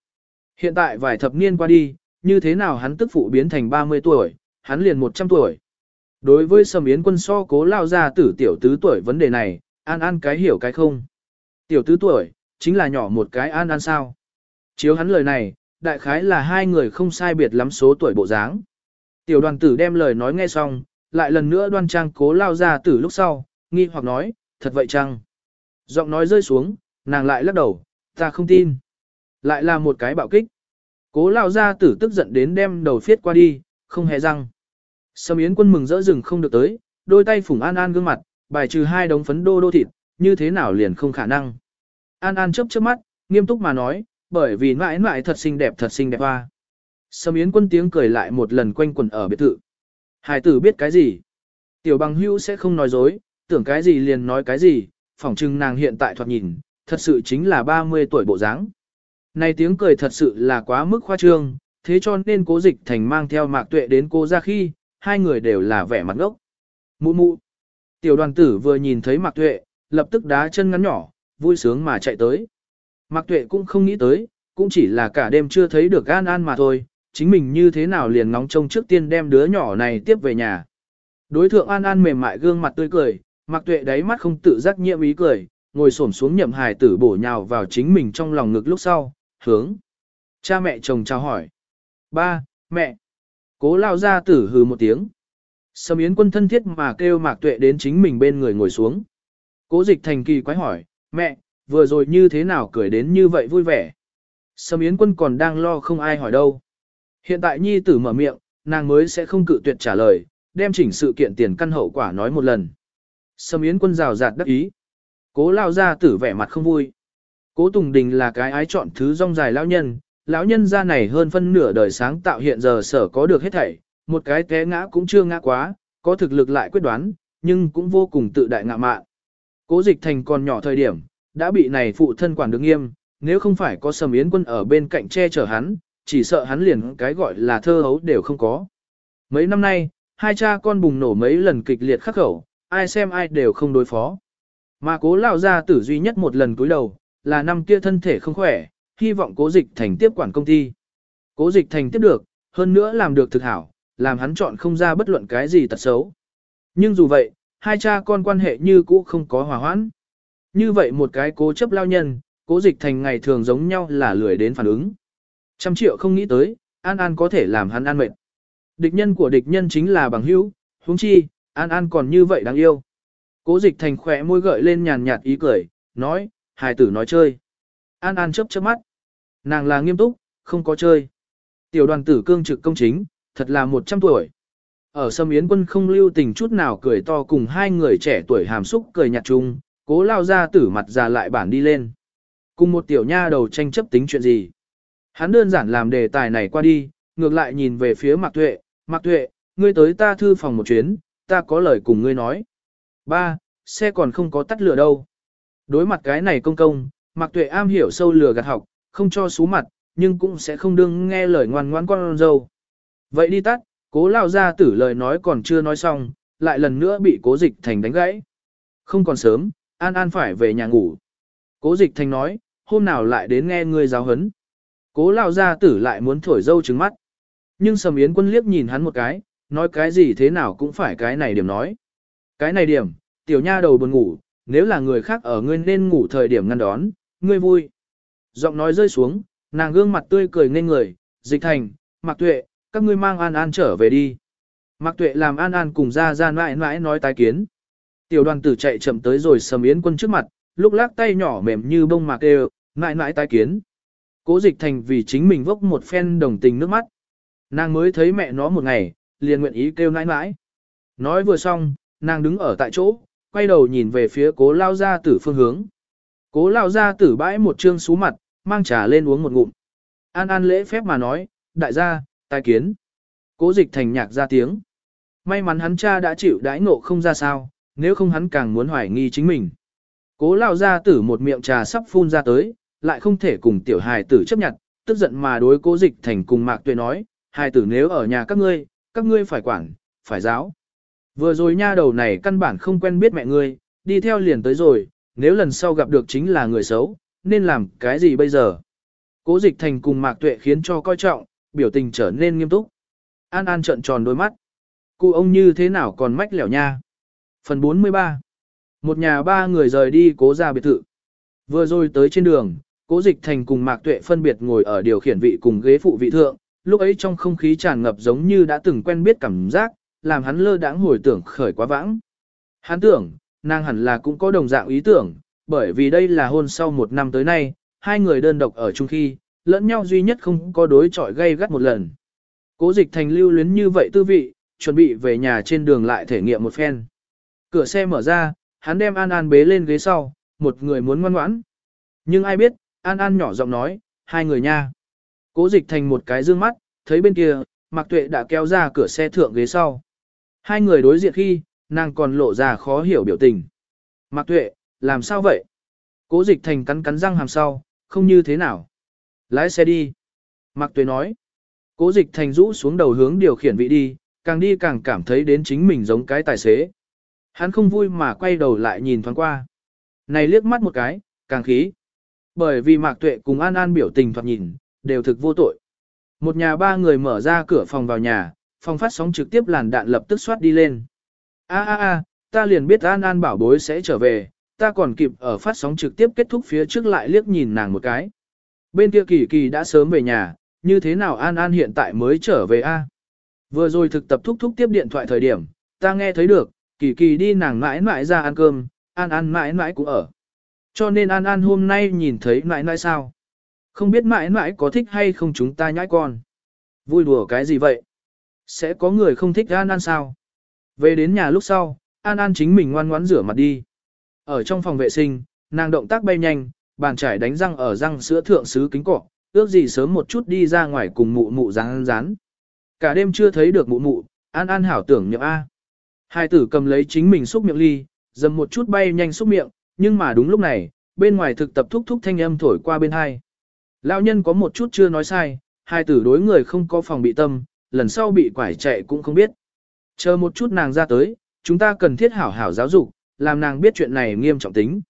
Hiện tại vài thập niên qua đi, như thế nào hắn tức phụ biến thành 30 tuổi, hắn liền 100 tuổi. Đối với Sầm Yến quân so cố lao ra tử tiểu tứ tuổi vấn đề này, an an cái hiểu cái không. Tiểu tứ tuổi, chính là nhỏ một cái an an sao. Chiếu hắn lời này, đại khái là hai người không sai biệt lắm số tuổi bộ dáng. Tiểu đoàn tử đem lời nói nghe xong, lại lần nữa đoan trang cố lao ra tử lúc sau, nghi hoặc nói, thật vậy chăng? Giọng nói rơi xuống, nàng lại lắc đầu, ta không tin. Lại là một cái bạo kích. Cố lao ra tử tức giận đến đem đầu phiết qua đi, không hề răng. Sâm Yến quân mừng rỡ rừng không được tới, đôi tay phủng An An gương mặt, bài trừ hai đống phấn đô đô thịt, như thế nào liền không khả năng. An An chớp chớp mắt, nghiêm túc mà nói, bởi vì mãi mãi thật xinh đẹp thật xinh đẹp hoa. Sâm Yến quân tiếng cười lại một lần quanh quẩn ở biệt thự. Hải tử biết cái gì? Tiểu bằng hữu sẽ không nói dối, tưởng cái gì liền nói cái gì, phỏng chừng nàng hiện tại thoạt nhìn, thật sự chính là 30 tuổi bộ dáng. Này tiếng cười thật sự là quá mức khoa trương, thế cho nên cố dịch thành mang theo mạc tuệ đến cô ra khi, hai người đều là vẻ mặt ngốc. Mụ mụ. Tiểu đoàn tử vừa nhìn thấy mạc tuệ, lập tức đá chân ngắn nhỏ, vui sướng mà chạy tới. Mạc tuệ cũng không nghĩ tới, cũng chỉ là cả đêm chưa thấy được an an mà thôi, chính mình như thế nào liền ngóng trông trước tiên đem đứa nhỏ này tiếp về nhà. Đối thượng an an mềm mại gương mặt tươi cười, mặc Tuệ đáy mắt không tự giác nhiễm ý cười, ngồi xổm xuống nhậm hài tử bổ nhào vào chính mình trong lòng ngực lúc sau, hướng. Cha mẹ chồng chào hỏi. Ba, mẹ. Cố lao ra tử hừ một tiếng. Sâm Yến quân thân thiết mà kêu Mạc Tuệ đến chính mình bên người ngồi xuống. Cố dịch thành kỳ quái hỏi, mẹ, vừa rồi như thế nào cười đến như vậy vui vẻ. Sâm Yến quân còn đang lo không ai hỏi đâu. Hiện tại nhi tử mở miệng, nàng mới sẽ không cự tuyệt trả lời, đem chỉnh sự kiện tiền căn hậu quả nói một lần. Sâm Yến quân rào rạt đắc ý. Cố lao ra tử vẻ mặt không vui. Cố Tùng Đình là cái ái chọn thứ rong dài lão nhân, lão nhân ra này hơn phân nửa đời sáng tạo hiện giờ sở có được hết thảy, một cái té ngã cũng chưa ngã quá, có thực lực lại quyết đoán, nhưng cũng vô cùng tự đại ngạ mạn. Cố dịch thành còn nhỏ thời điểm, đã bị này phụ thân quản được nghiêm, nếu không phải có sầm yến quân ở bên cạnh che chở hắn, chỉ sợ hắn liền cái gọi là thơ hấu đều không có. Mấy năm nay, hai cha con bùng nổ mấy lần kịch liệt khắc khẩu, ai xem ai đều không đối phó. Mà cố lao ra tử duy nhất một lần cúi đầu, là năm kia thân thể không khỏe, hy vọng cố dịch thành tiếp quản công ty. Cố dịch thành tiếp được, hơn nữa làm được thực hảo, làm hắn chọn không ra bất luận cái gì tật xấu. Nhưng dù vậy, hai cha con quan hệ như cũ không có hòa hoãn. Như vậy một cái cố chấp lao nhân, cố dịch thành ngày thường giống nhau là lười đến phản ứng. Trăm triệu không nghĩ tới, An An có thể làm hắn an mệt. Địch nhân của địch nhân chính là bằng hữu, huống chi, An An còn như vậy đáng yêu. Cố dịch thành khỏe môi gợi lên nhàn nhạt ý cười, nói, hài tử nói chơi. An An chớp chớp mắt. Nàng là nghiêm túc, không có chơi. Tiểu đoàn tử cương trực công chính, thật là 100 tuổi. Ở sâm yến quân không lưu tình chút nào cười to cùng hai người trẻ tuổi hàm xúc cười nhạt chung, cố lao ra tử mặt già lại bản đi lên. Cùng một tiểu nha đầu tranh chấp tính chuyện gì. Hắn đơn giản làm đề tài này qua đi, ngược lại nhìn về phía Mạc Tuệ, Mạc Tuệ, ngươi tới ta thư phòng một chuyến, ta có lời cùng ngươi nói. Ba, xe còn không có tắt lửa đâu. Đối mặt cái này công công, Mạc Tuệ am hiểu sâu lửa gạt học, không cho sú mặt, nhưng cũng sẽ không đương nghe lời ngoan ngoãn con dâu. Vậy đi tắt, cố lao ra tử lời nói còn chưa nói xong, lại lần nữa bị cố dịch thành đánh gãy. Không còn sớm, An An phải về nhà ngủ. Cố dịch thành nói, hôm nào lại đến nghe ngươi giáo hấn. Cố lao gia tử lại muốn thổi dâu trứng mắt. Nhưng Sầm Yến quân liếc nhìn hắn một cái, nói cái gì thế nào cũng phải cái này điểm nói. Cái này điểm, tiểu nha đầu buồn ngủ, nếu là người khác ở ngươi nên ngủ thời điểm ngăn đón, ngươi vui. Giọng nói rơi xuống, nàng gương mặt tươi cười nên người, dịch thành, mặc tuệ, các ngươi mang An An trở về đi. Mặc tuệ làm An An cùng ra ra mãi mãi nói tái kiến. Tiểu đoàn tử chạy chậm tới rồi sầm yến quân trước mặt, lúc lắc tay nhỏ mềm như bông mạc đều, mãi mãi tái kiến. Cố dịch thành vì chính mình vốc một phen đồng tình nước mắt. Nàng mới thấy mẹ nó một ngày, liền nguyện ý kêu nãi nãi. Nói vừa xong, nàng đứng ở tại chỗ, quay đầu nhìn về phía cố lao gia tử phương hướng. Cố lao gia tử bãi một trương xú mặt, mang trà lên uống một ngụm. An an lễ phép mà nói, đại gia, tai kiến. Cố dịch thành nhạc ra tiếng. May mắn hắn cha đã chịu đãi ngộ không ra sao, nếu không hắn càng muốn hoài nghi chính mình. Cố lao gia tử một miệng trà sắp phun ra tới, lại không thể cùng tiểu hài tử chấp nhận, tức giận mà đối cố dịch thành cùng mạc tuệ nói, hài tử nếu ở nhà các ngươi, các ngươi phải quản, phải giáo. Vừa rồi nha đầu này căn bản không quen biết mẹ ngươi, đi theo liền tới rồi, nếu lần sau gặp được chính là người xấu, nên làm cái gì bây giờ? Cố dịch thành cùng mạc tuệ khiến cho coi trọng, biểu tình trở nên nghiêm túc. An An trợn tròn đôi mắt. Cụ ông như thế nào còn mách lẻo nha? Phần 43 Một nhà ba người rời đi cố ra biệt thự. Vừa rồi tới trên đường, cố dịch thành cùng mạc tuệ phân biệt ngồi ở điều khiển vị cùng ghế phụ vị thượng, lúc ấy trong không khí tràn ngập giống như đã từng quen biết cảm giác, làm hắn lơ đãng hồi tưởng khởi quá vãng. Hắn tưởng, nàng hẳn là cũng có đồng dạng ý tưởng, bởi vì đây là hôn sau một năm tới nay, hai người đơn độc ở chung khi, lẫn nhau duy nhất không có đối chọi gây gắt một lần. Cố dịch thành lưu luyến như vậy tư vị, chuẩn bị về nhà trên đường lại thể nghiệm một phen. Cửa xe mở ra, hắn đem An An bế lên ghế sau, một người muốn ngoan ngoãn. Nhưng ai biết, An An nhỏ giọng nói, hai người nha. Cố dịch thành một cái dương mắt, thấy bên kia, Mạc Tuệ đã kéo ra cửa xe thượng ghế sau. Hai người đối diện khi, nàng còn lộ ra khó hiểu biểu tình. Mạc Tuệ, làm sao vậy? Cố dịch thành cắn cắn răng hàm sau, không như thế nào. Lái xe đi. Mạc Tuệ nói. Cố dịch thành rũ xuống đầu hướng điều khiển vị đi, càng đi càng cảm thấy đến chính mình giống cái tài xế. Hắn không vui mà quay đầu lại nhìn thoáng qua. Này liếc mắt một cái, càng khí. Bởi vì Mạc Tuệ cùng An An biểu tình thoạt nhìn, đều thực vô tội. Một nhà ba người mở ra cửa phòng vào nhà, phòng phát sóng trực tiếp làn đạn lập tức xoát đi lên. A a a, ta liền biết An An bảo bối sẽ trở về, ta còn kịp ở phát sóng trực tiếp kết thúc phía trước lại liếc nhìn nàng một cái. Bên kia kỳ kỳ đã sớm về nhà, như thế nào An An hiện tại mới trở về a? Vừa rồi thực tập thúc thúc tiếp điện thoại thời điểm, ta nghe thấy được, kỳ kỳ đi nàng mãi mãi ra ăn cơm, An An mãi mãi cũng ở. Cho nên An An hôm nay nhìn thấy mãi mãi sao? Không biết mãi mãi có thích hay không chúng ta nhãi con. Vui đùa cái gì vậy? Sẽ có người không thích An An sao? Về đến nhà lúc sau, An An chính mình ngoan ngoãn rửa mặt đi. Ở trong phòng vệ sinh, nàng động tác bay nhanh, bàn chải đánh răng ở răng sữa thượng sứ kính cọ, ước gì sớm một chút đi ra ngoài cùng mụ mụ rán rán. Cả đêm chưa thấy được mụ mụ, An An hảo tưởng nhậm A. Hai tử cầm lấy chính mình xúc miệng ly, dầm một chút bay nhanh xúc miệng, nhưng mà đúng lúc này, bên ngoài thực tập thúc thúc thanh âm thổi qua bên hai. Lão nhân có một chút chưa nói sai, hai tử đối người không có phòng bị tâm, lần sau bị quải chạy cũng không biết. Chờ một chút nàng ra tới, chúng ta cần thiết hảo hảo giáo dục, làm nàng biết chuyện này nghiêm trọng tính.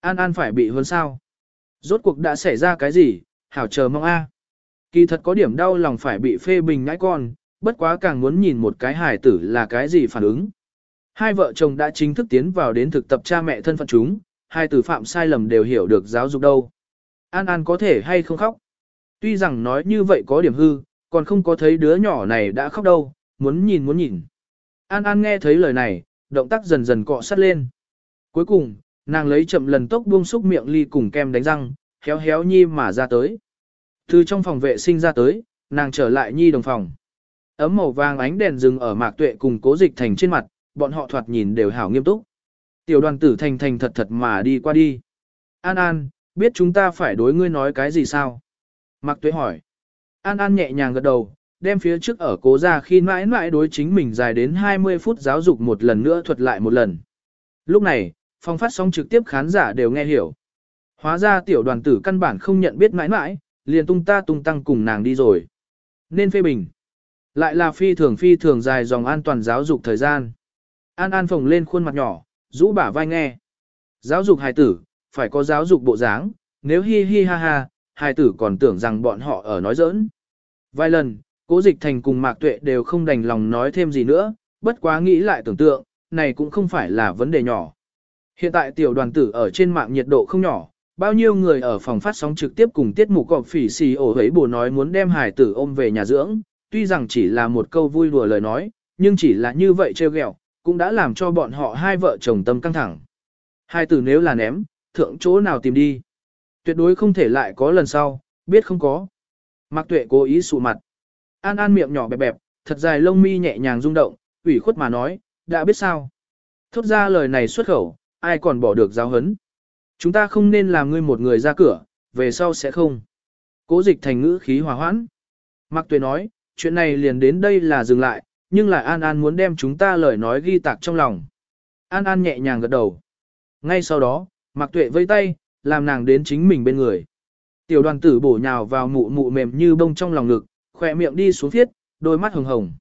An An phải bị hơn sao? Rốt cuộc đã xảy ra cái gì, hảo chờ mong a. Kỳ thật có điểm đau lòng phải bị phê bình ngãi con, bất quá càng muốn nhìn một cái hài tử là cái gì phản ứng. Hai vợ chồng đã chính thức tiến vào đến thực tập cha mẹ thân phận chúng, hai tử phạm sai lầm đều hiểu được giáo dục đâu. An An có thể hay không khóc. Tuy rằng nói như vậy có điểm hư, còn không có thấy đứa nhỏ này đã khóc đâu, muốn nhìn muốn nhìn. An An nghe thấy lời này, động tác dần dần cọ sát lên. Cuối cùng, nàng lấy chậm lần tốc buông xúc miệng ly cùng kem đánh răng, héo héo nhi mà ra tới. Từ trong phòng vệ sinh ra tới, nàng trở lại nhi đồng phòng. Ấm màu vàng ánh đèn rừng ở mạc tuệ cùng cố dịch thành trên mặt, bọn họ thoạt nhìn đều hảo nghiêm túc. Tiểu đoàn tử thành thành thật thật mà đi qua đi. An An, biết chúng ta phải đối ngươi nói cái gì sao? Mạc Tuế hỏi. An An nhẹ nhàng gật đầu, đem phía trước ở cố ra khi mãi mãi đối chính mình dài đến 20 phút giáo dục một lần nữa thuật lại một lần. Lúc này, phong phát sóng trực tiếp khán giả đều nghe hiểu. Hóa ra tiểu đoàn tử căn bản không nhận biết mãi mãi, liền tung ta tung tăng cùng nàng đi rồi. Nên phê bình. Lại là phi thường phi thường dài dòng an toàn giáo dục thời gian. An An phồng lên khuôn mặt nhỏ, rũ bả vai nghe. Giáo dục hài tử, phải có giáo dục bộ dáng, nếu hi hi ha ha, hài tử còn tưởng rằng bọn họ ở nói giỡn. Vài lần, cố dịch thành cùng mạc tuệ đều không đành lòng nói thêm gì nữa, bất quá nghĩ lại tưởng tượng, này cũng không phải là vấn đề nhỏ. Hiện tại tiểu đoàn tử ở trên mạng nhiệt độ không nhỏ, bao nhiêu người ở phòng phát sóng trực tiếp cùng tiết mục cọp phỉ xì ổ ấy bồ nói muốn đem hài tử ôm về nhà dưỡng, tuy rằng chỉ là một câu vui đùa lời nói, nhưng chỉ là như vậy trêu ghẹo, cũng đã làm cho bọn họ hai vợ chồng tâm căng thẳng. Hai tử nếu là ném, thượng chỗ nào tìm đi. Tuyệt đối không thể lại có lần sau, biết không có. Mạc Tuệ cố ý sụ mặt. An An miệng nhỏ bẹp bẹp, thật dài lông mi nhẹ nhàng rung động, ủy khuất mà nói, đã biết sao. Thốt ra lời này xuất khẩu, ai còn bỏ được giáo hấn. Chúng ta không nên làm ngươi một người ra cửa, về sau sẽ không. Cố dịch thành ngữ khí hòa hoãn. Mạc Tuệ nói, chuyện này liền đến đây là dừng lại, nhưng lại An An muốn đem chúng ta lời nói ghi tạc trong lòng. An An nhẹ nhàng gật đầu. Ngay sau đó, Mạc Tuệ vây tay, làm nàng đến chính mình bên người. Tiểu đoàn tử bổ nhào vào mụ mụ mềm như bông trong lòng ngực, khỏe miệng đi xuống thiết, đôi mắt hồng hồng.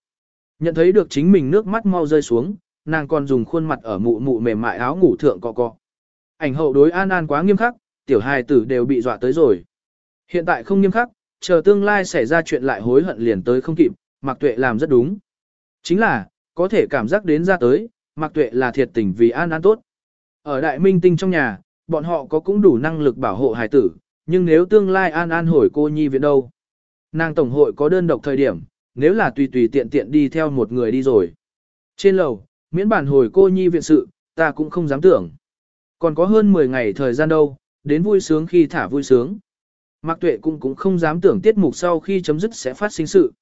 Nhận thấy được chính mình nước mắt mau rơi xuống, nàng còn dùng khuôn mặt ở mụ mụ mềm mại áo ngủ thượng cọ cọ. Ảnh hậu đối An An quá nghiêm khắc, tiểu hài tử đều bị dọa tới rồi. Hiện tại không nghiêm khắc, chờ tương lai xảy ra chuyện lại hối hận liền tới không kịp, Mạc Tuệ làm rất đúng. Chính là, có thể cảm giác đến ra tới, Mạc Tuệ là thiệt tình vì An An tốt. Ở Đại Minh Tinh trong nhà, bọn họ có cũng đủ năng lực bảo hộ hài tử, nhưng nếu tương lai An An hồi cô nhi viện đâu? Nàng tổng hội có đơn độc thời điểm, nếu là tùy tùy tiện tiện đi theo một người đi rồi. Trên lầu, miễn bản hồi cô nhi viện sự, ta cũng không dám tưởng. Còn có hơn 10 ngày thời gian đâu, đến vui sướng khi thả vui sướng. Mạc Tuệ cũng cũng không dám tưởng tiết mục sau khi chấm dứt sẽ phát sinh sự.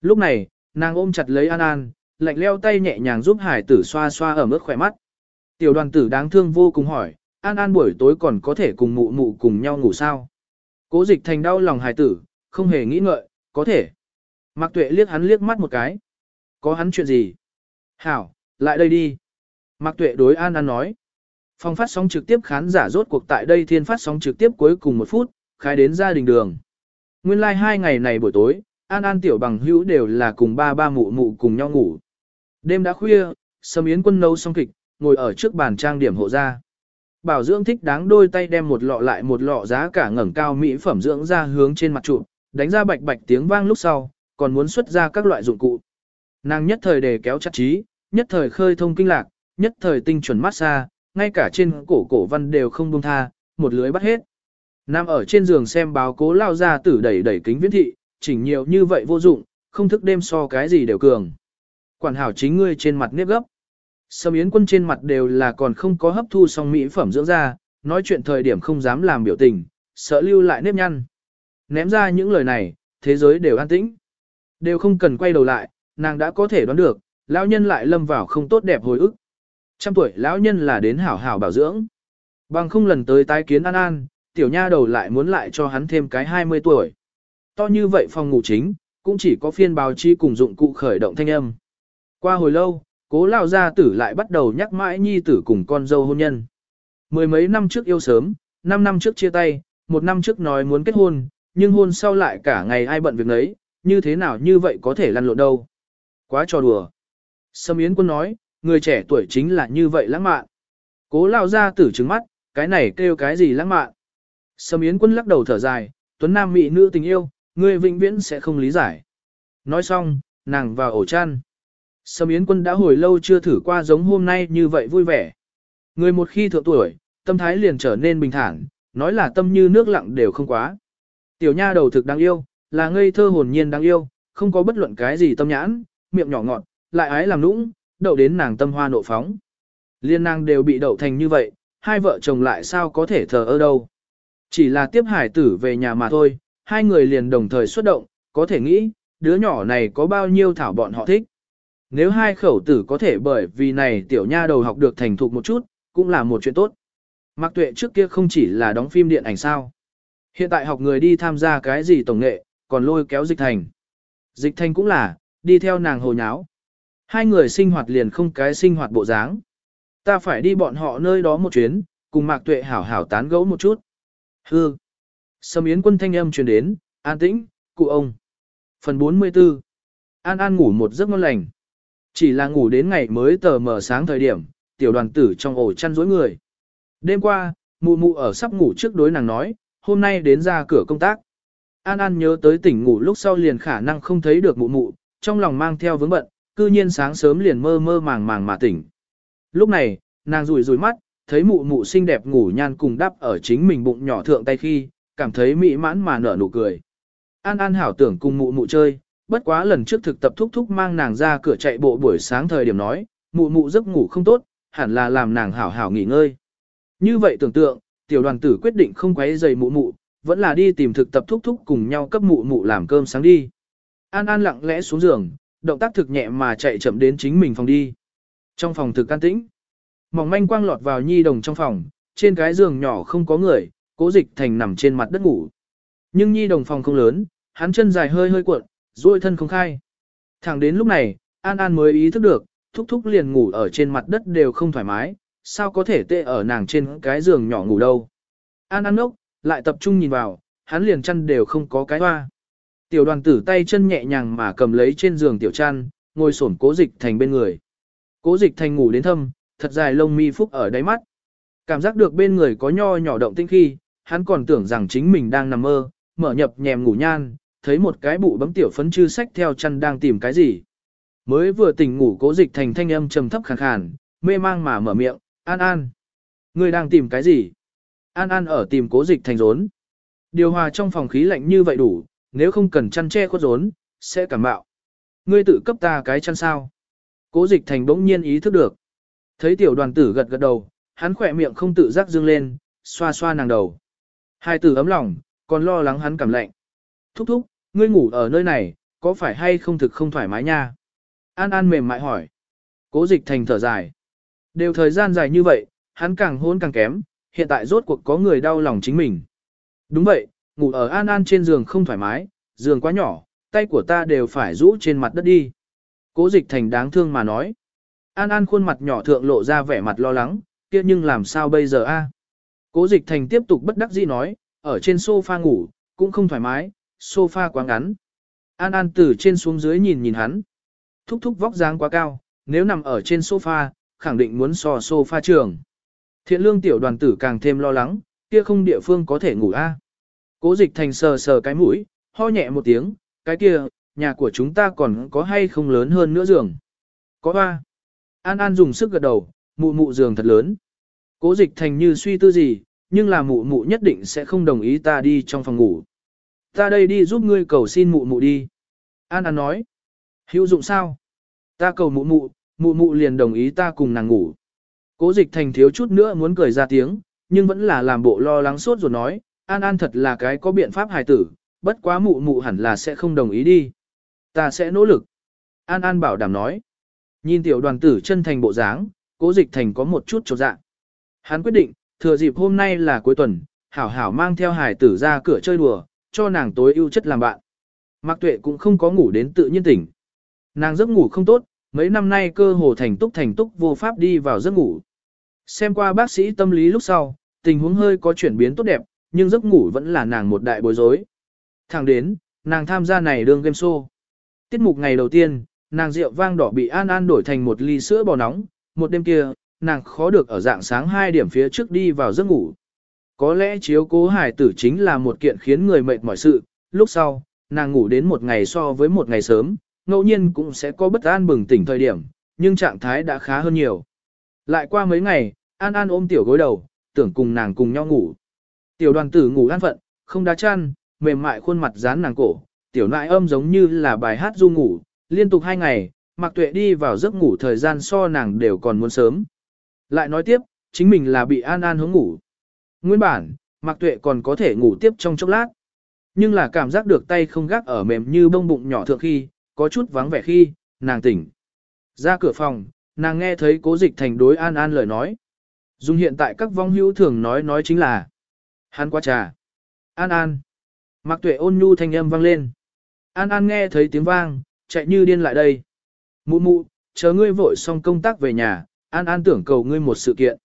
Lúc này, nàng ôm chặt lấy An An, lạnh leo tay nhẹ nhàng giúp hải tử xoa xoa ở mức khỏe mắt. Tiểu đoàn tử đáng thương vô cùng hỏi, An An buổi tối còn có thể cùng mụ mụ cùng nhau ngủ sao? Cố dịch thành đau lòng hải tử, không hề nghĩ ngợi, có thể. Mạc Tuệ liếc hắn liếc mắt một cái. Có hắn chuyện gì? Hảo, lại đây đi. Mạc Tuệ đối An An nói. Phòng phát sóng trực tiếp khán giả rốt cuộc tại đây thiên phát sóng trực tiếp cuối cùng một phút, khai đến gia đình đường. Nguyên lai like hai ngày này buổi tối, An An tiểu bằng hữu đều là cùng ba ba mụ mụ cùng nhau ngủ. Đêm đã khuya, Sâm Yến quân nấu xong kịch, ngồi ở trước bàn trang điểm hộ ra. Bảo dưỡng thích đáng đôi tay đem một lọ lại một lọ giá cả ngẩng cao mỹ phẩm dưỡng ra hướng trên mặt trụ, đánh ra bạch bạch tiếng vang lúc sau, còn muốn xuất ra các loại dụng cụ. Nàng nhất thời đề kéo chặt trí, nhất thời khơi thông kinh lạc, nhất thời tinh chuẩn massage, ngay cả trên cổ cổ văn đều không buông tha, một lưới bắt hết. Nam ở trên giường xem báo cố lao ra tử đẩy đẩy kính viễn thị, chỉnh nhiều như vậy vô dụng, không thức đêm so cái gì đều cường. Quản hảo chính ngươi trên mặt nếp gấp. Sâm Yến quân trên mặt đều là còn không có hấp thu xong mỹ phẩm dưỡng da, nói chuyện thời điểm không dám làm biểu tình, sợ lưu lại nếp nhăn. Ném ra những lời này, thế giới đều an tĩnh. Đều không cần quay đầu lại, nàng đã có thể đoán được, lão nhân lại lâm vào không tốt đẹp hồi ức. Trăm tuổi lão nhân là đến hảo hảo bảo dưỡng. Bằng không lần tới tái kiến An An, tiểu nha đầu lại muốn lại cho hắn thêm cái 20 tuổi. To như vậy phòng ngủ chính, cũng chỉ có phiên báo chi cùng dụng cụ khởi động thanh âm. Qua hồi lâu, cố lao gia tử lại bắt đầu nhắc mãi nhi tử cùng con dâu hôn nhân. Mười mấy năm trước yêu sớm, năm năm trước chia tay, một năm trước nói muốn kết hôn, nhưng hôn sau lại cả ngày ai bận việc nấy, như thế nào như vậy có thể lăn lộn đâu. Quá trò đùa. Sâm Yến quân nói, người trẻ tuổi chính là như vậy lãng mạn. Cố lao gia tử trứng mắt, cái này kêu cái gì lãng mạn. Sâm Yến quân lắc đầu thở dài, tuấn nam mỹ nữ tình yêu, Ngươi vĩnh viễn sẽ không lý giải. Nói xong, nàng vào ổ chăn. Sâm Yến quân đã hồi lâu chưa thử qua giống hôm nay như vậy vui vẻ. Người một khi thượng tuổi, tâm thái liền trở nên bình thản, nói là tâm như nước lặng đều không quá. Tiểu nha đầu thực đáng yêu, là ngây thơ hồn nhiên đáng yêu, không có bất luận cái gì tâm nhãn, miệng nhỏ ngọt, lại ái làm nũng, đậu đến nàng tâm hoa nộ phóng. Liên nàng đều bị đậu thành như vậy, hai vợ chồng lại sao có thể thờ ơ đâu. Chỉ là tiếp hải tử về nhà mà thôi, hai người liền đồng thời xuất động, có thể nghĩ, đứa nhỏ này có bao nhiêu thảo bọn họ thích. Nếu hai khẩu tử có thể bởi vì này tiểu nha đầu học được thành thục một chút, cũng là một chuyện tốt. Mạc Tuệ trước kia không chỉ là đóng phim điện ảnh sao. Hiện tại học người đi tham gia cái gì tổng nghệ, còn lôi kéo dịch thành. Dịch thành cũng là, đi theo nàng hồ nháo. Hai người sinh hoạt liền không cái sinh hoạt bộ dáng. Ta phải đi bọn họ nơi đó một chuyến, cùng Mạc Tuệ hảo hảo tán gẫu một chút. Hư. Sâm Yến quân thanh âm truyền đến, an tĩnh, cụ ông. Phần 44. An An ngủ một giấc ngon lành. Chỉ là ngủ đến ngày mới tờ mờ sáng thời điểm, tiểu đoàn tử trong ổ chăn rối người. Đêm qua, mụ mụ ở sắp ngủ trước đối nàng nói, hôm nay đến ra cửa công tác. An An nhớ tới tỉnh ngủ lúc sau liền khả năng không thấy được mụ mụ, trong lòng mang theo vướng bận, cư nhiên sáng sớm liền mơ mơ màng màng mà tỉnh. Lúc này, nàng rủi rủi mắt, thấy mụ mụ xinh đẹp ngủ nhan cùng đắp ở chính mình bụng nhỏ thượng tay khi, cảm thấy mỹ mãn mà nở nụ cười. An An hảo tưởng cùng mụ mụ chơi, bất quá lần trước thực tập thúc thúc mang nàng ra cửa chạy bộ buổi sáng thời điểm nói, mụ mụ giấc ngủ không tốt, hẳn là làm nàng hảo hảo nghỉ ngơi. Như vậy tưởng tượng, tiểu đoàn tử quyết định không quấy giày mụ mụ, vẫn là đi tìm thực tập thúc thúc cùng nhau cấp mụ mụ làm cơm sáng đi. An An lặng lẽ xuống giường, động tác thực nhẹ mà chạy chậm đến chính mình phòng đi. Trong phòng thực an tĩnh, mỏng manh quang lọt vào nhi đồng trong phòng, trên cái giường nhỏ không có người, cố dịch thành nằm trên mặt đất ngủ. Nhưng nhi đồng phòng không lớn, hắn chân dài hơi hơi cuộn, duỗi thân không khai. Thẳng đến lúc này, An An mới ý thức được, thúc thúc liền ngủ ở trên mặt đất đều không thoải mái, sao có thể tê ở nàng trên cái giường nhỏ ngủ đâu. An An ốc, lại tập trung nhìn vào, hắn liền chăn đều không có cái hoa. Tiểu đoàn tử tay chân nhẹ nhàng mà cầm lấy trên giường tiểu chăn, ngồi sổn cố dịch thành bên người. Cố dịch thành ngủ đến thâm, thật dài lông mi phúc ở đáy mắt. Cảm giác được bên người có nho nhỏ động tinh khi, hắn còn tưởng rằng chính mình đang nằm mơ, mở nhập nhèm ngủ nhan, thấy một cái bụ bấm tiểu phấn chư sách theo chăn đang tìm cái gì. Mới vừa tỉnh ngủ cố dịch thành thanh âm trầm thấp khàn khàn, mê mang mà mở miệng, an an. Người đang tìm cái gì? An an ở tìm cố dịch thành rốn. Điều hòa trong phòng khí lạnh như vậy đủ, nếu không cần chăn che khuất rốn, sẽ cảm bạo. Ngươi tự cấp ta cái chăn sao? Cố dịch thành bỗng nhiên ý thức được. Thấy tiểu đoàn tử gật gật đầu, hắn khỏe miệng không tự giác dương lên, xoa xoa nàng đầu. Hai tử ấm lòng, còn lo lắng hắn cảm lạnh. Thúc thúc, ngươi ngủ ở nơi này, có phải hay không thực không thoải mái nha? An An mềm mại hỏi. Cố dịch thành thở dài. Đều thời gian dài như vậy, hắn càng hôn càng kém, hiện tại rốt cuộc có người đau lòng chính mình. Đúng vậy, ngủ ở An An trên giường không thoải mái, giường quá nhỏ, tay của ta đều phải rũ trên mặt đất đi. Cố dịch thành đáng thương mà nói. An An khuôn mặt nhỏ thượng lộ ra vẻ mặt lo lắng, kia nhưng làm sao bây giờ a? Cố dịch thành tiếp tục bất đắc dĩ nói, ở trên sofa ngủ, cũng không thoải mái, sofa quá ngắn. An An từ trên xuống dưới nhìn nhìn hắn. Thúc thúc vóc dáng quá cao, nếu nằm ở trên sofa, khẳng định muốn so sofa trường. Thiện lương tiểu đoàn tử càng thêm lo lắng, kia không địa phương có thể ngủ a. Cố dịch thành sờ sờ cái mũi, ho nhẹ một tiếng, cái kia, nhà của chúng ta còn có hay không lớn hơn nữa giường. Có ba. An An dùng sức gật đầu, mụ mụ giường thật lớn. Cố dịch thành như suy tư gì, nhưng là mụ mụ nhất định sẽ không đồng ý ta đi trong phòng ngủ. Ta đây đi giúp ngươi cầu xin mụ mụ đi. An An nói. Hữu dụng sao? Ta cầu mụ mụ, mụ mụ liền đồng ý ta cùng nàng ngủ. Cố dịch thành thiếu chút nữa muốn cười ra tiếng, nhưng vẫn là làm bộ lo lắng sốt rồi nói, An An thật là cái có biện pháp hài tử, bất quá mụ mụ hẳn là sẽ không đồng ý đi. Ta sẽ nỗ lực. An An bảo đảm nói. Nhìn tiểu đoàn tử chân thành bộ dáng, cố dịch thành có một chút trột dạ. Hắn quyết định, thừa dịp hôm nay là cuối tuần, hảo hảo mang theo Hải tử ra cửa chơi đùa, cho nàng tối ưu chất làm bạn. Mạc Tuệ cũng không có ngủ đến tự nhiên tỉnh. Nàng giấc ngủ không tốt, mấy năm nay cơ hồ thành túc thành túc vô pháp đi vào giấc ngủ. Xem qua bác sĩ tâm lý lúc sau, tình huống hơi có chuyển biến tốt đẹp, nhưng giấc ngủ vẫn là nàng một đại bối rối. Thẳng đến, nàng tham gia này đường game show. Tiết mục ngày đầu tiên, nàng rượu vang đỏ bị An An đổi thành một ly sữa bò nóng, một đêm kia, nàng khó được ở dạng sáng 2 điểm phía trước đi vào giấc ngủ. Có lẽ chiếu cố hải tử chính là một kiện khiến người mệt mỏi sự, lúc sau, nàng ngủ đến một ngày so với một ngày sớm, ngẫu nhiên cũng sẽ có bất an bừng tỉnh thời điểm, nhưng trạng thái đã khá hơn nhiều. Lại qua mấy ngày, An An ôm tiểu gối đầu, tưởng cùng nàng cùng nhau ngủ. Tiểu đoàn tử ngủ an phận, không đá chăn, mềm mại khuôn mặt dán nàng cổ, tiểu nại âm giống như là bài hát du ngủ, liên tục hai ngày, mặc Tuệ đi vào giấc ngủ thời gian so nàng đều còn muốn sớm. Lại nói tiếp, chính mình là bị An An hướng ngủ. Nguyên bản, Mạc Tuệ còn có thể ngủ tiếp trong chốc lát. Nhưng là cảm giác được tay không gác ở mềm như bông bụng nhỏ thượng khi, có chút vắng vẻ khi, nàng tỉnh. Ra cửa phòng, nàng nghe thấy cố dịch thành đối An An lời nói. Dùng hiện tại các vong hữu thường nói nói chính là Hắn quá trà. An An. Mạc Tuệ ôn nhu thanh âm vang lên. An An nghe thấy tiếng vang, chạy như điên lại đây. Mụ mụ, chờ ngươi vội xong công tác về nhà, An An tưởng cầu ngươi một sự kiện.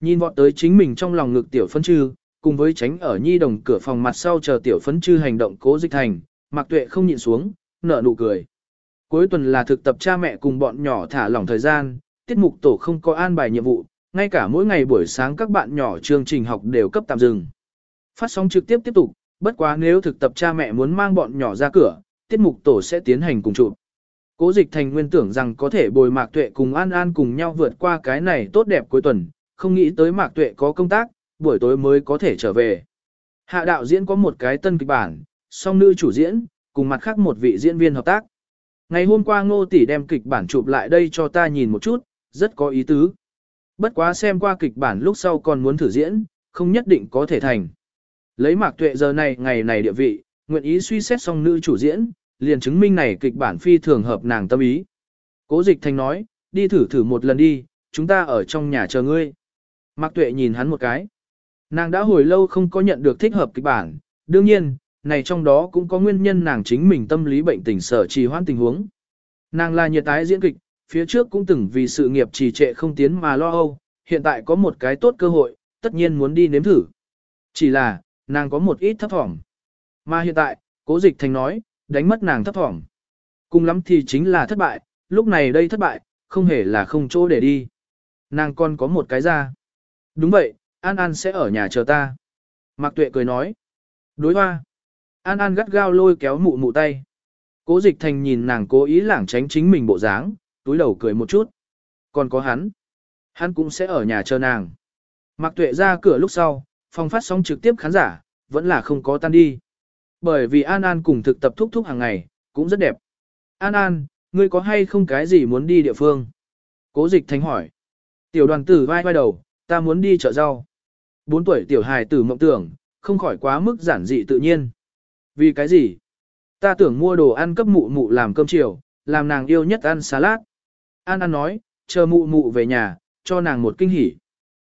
Nhìn vọt tới chính mình trong lòng ngực tiểu phấn trư, cùng với tránh ở nhi đồng cửa phòng mặt sau chờ tiểu phấn trư hành động cố dịch thành, Mặc Tuệ không nhịn xuống, nở nụ cười. Cuối tuần là thực tập cha mẹ cùng bọn nhỏ thả lỏng thời gian, tiết mục tổ không có an bài nhiệm vụ, ngay cả mỗi ngày buổi sáng các bạn nhỏ chương trình học đều cấp tạm dừng. Phát sóng trực tiếp tiếp tục, bất quá nếu thực tập cha mẹ muốn mang bọn nhỏ ra cửa, tiết mục tổ sẽ tiến hành cùng chụp. Cố dịch thành nguyên tưởng rằng có thể bồi Mạc Tuệ cùng An An cùng nhau vượt qua cái này tốt đẹp cuối tuần, không nghĩ tới Mạc Tuệ có công tác, buổi tối mới có thể trở về. Hạ đạo diễn có một cái tân kịch bản, song nữ chủ diễn, cùng mặt khác một vị diễn viên hợp tác. Ngày hôm qua Ngô Tỷ đem kịch bản chụp lại đây cho ta nhìn một chút, rất có ý tứ. Bất quá xem qua kịch bản lúc sau còn muốn thử diễn, không nhất định có thể thành. Lấy mạc tuệ giờ này ngày này địa vị, nguyện ý suy xét song nữ chủ diễn, liền chứng minh này kịch bản phi thường hợp nàng tâm ý. Cố dịch thành nói, đi thử thử một lần đi, chúng ta ở trong nhà chờ ngươi. Mạc tuệ nhìn hắn một cái. Nàng đã hồi lâu không có nhận được thích hợp kịch bản, đương nhiên, này trong đó cũng có nguyên nhân nàng chính mình tâm lý bệnh tình sở trì hoãn tình huống. Nàng là nhiệt tái diễn kịch, phía trước cũng từng vì sự nghiệp trì trệ không tiến mà lo âu, hiện tại có một cái tốt cơ hội, tất nhiên muốn đi nếm thử. Chỉ là, nàng có một ít thấp thỏm. Mà hiện tại, cố dịch thành nói, đánh mất nàng thấp thỏm. Cùng lắm thì chính là thất bại, lúc này đây thất bại, không hề là không chỗ để đi. Nàng còn có một cái ra. Đúng vậy, An An sẽ ở nhà chờ ta. Mạc Tuệ cười nói. Đối hoa. An An gắt gao lôi kéo mụ mụ tay. Cố dịch thành nhìn nàng cố ý lảng tránh chính mình bộ dáng, túi đầu cười một chút. Còn có hắn. Hắn cũng sẽ ở nhà chờ nàng. Mạc Tuệ ra cửa lúc sau, phòng phát sóng trực tiếp khán giả, vẫn là không có tan đi. Bởi vì An An cùng thực tập thúc thúc hàng ngày, cũng rất đẹp. An An, ngươi có hay không cái gì muốn đi địa phương? Cố dịch Thanh hỏi. Tiểu đoàn tử vai vai đầu, ta muốn đi chợ rau. Bốn tuổi tiểu hài tử mộng tưởng, không khỏi quá mức giản dị tự nhiên. Vì cái gì? Ta tưởng mua đồ ăn cấp mụ mụ làm cơm chiều, làm nàng yêu nhất ăn salad. An An nói, chờ mụ mụ về nhà, cho nàng một kinh hỉ.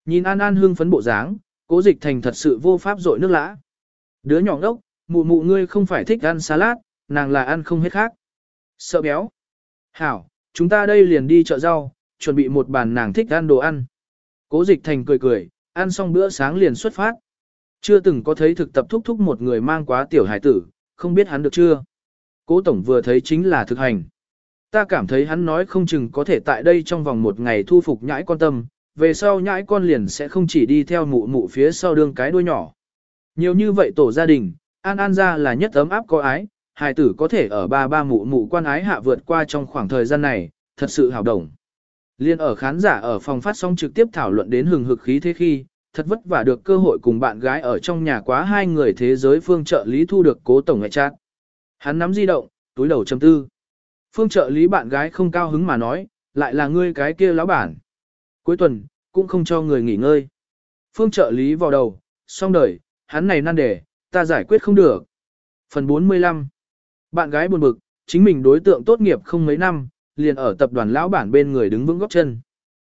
Nhìn An An hương phấn bộ dáng, cố dịch thành thật sự vô pháp dội nước lã. Đứa nhỏ đốc, mụ mụ ngươi không phải thích ăn salad, nàng là ăn không hết khác. Sợ béo. Hảo, chúng ta đây liền đi chợ rau, chuẩn bị một bàn nàng thích ăn đồ ăn. Cố dịch thành cười cười, ăn xong bữa sáng liền xuất phát. Chưa từng có thấy thực tập thúc thúc một người mang quá tiểu hải tử, không biết hắn được chưa. Cố tổng vừa thấy chính là thực hành. Ta cảm thấy hắn nói không chừng có thể tại đây trong vòng một ngày thu phục nhãi con tâm, về sau nhãi con liền sẽ không chỉ đi theo mụ mụ phía sau đương cái đuôi nhỏ. Nhiều như vậy tổ gia đình, an an ra là nhất ấm áp có ái, hài tử có thể ở ba ba mụ mụ quan ái hạ vượt qua trong khoảng thời gian này, thật sự hào đồng. Liên ở khán giả ở phòng phát sóng trực tiếp thảo luận đến hừng hực khí thế khi, thật vất vả được cơ hội cùng bạn gái ở trong nhà quá hai người thế giới phương trợ lý thu được cố tổng ngoại trát. Hắn nắm di động, túi đầu châm tư. Phương trợ lý bạn gái không cao hứng mà nói, lại là ngươi cái kia lão bản. Cuối tuần, cũng không cho người nghỉ ngơi. Phương trợ lý vào đầu, xong đời, hắn này nan đề, ta giải quyết không được. Phần 45 Bạn gái buồn bực, chính mình đối tượng tốt nghiệp không mấy năm, liền ở tập đoàn lão bản bên người đứng vững góc chân.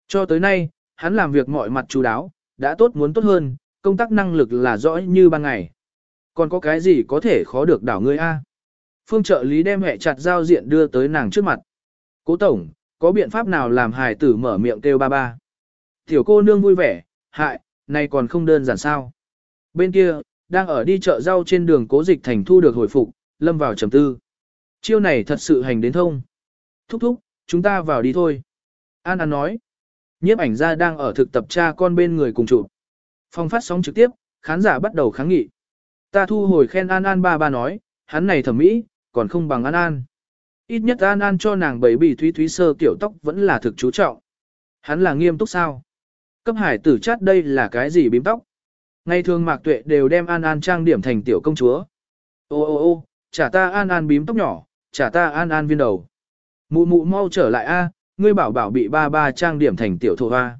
Cho tới nay, hắn làm việc mọi mặt chú đáo, đã tốt muốn tốt hơn, công tác năng lực là rõ như ban ngày. Còn có cái gì có thể khó được đảo ngươi a? Phương trợ lý đem hẹ chặt giao diện đưa tới nàng trước mặt. Cố tổng, có biện pháp nào làm hài tử mở miệng kêu ba ba? Tiểu cô nương vui vẻ, hại, này còn không đơn giản sao? Bên kia, đang ở đi chợ rau trên đường cố dịch thành thu được hồi phục, lâm vào trầm tư. Chiêu này thật sự hành đến thông. Thúc thúc, chúng ta vào đi thôi. An An nói. Nhiếp ảnh gia đang ở thực tập cha con bên người cùng chụp. Phong phát sóng trực tiếp, khán giả bắt đầu kháng nghị. Ta thu hồi khen An An ba ba nói, hắn này thẩm mỹ, còn không bằng An An. Ít nhất An An cho nàng bấy bì thúy thúy sơ kiểu tóc vẫn là thực chú trọng. Hắn là nghiêm túc sao? Cấp hải tử chát đây là cái gì bím tóc? Ngày thường mạc tuệ đều đem An An trang điểm thành tiểu công chúa. Ô ô ô, trả ta An An bím tóc nhỏ, trả ta An An viên đầu. Mụ mụ mau trở lại a, ngươi bảo bảo bị ba ba trang điểm thành tiểu thổ hoa.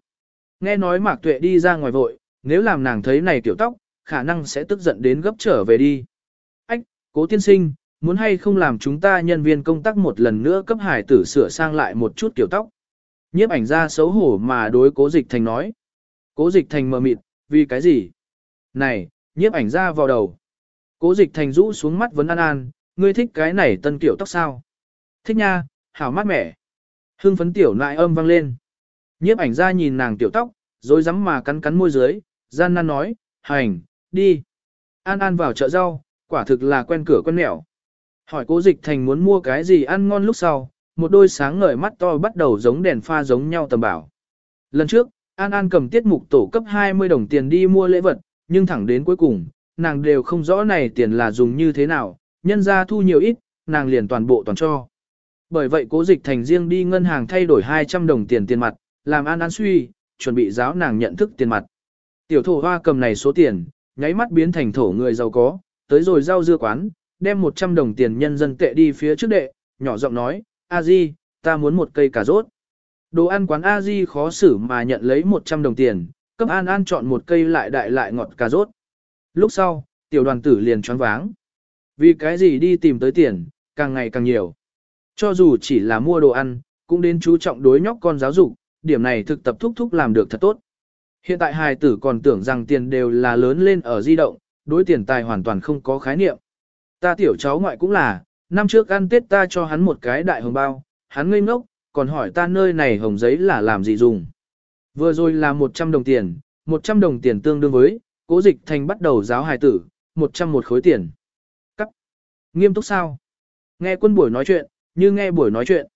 Nghe nói mạc tuệ đi ra ngoài vội, nếu làm nàng thấy này tiểu tóc, khả năng sẽ tức giận đến gấp trở về đi. Ách, cố tiên sinh, muốn hay không làm chúng ta nhân viên công tác một lần nữa cấp hải tử sửa sang lại một chút kiểu tóc. Nhiếp ảnh ra xấu hổ mà đối cố dịch thành nói. Cố dịch thành mờ mịt, vì cái gì? Này, nhiếp ảnh ra vào đầu. Cố dịch thành rũ xuống mắt vấn an an, ngươi thích cái này tân kiểu tóc sao? Thích nha, hảo mát mẻ. Hưng phấn tiểu nại âm vang lên. Nhiếp ảnh ra nhìn nàng tiểu tóc, rồi rắm mà cắn cắn môi dưới, gian nan nói, hành, đi. An An vào chợ rau, quả thực là quen cửa quen mẹo. Hỏi cố dịch thành muốn mua cái gì ăn ngon lúc sau, một đôi sáng ngời mắt to bắt đầu giống đèn pha giống nhau tầm bảo. Lần trước, An An cầm tiết mục tổ cấp 20 đồng tiền đi mua lễ vật, nhưng thẳng đến cuối cùng, nàng đều không rõ này tiền là dùng như thế nào, nhân ra thu nhiều ít, nàng liền toàn bộ toàn cho. Bởi vậy cố dịch thành riêng đi ngân hàng thay đổi 200 đồng tiền tiền mặt, làm An An suy, chuẩn bị giáo nàng nhận thức tiền mặt. Tiểu thổ hoa cầm này số tiền, nháy mắt biến thành thổ người giàu có, tới rồi giao dưa quán, đem 100 đồng tiền nhân dân tệ đi phía trước đệ, nhỏ giọng nói, a di, ta muốn một cây cà rốt. Đồ ăn quán a di khó xử mà nhận lấy 100 đồng tiền, cấp An An chọn một cây lại đại lại ngọt cà rốt. Lúc sau, tiểu đoàn tử liền choáng váng. Vì cái gì đi tìm tới tiền, càng ngày càng nhiều. Cho dù chỉ là mua đồ ăn, cũng đến chú trọng đối nhóc con giáo dục, điểm này thực tập thúc thúc làm được thật tốt. Hiện tại hài tử còn tưởng rằng tiền đều là lớn lên ở di động, đối tiền tài hoàn toàn không có khái niệm. Ta tiểu cháu ngoại cũng là, năm trước ăn Tết ta cho hắn một cái đại hồng bao, hắn ngây ngốc, còn hỏi ta nơi này hồng giấy là làm gì dùng. Vừa rồi là 100 đồng tiền, 100 đồng tiền tương đương với, cố dịch thành bắt đầu giáo hài tử, 100 một khối tiền. Cắt. Nghiêm túc sao? Nghe quân buổi nói chuyện, như nghe buổi nói chuyện.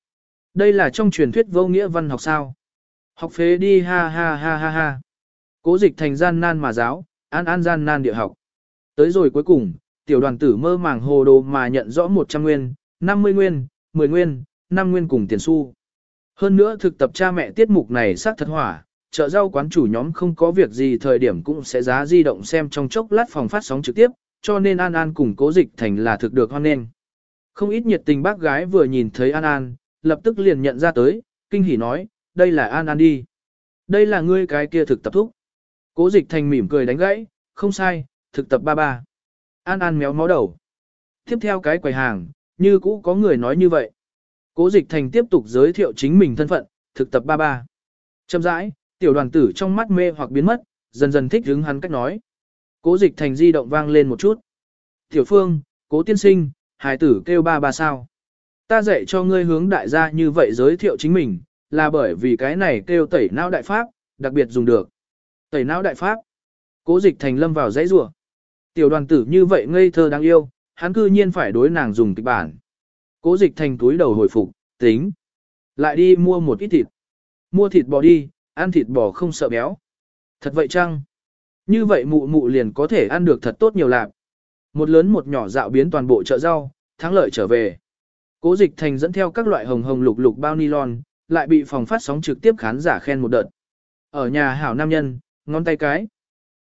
Đây là trong truyền thuyết vô nghĩa văn học sao. Học phế đi ha ha ha ha ha. Cố dịch thành gian nan mà giáo, an an gian nan địa học. Tới rồi cuối cùng, tiểu đoàn tử mơ màng hồ đồ mà nhận rõ 100 nguyên, 50 nguyên, 10 nguyên, 5 nguyên cùng tiền xu. Hơn nữa thực tập cha mẹ tiết mục này xác thật hỏa, chợ rau quán chủ nhóm không có việc gì thời điểm cũng sẽ giá di động xem trong chốc lát phòng phát sóng trực tiếp, cho nên An An cùng cố dịch thành là thực được hoan nghênh. Không ít nhiệt tình bác gái vừa nhìn thấy An An, lập tức liền nhận ra tới, kinh hỉ nói, đây là An An đi. Đây là ngươi cái kia thực tập thúc. Cố dịch thành mỉm cười đánh gãy, không sai, thực tập ba ba. An An méo mó đầu. Tiếp theo cái quầy hàng, như cũ có người nói như vậy. Cố dịch thành tiếp tục giới thiệu chính mình thân phận, thực tập ba ba. Châm rãi, tiểu đoàn tử trong mắt mê hoặc biến mất, dần dần thích hứng hắn cách nói. Cố dịch thành di động vang lên một chút. Tiểu phương, cố tiên sinh, hài tử kêu ba ba sao. Ta dạy cho ngươi hướng đại gia như vậy giới thiệu chính mình, là bởi vì cái này kêu tẩy não đại pháp, đặc biệt dùng được. Tẩy não đại pháp. Cố dịch thành lâm vào dãy rủa Tiểu đoàn tử như vậy ngây thơ đáng yêu, hắn cư nhiên phải đối nàng dùng kịch bản. Cố dịch thành túi đầu hồi phục, tính. Lại đi mua một ít thịt. Mua thịt bò đi, ăn thịt bò không sợ béo. Thật vậy chăng? Như vậy mụ mụ liền có thể ăn được thật tốt nhiều lạc. Một lớn một nhỏ dạo biến toàn bộ chợ rau, thắng lợi trở về. Cố dịch thành dẫn theo các loại hồng hồng lục lục bao nylon, lại bị phòng phát sóng trực tiếp khán giả khen một đợt. Ở nhà hảo nam nhân, ngón tay cái.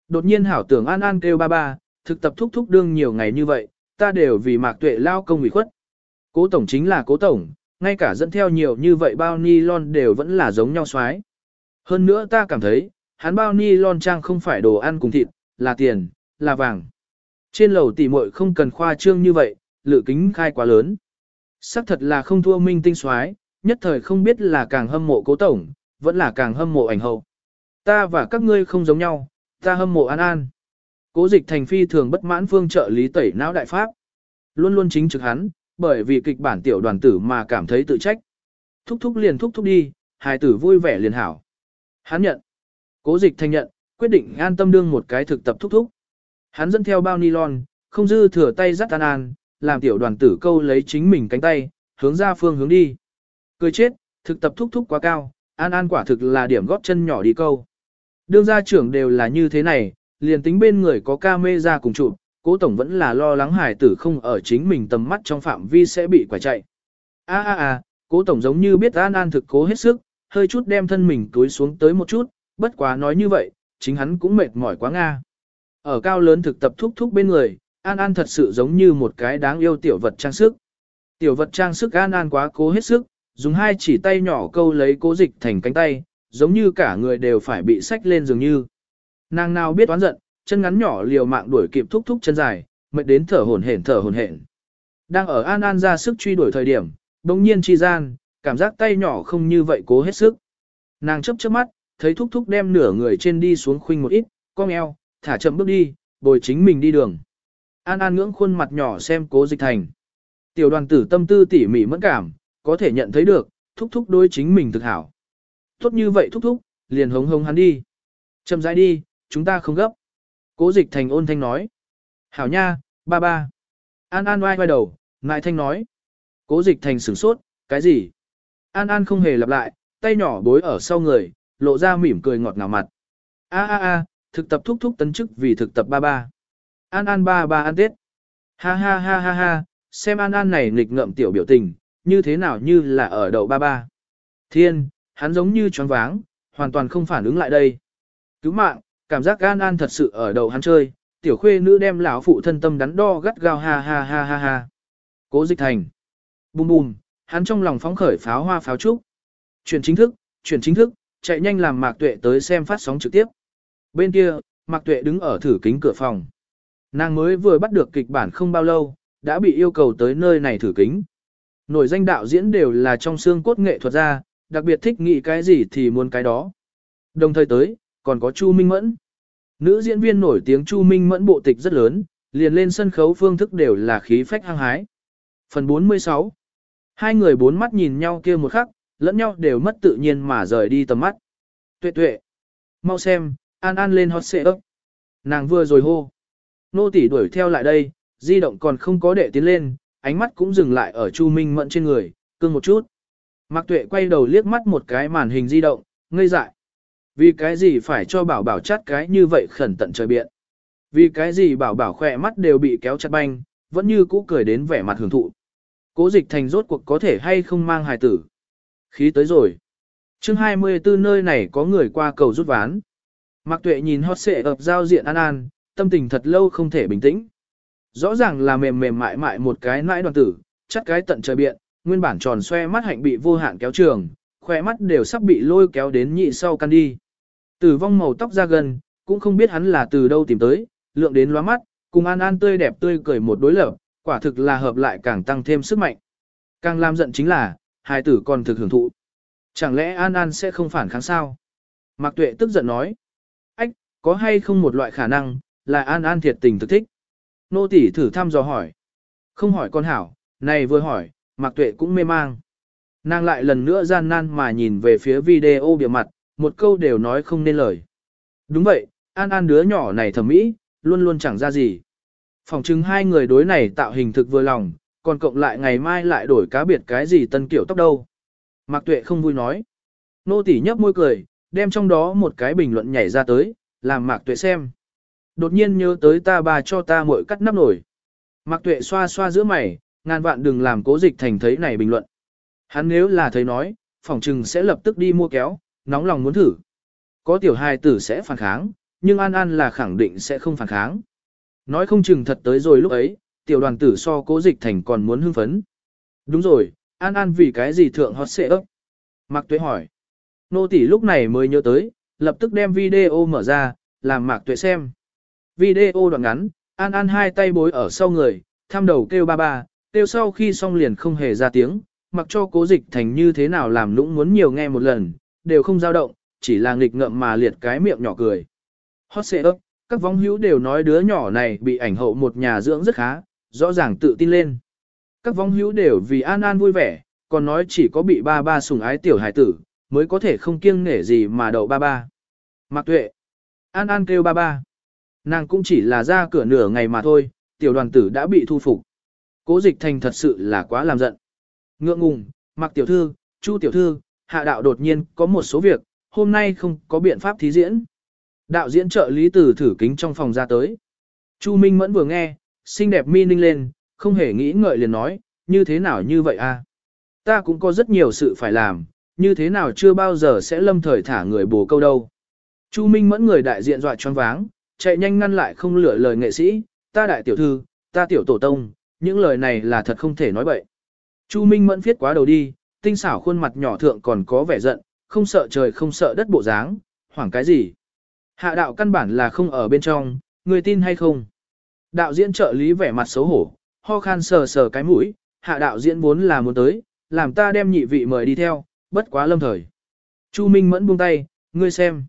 Đột nhiên hảo tưởng an an kêu ba ba, thực tập thúc thúc đương nhiều ngày như vậy, ta đều vì mạc tuệ lao công ủy khuất. Cố tổng chính là cố tổng, ngay cả dẫn theo nhiều như vậy bao nylon đều vẫn là giống nhau xoái. Hơn nữa ta cảm thấy, hắn bao ni lon trang không phải đồ ăn cùng thịt, là tiền, là vàng. Trên lầu tỉ muội không cần khoa trương như vậy, lự kính khai quá lớn. Sắc thật là không thua minh tinh soái nhất thời không biết là càng hâm mộ cố tổng, vẫn là càng hâm mộ ảnh hậu. Ta và các ngươi không giống nhau, ta hâm mộ an an. Cố dịch thành phi thường bất mãn phương trợ lý tẩy não đại pháp. Luôn luôn chính trực hắn, bởi vì kịch bản tiểu đoàn tử mà cảm thấy tự trách. Thúc thúc liền thúc thúc đi, hài tử vui vẻ liền hảo. Hắn nhận. Cố dịch thành nhận, quyết định an tâm đương một cái thực tập thúc thúc. Hắn dẫn theo bao nylon, không dư thừa tay dắt an an, làm tiểu đoàn tử câu lấy chính mình cánh tay, hướng ra phương hướng đi. Cười chết, thực tập thúc thúc quá cao, an an quả thực là điểm góp chân nhỏ đi câu. Đương gia trưởng đều là như thế này, liền tính bên người có ca mê ra cùng chụp, cố tổng vẫn là lo lắng hải tử không ở chính mình tầm mắt trong phạm vi sẽ bị quả chạy. A a a, cố tổng giống như biết An An thực cố hết sức, hơi chút đem thân mình túi xuống tới một chút, bất quá nói như vậy, chính hắn cũng mệt mỏi quá nga. Ở cao lớn thực tập thúc thúc bên người, An An thật sự giống như một cái đáng yêu tiểu vật trang sức. Tiểu vật trang sức An An quá cố hết sức, dùng hai chỉ tay nhỏ câu lấy cố dịch thành cánh tay, giống như cả người đều phải bị sách lên dường như. Nàng nào biết oán giận, chân ngắn nhỏ liều mạng đuổi kịp thúc thúc chân dài, mệt đến thở hổn hển thở hổn hển. Đang ở An An ra sức truy đuổi thời điểm, bỗng nhiên chi gian, cảm giác tay nhỏ không như vậy cố hết sức. Nàng chấp chớp mắt, thấy thúc thúc đem nửa người trên đi xuống khuynh một ít, cong eo, thả chậm bước đi, bồi chính mình đi đường. An An ngưỡng khuôn mặt nhỏ xem cố dịch thành. Tiểu đoàn tử tâm tư tỉ mỉ mẫn cảm, có thể nhận thấy được, thúc thúc đối chính mình thực hảo. Tốt như vậy thúc thúc, liền hống hống hắn đi. Chậm rãi đi, chúng ta không gấp. Cố dịch thành ôn thanh nói. Hảo nha, ba ba. An An oai oai đầu, ngại thanh nói. Cố dịch thành sửng sốt, cái gì? An An không hề lặp lại, tay nhỏ bối ở sau người, lộ ra mỉm cười ngọt ngào mặt. A a a, thực tập thúc thúc tấn chức vì thực tập ba ba. An An ba ba ăn tết. Ha ha ha ha ha, xem An An này nghịch ngợm tiểu biểu tình, như thế nào như là ở đầu ba ba. Thiên, hắn giống như choáng váng, hoàn toàn không phản ứng lại đây. Cứu mạng, cảm giác An An thật sự ở đầu hắn chơi, tiểu khuê nữ đem lão phụ thân tâm đắn đo gắt gao ha ha ha ha ha. Cố dịch thành. Bùm bùm, hắn trong lòng phóng khởi pháo hoa pháo trúc. chuyển chính thức, chuyển chính thức, chạy nhanh làm Mạc Tuệ tới xem phát sóng trực tiếp. Bên kia, Mạc Tuệ đứng ở thử kính cửa phòng. Nàng mới vừa bắt được kịch bản không bao lâu, đã bị yêu cầu tới nơi này thử kính. Nổi danh đạo diễn đều là trong xương cốt nghệ thuật ra, đặc biệt thích nghĩ cái gì thì muốn cái đó. Đồng thời tới, còn có Chu Minh Mẫn. Nữ diễn viên nổi tiếng Chu Minh Mẫn bộ tịch rất lớn, liền lên sân khấu phương thức đều là khí phách hăng hái. Phần 46 Hai người bốn mắt nhìn nhau kia một khắc, lẫn nhau đều mất tự nhiên mà rời đi tầm mắt. Tuệ tuệ. Mau xem, An An lên hot xệ ấp. Nàng vừa rồi hô. Nô tỷ đuổi theo lại đây, di động còn không có để tiến lên, ánh mắt cũng dừng lại ở Chu Minh Mẫn trên người, cưng một chút. Mạc Tuệ quay đầu liếc mắt một cái màn hình di động, ngây dại. Vì cái gì phải cho bảo bảo chát cái như vậy khẩn tận trời biện. Vì cái gì bảo bảo khỏe mắt đều bị kéo chặt banh, vẫn như cũ cười đến vẻ mặt hưởng thụ. Cố dịch thành rốt cuộc có thể hay không mang hài tử. Khí tới rồi. chương 24 nơi này có người qua cầu rút ván. Mạc Tuệ nhìn hot xệ ập giao diện an an, tâm tình thật lâu không thể bình tĩnh. Rõ ràng là mềm mềm mại mại một cái nãi đoàn tử, chắc cái tận trời biện, nguyên bản tròn xoe mắt hạnh bị vô hạn kéo trường, khỏe mắt đều sắp bị lôi kéo đến nhị sau căn đi. Tử vong màu tóc ra gần, cũng không biết hắn là từ đâu tìm tới, lượng đến loa mắt, cùng An An tươi đẹp tươi cười một đối lập, quả thực là hợp lại càng tăng thêm sức mạnh. Càng làm giận chính là, hai tử còn thực hưởng thụ. Chẳng lẽ An An sẽ không phản kháng sao? Mạc Tuệ tức giận nói. Ách, có hay không một loại khả năng, là An An thiệt tình thực thích? Nô tỷ thử thăm dò hỏi. Không hỏi con hảo, này vừa hỏi, Mạc Tuệ cũng mê mang. Nàng lại lần nữa gian nan mà nhìn về phía video bìa mặt, một câu đều nói không nên lời. Đúng vậy, An An đứa nhỏ này thẩm mỹ, luôn luôn chẳng ra gì. Phòng chứng hai người đối này tạo hình thực vừa lòng, còn cộng lại ngày mai lại đổi cá biệt cái gì tân kiểu tóc đâu. Mạc Tuệ không vui nói. Nô tỷ nhấp môi cười, đem trong đó một cái bình luận nhảy ra tới, làm Mạc Tuệ xem. Đột nhiên nhớ tới ta bà cho ta muội cắt nắp nổi. Mạc Tuệ xoa xoa giữa mày, ngàn vạn đừng làm cố dịch thành thấy này bình luận. Hắn nếu là thấy nói, phòng trừng sẽ lập tức đi mua kéo, nóng lòng muốn thử. Có tiểu hài tử sẽ phản kháng, nhưng An An là khẳng định sẽ không phản kháng. Nói không chừng thật tới rồi lúc ấy, tiểu đoàn tử so cố dịch thành còn muốn hưng phấn. Đúng rồi, An An vì cái gì thượng hot xệ ấp? Mạc Tuệ hỏi. Nô tỷ lúc này mới nhớ tới, lập tức đem video mở ra, làm Mạc Tuệ xem. Video đoạn ngắn, An An hai tay bối ở sau người, tham đầu kêu ba ba, kêu sau khi xong liền không hề ra tiếng, mặc cho cố dịch thành như thế nào làm lũng muốn nhiều nghe một lần, đều không dao động, chỉ là nghịch ngợm mà liệt cái miệng nhỏ cười. Hot xệ ấp, các vong hữu đều nói đứa nhỏ này bị ảnh hậu một nhà dưỡng rất khá, rõ ràng tự tin lên. Các vong hữu đều vì An An vui vẻ, còn nói chỉ có bị ba ba sùng ái tiểu hải tử, mới có thể không kiêng nể gì mà đậu ba ba. Mạc Tuệ. An An kêu ba ba. Nàng cũng chỉ là ra cửa nửa ngày mà thôi, tiểu đoàn tử đã bị thu phục. Cố dịch thành thật sự là quá làm giận. Ngượng ngùng, mặc Tiểu Thư, Chu Tiểu Thư, hạ đạo đột nhiên có một số việc, hôm nay không có biện pháp thí diễn. Đạo diễn trợ lý từ thử kính trong phòng ra tới. Chu Minh Mẫn vừa nghe, xinh đẹp mi ninh lên, không hề nghĩ ngợi liền nói, như thế nào như vậy a? Ta cũng có rất nhiều sự phải làm, như thế nào chưa bao giờ sẽ lâm thời thả người bồ câu đâu. Chu Minh Mẫn người đại diện dọa choáng váng, chạy nhanh ngăn lại không lựa lời nghệ sĩ, ta đại tiểu thư, ta tiểu tổ tông, những lời này là thật không thể nói bậy. Chu Minh Mẫn viết quá đầu đi, tinh xảo khuôn mặt nhỏ thượng còn có vẻ giận, không sợ trời không sợ đất bộ dáng, hoảng cái gì. Hạ đạo căn bản là không ở bên trong, người tin hay không. Đạo diễn trợ lý vẻ mặt xấu hổ, ho khan sờ sờ cái mũi, hạ đạo diễn vốn là muốn tới, làm ta đem nhị vị mời đi theo, bất quá lâm thời. Chu Minh mẫn buông tay, ngươi xem.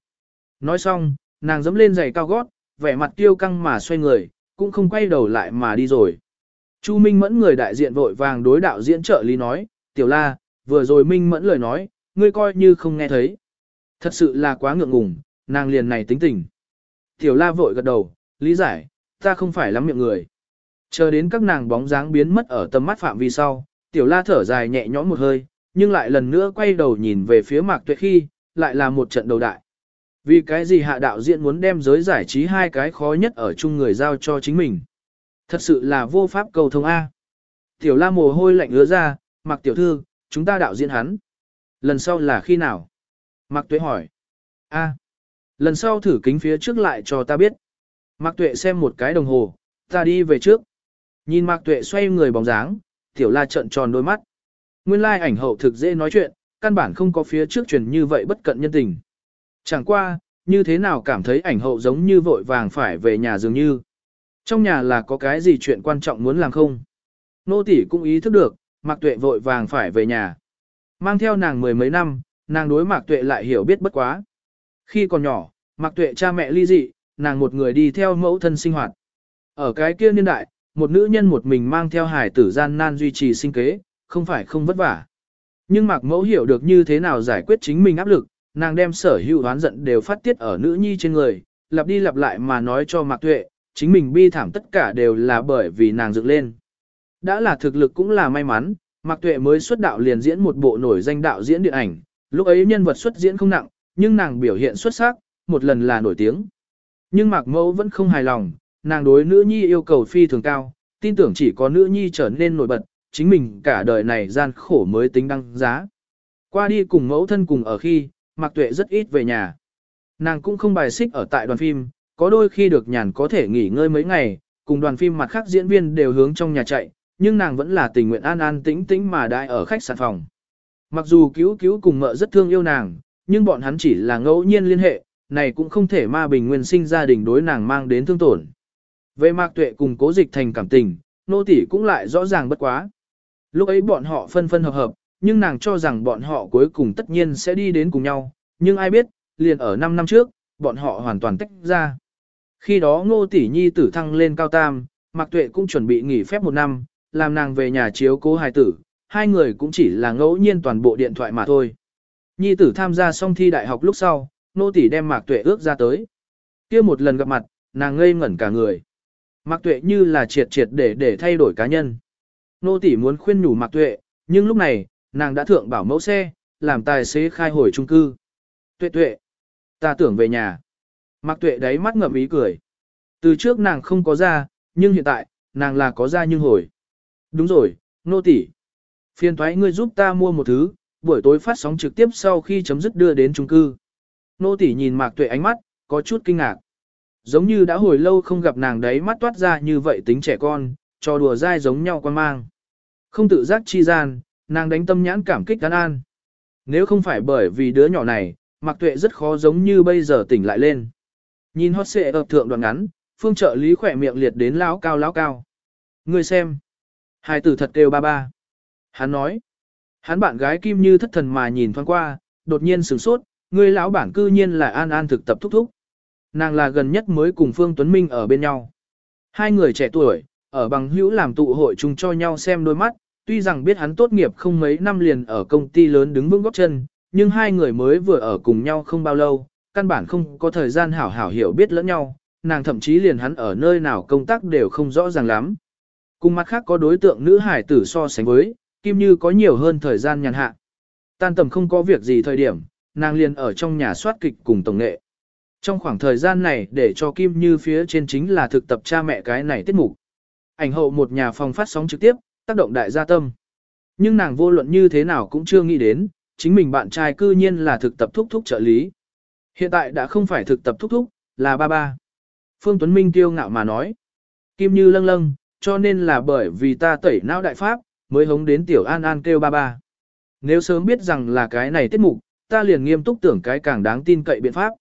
Nói xong, nàng dẫm lên giày cao gót, vẻ mặt tiêu căng mà xoay người, cũng không quay đầu lại mà đi rồi. Chu Minh mẫn người đại diện vội vàng đối đạo diễn trợ lý nói, tiểu la, vừa rồi Minh mẫn lời nói, ngươi coi như không nghe thấy. Thật sự là quá ngượng ngùng, nàng liền này tính tình. Tiểu la vội gật đầu, lý giải, ta không phải lắm miệng người. Chờ đến các nàng bóng dáng biến mất ở tầm mắt phạm vi sau, tiểu la thở dài nhẹ nhõm một hơi, nhưng lại lần nữa quay đầu nhìn về phía mạc tuệ khi, lại là một trận đầu đại. Vì cái gì hạ đạo diễn muốn đem giới giải trí hai cái khó nhất ở chung người giao cho chính mình. Thật sự là vô pháp cầu thông A. Tiểu la mồ hôi lạnh ứa ra, mặc tiểu thư, chúng ta đạo diễn hắn. Lần sau là khi nào? Mạc tuệ hỏi. A. Lần sau thử kính phía trước lại cho ta biết. Mạc Tuệ xem một cái đồng hồ, ta đi về trước. Nhìn Mạc Tuệ xoay người bóng dáng, Tiểu La trợn tròn đôi mắt. Nguyên lai ảnh hậu thực dễ nói chuyện, căn bản không có phía trước truyền như vậy bất cận nhân tình. Chẳng qua, như thế nào cảm thấy ảnh hậu giống như vội vàng phải về nhà dường như. Trong nhà là có cái gì chuyện quan trọng muốn làm không? Nô tỷ cũng ý thức được, Mạc Tuệ vội vàng phải về nhà. Mang theo nàng mười mấy năm, nàng đối Mạc Tuệ lại hiểu biết bất quá. Khi còn nhỏ, Mặc Tuệ cha mẹ ly dị, nàng một người đi theo mẫu thân sinh hoạt. Ở cái kia niên đại, một nữ nhân một mình mang theo hài tử gian nan duy trì sinh kế, không phải không vất vả. Nhưng Mặc Mẫu hiểu được như thế nào giải quyết chính mình áp lực, nàng đem sở hữu oán giận đều phát tiết ở nữ nhi trên người, lặp đi lặp lại mà nói cho Mạc Tuệ, chính mình bi thảm tất cả đều là bởi vì nàng dựng lên. Đã là thực lực cũng là may mắn, Mạc Tuệ mới xuất đạo liền diễn một bộ nổi danh đạo diễn điện ảnh, lúc ấy nhân vật xuất diễn không nặng, nhưng nàng biểu hiện xuất sắc, một lần là nổi tiếng. Nhưng Mạc Mẫu vẫn không hài lòng, nàng đối nữ nhi yêu cầu phi thường cao, tin tưởng chỉ có nữ nhi trở nên nổi bật, chính mình cả đời này gian khổ mới tính đăng giá. Qua đi cùng mẫu thân cùng ở khi, Mạc Tuệ rất ít về nhà. Nàng cũng không bài xích ở tại đoàn phim, có đôi khi được nhàn có thể nghỉ ngơi mấy ngày, cùng đoàn phim mặt khác diễn viên đều hướng trong nhà chạy, nhưng nàng vẫn là tình nguyện an an tĩnh tĩnh mà đại ở khách sạn phòng. Mặc dù cứu cứu cùng mợ rất thương yêu nàng, nhưng bọn hắn chỉ là ngẫu nhiên liên hệ, này cũng không thể ma bình nguyên sinh gia đình đối nàng mang đến thương tổn. Về Mạc Tuệ cùng Cố Dịch thành cảm tình, nô tỷ cũng lại rõ ràng bất quá. Lúc ấy bọn họ phân phân hợp hợp, nhưng nàng cho rằng bọn họ cuối cùng tất nhiên sẽ đi đến cùng nhau, nhưng ai biết, liền ở 5 năm trước, bọn họ hoàn toàn tách ra. Khi đó ngô tỷ nhi tử thăng lên cao tam, Mạc Tuệ cũng chuẩn bị nghỉ phép một năm, làm nàng về nhà chiếu cố hài tử, hai người cũng chỉ là ngẫu nhiên toàn bộ điện thoại mà thôi. Nhi tử tham gia xong thi đại học lúc sau, nô tỷ đem Mạc Tuệ ước ra tới. Kia một lần gặp mặt, nàng ngây ngẩn cả người. Mạc Tuệ như là triệt triệt để để thay đổi cá nhân. Nô tỷ muốn khuyên nhủ Mạc Tuệ, nhưng lúc này, nàng đã thượng bảo mẫu xe, làm tài xế khai hồi trung cư. Tuệ tuệ, ta tưởng về nhà. Mạc Tuệ đáy mắt ngậm ý cười. Từ trước nàng không có ra, nhưng hiện tại, nàng là có ra nhưng hồi. Đúng rồi, nô tỷ. Phiền thoái ngươi giúp ta mua một thứ, buổi tối phát sóng trực tiếp sau khi chấm dứt đưa đến trung cư. Nô tỷ nhìn Mạc Tuệ ánh mắt, có chút kinh ngạc. Giống như đã hồi lâu không gặp nàng đấy mắt toát ra như vậy tính trẻ con, trò đùa dai giống nhau quan mang. Không tự giác chi gian, nàng đánh tâm nhãn cảm kích tán an. Nếu không phải bởi vì đứa nhỏ này, Mạc Tuệ rất khó giống như bây giờ tỉnh lại lên. Nhìn hot xệ ập thượng đoạn ngắn, phương trợ lý khỏe miệng liệt đến lão cao lão cao. Ngươi xem. Hai tử thật kêu ba ba. Hắn nói. Hắn bạn gái Kim Như thất thần mà nhìn thoáng qua, đột nhiên sửng sốt, người lão bản cư nhiên là An An thực tập thúc thúc. Nàng là gần nhất mới cùng Phương Tuấn Minh ở bên nhau. Hai người trẻ tuổi, ở bằng hữu làm tụ hội chung cho nhau xem đôi mắt, tuy rằng biết hắn tốt nghiệp không mấy năm liền ở công ty lớn đứng vững góc chân, nhưng hai người mới vừa ở cùng nhau không bao lâu, căn bản không có thời gian hảo hảo hiểu biết lẫn nhau, nàng thậm chí liền hắn ở nơi nào công tác đều không rõ ràng lắm. Cùng mặt khác có đối tượng nữ hải tử so sánh với, Kim Như có nhiều hơn thời gian nhàn hạ. Tan tầm không có việc gì thời điểm, nàng liền ở trong nhà soát kịch cùng tổng nghệ. Trong khoảng thời gian này để cho Kim Như phía trên chính là thực tập cha mẹ cái này tiết mục. Ảnh hậu một nhà phòng phát sóng trực tiếp, tác động đại gia tâm. Nhưng nàng vô luận như thế nào cũng chưa nghĩ đến, chính mình bạn trai cư nhiên là thực tập thúc thúc trợ lý. Hiện tại đã không phải thực tập thúc thúc, là ba ba. Phương Tuấn Minh tiêu ngạo mà nói. Kim Như lâng lâng, cho nên là bởi vì ta tẩy não đại pháp, mới hống đến tiểu an an kêu ba ba. Nếu sớm biết rằng là cái này tiết mục, ta liền nghiêm túc tưởng cái càng đáng tin cậy biện pháp.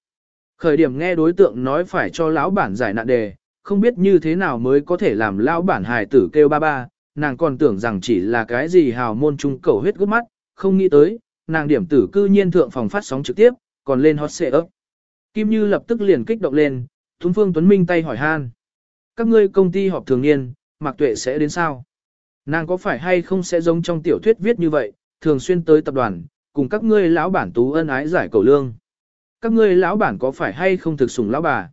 Khởi điểm nghe đối tượng nói phải cho lão bản giải nạn đề, không biết như thế nào mới có thể làm lão bản hài tử kêu ba ba, nàng còn tưởng rằng chỉ là cái gì hào môn trung cầu huyết gốc mắt, không nghĩ tới, nàng điểm tử cư nhiên thượng phòng phát sóng trực tiếp, còn lên hot xệ ấp. Kim Như lập tức liền kích động lên, Thuấn Phương Tuấn Minh tay hỏi han. Các ngươi công ty họp thường niên, Mạc Tuệ sẽ đến sao? Nàng có phải hay không sẽ giống trong tiểu thuyết viết như vậy, thường xuyên tới tập đoàn, cùng các ngươi lão bản tú ân ái giải cầu lương. Các ngươi lão bản có phải hay không thực sủng lão bà?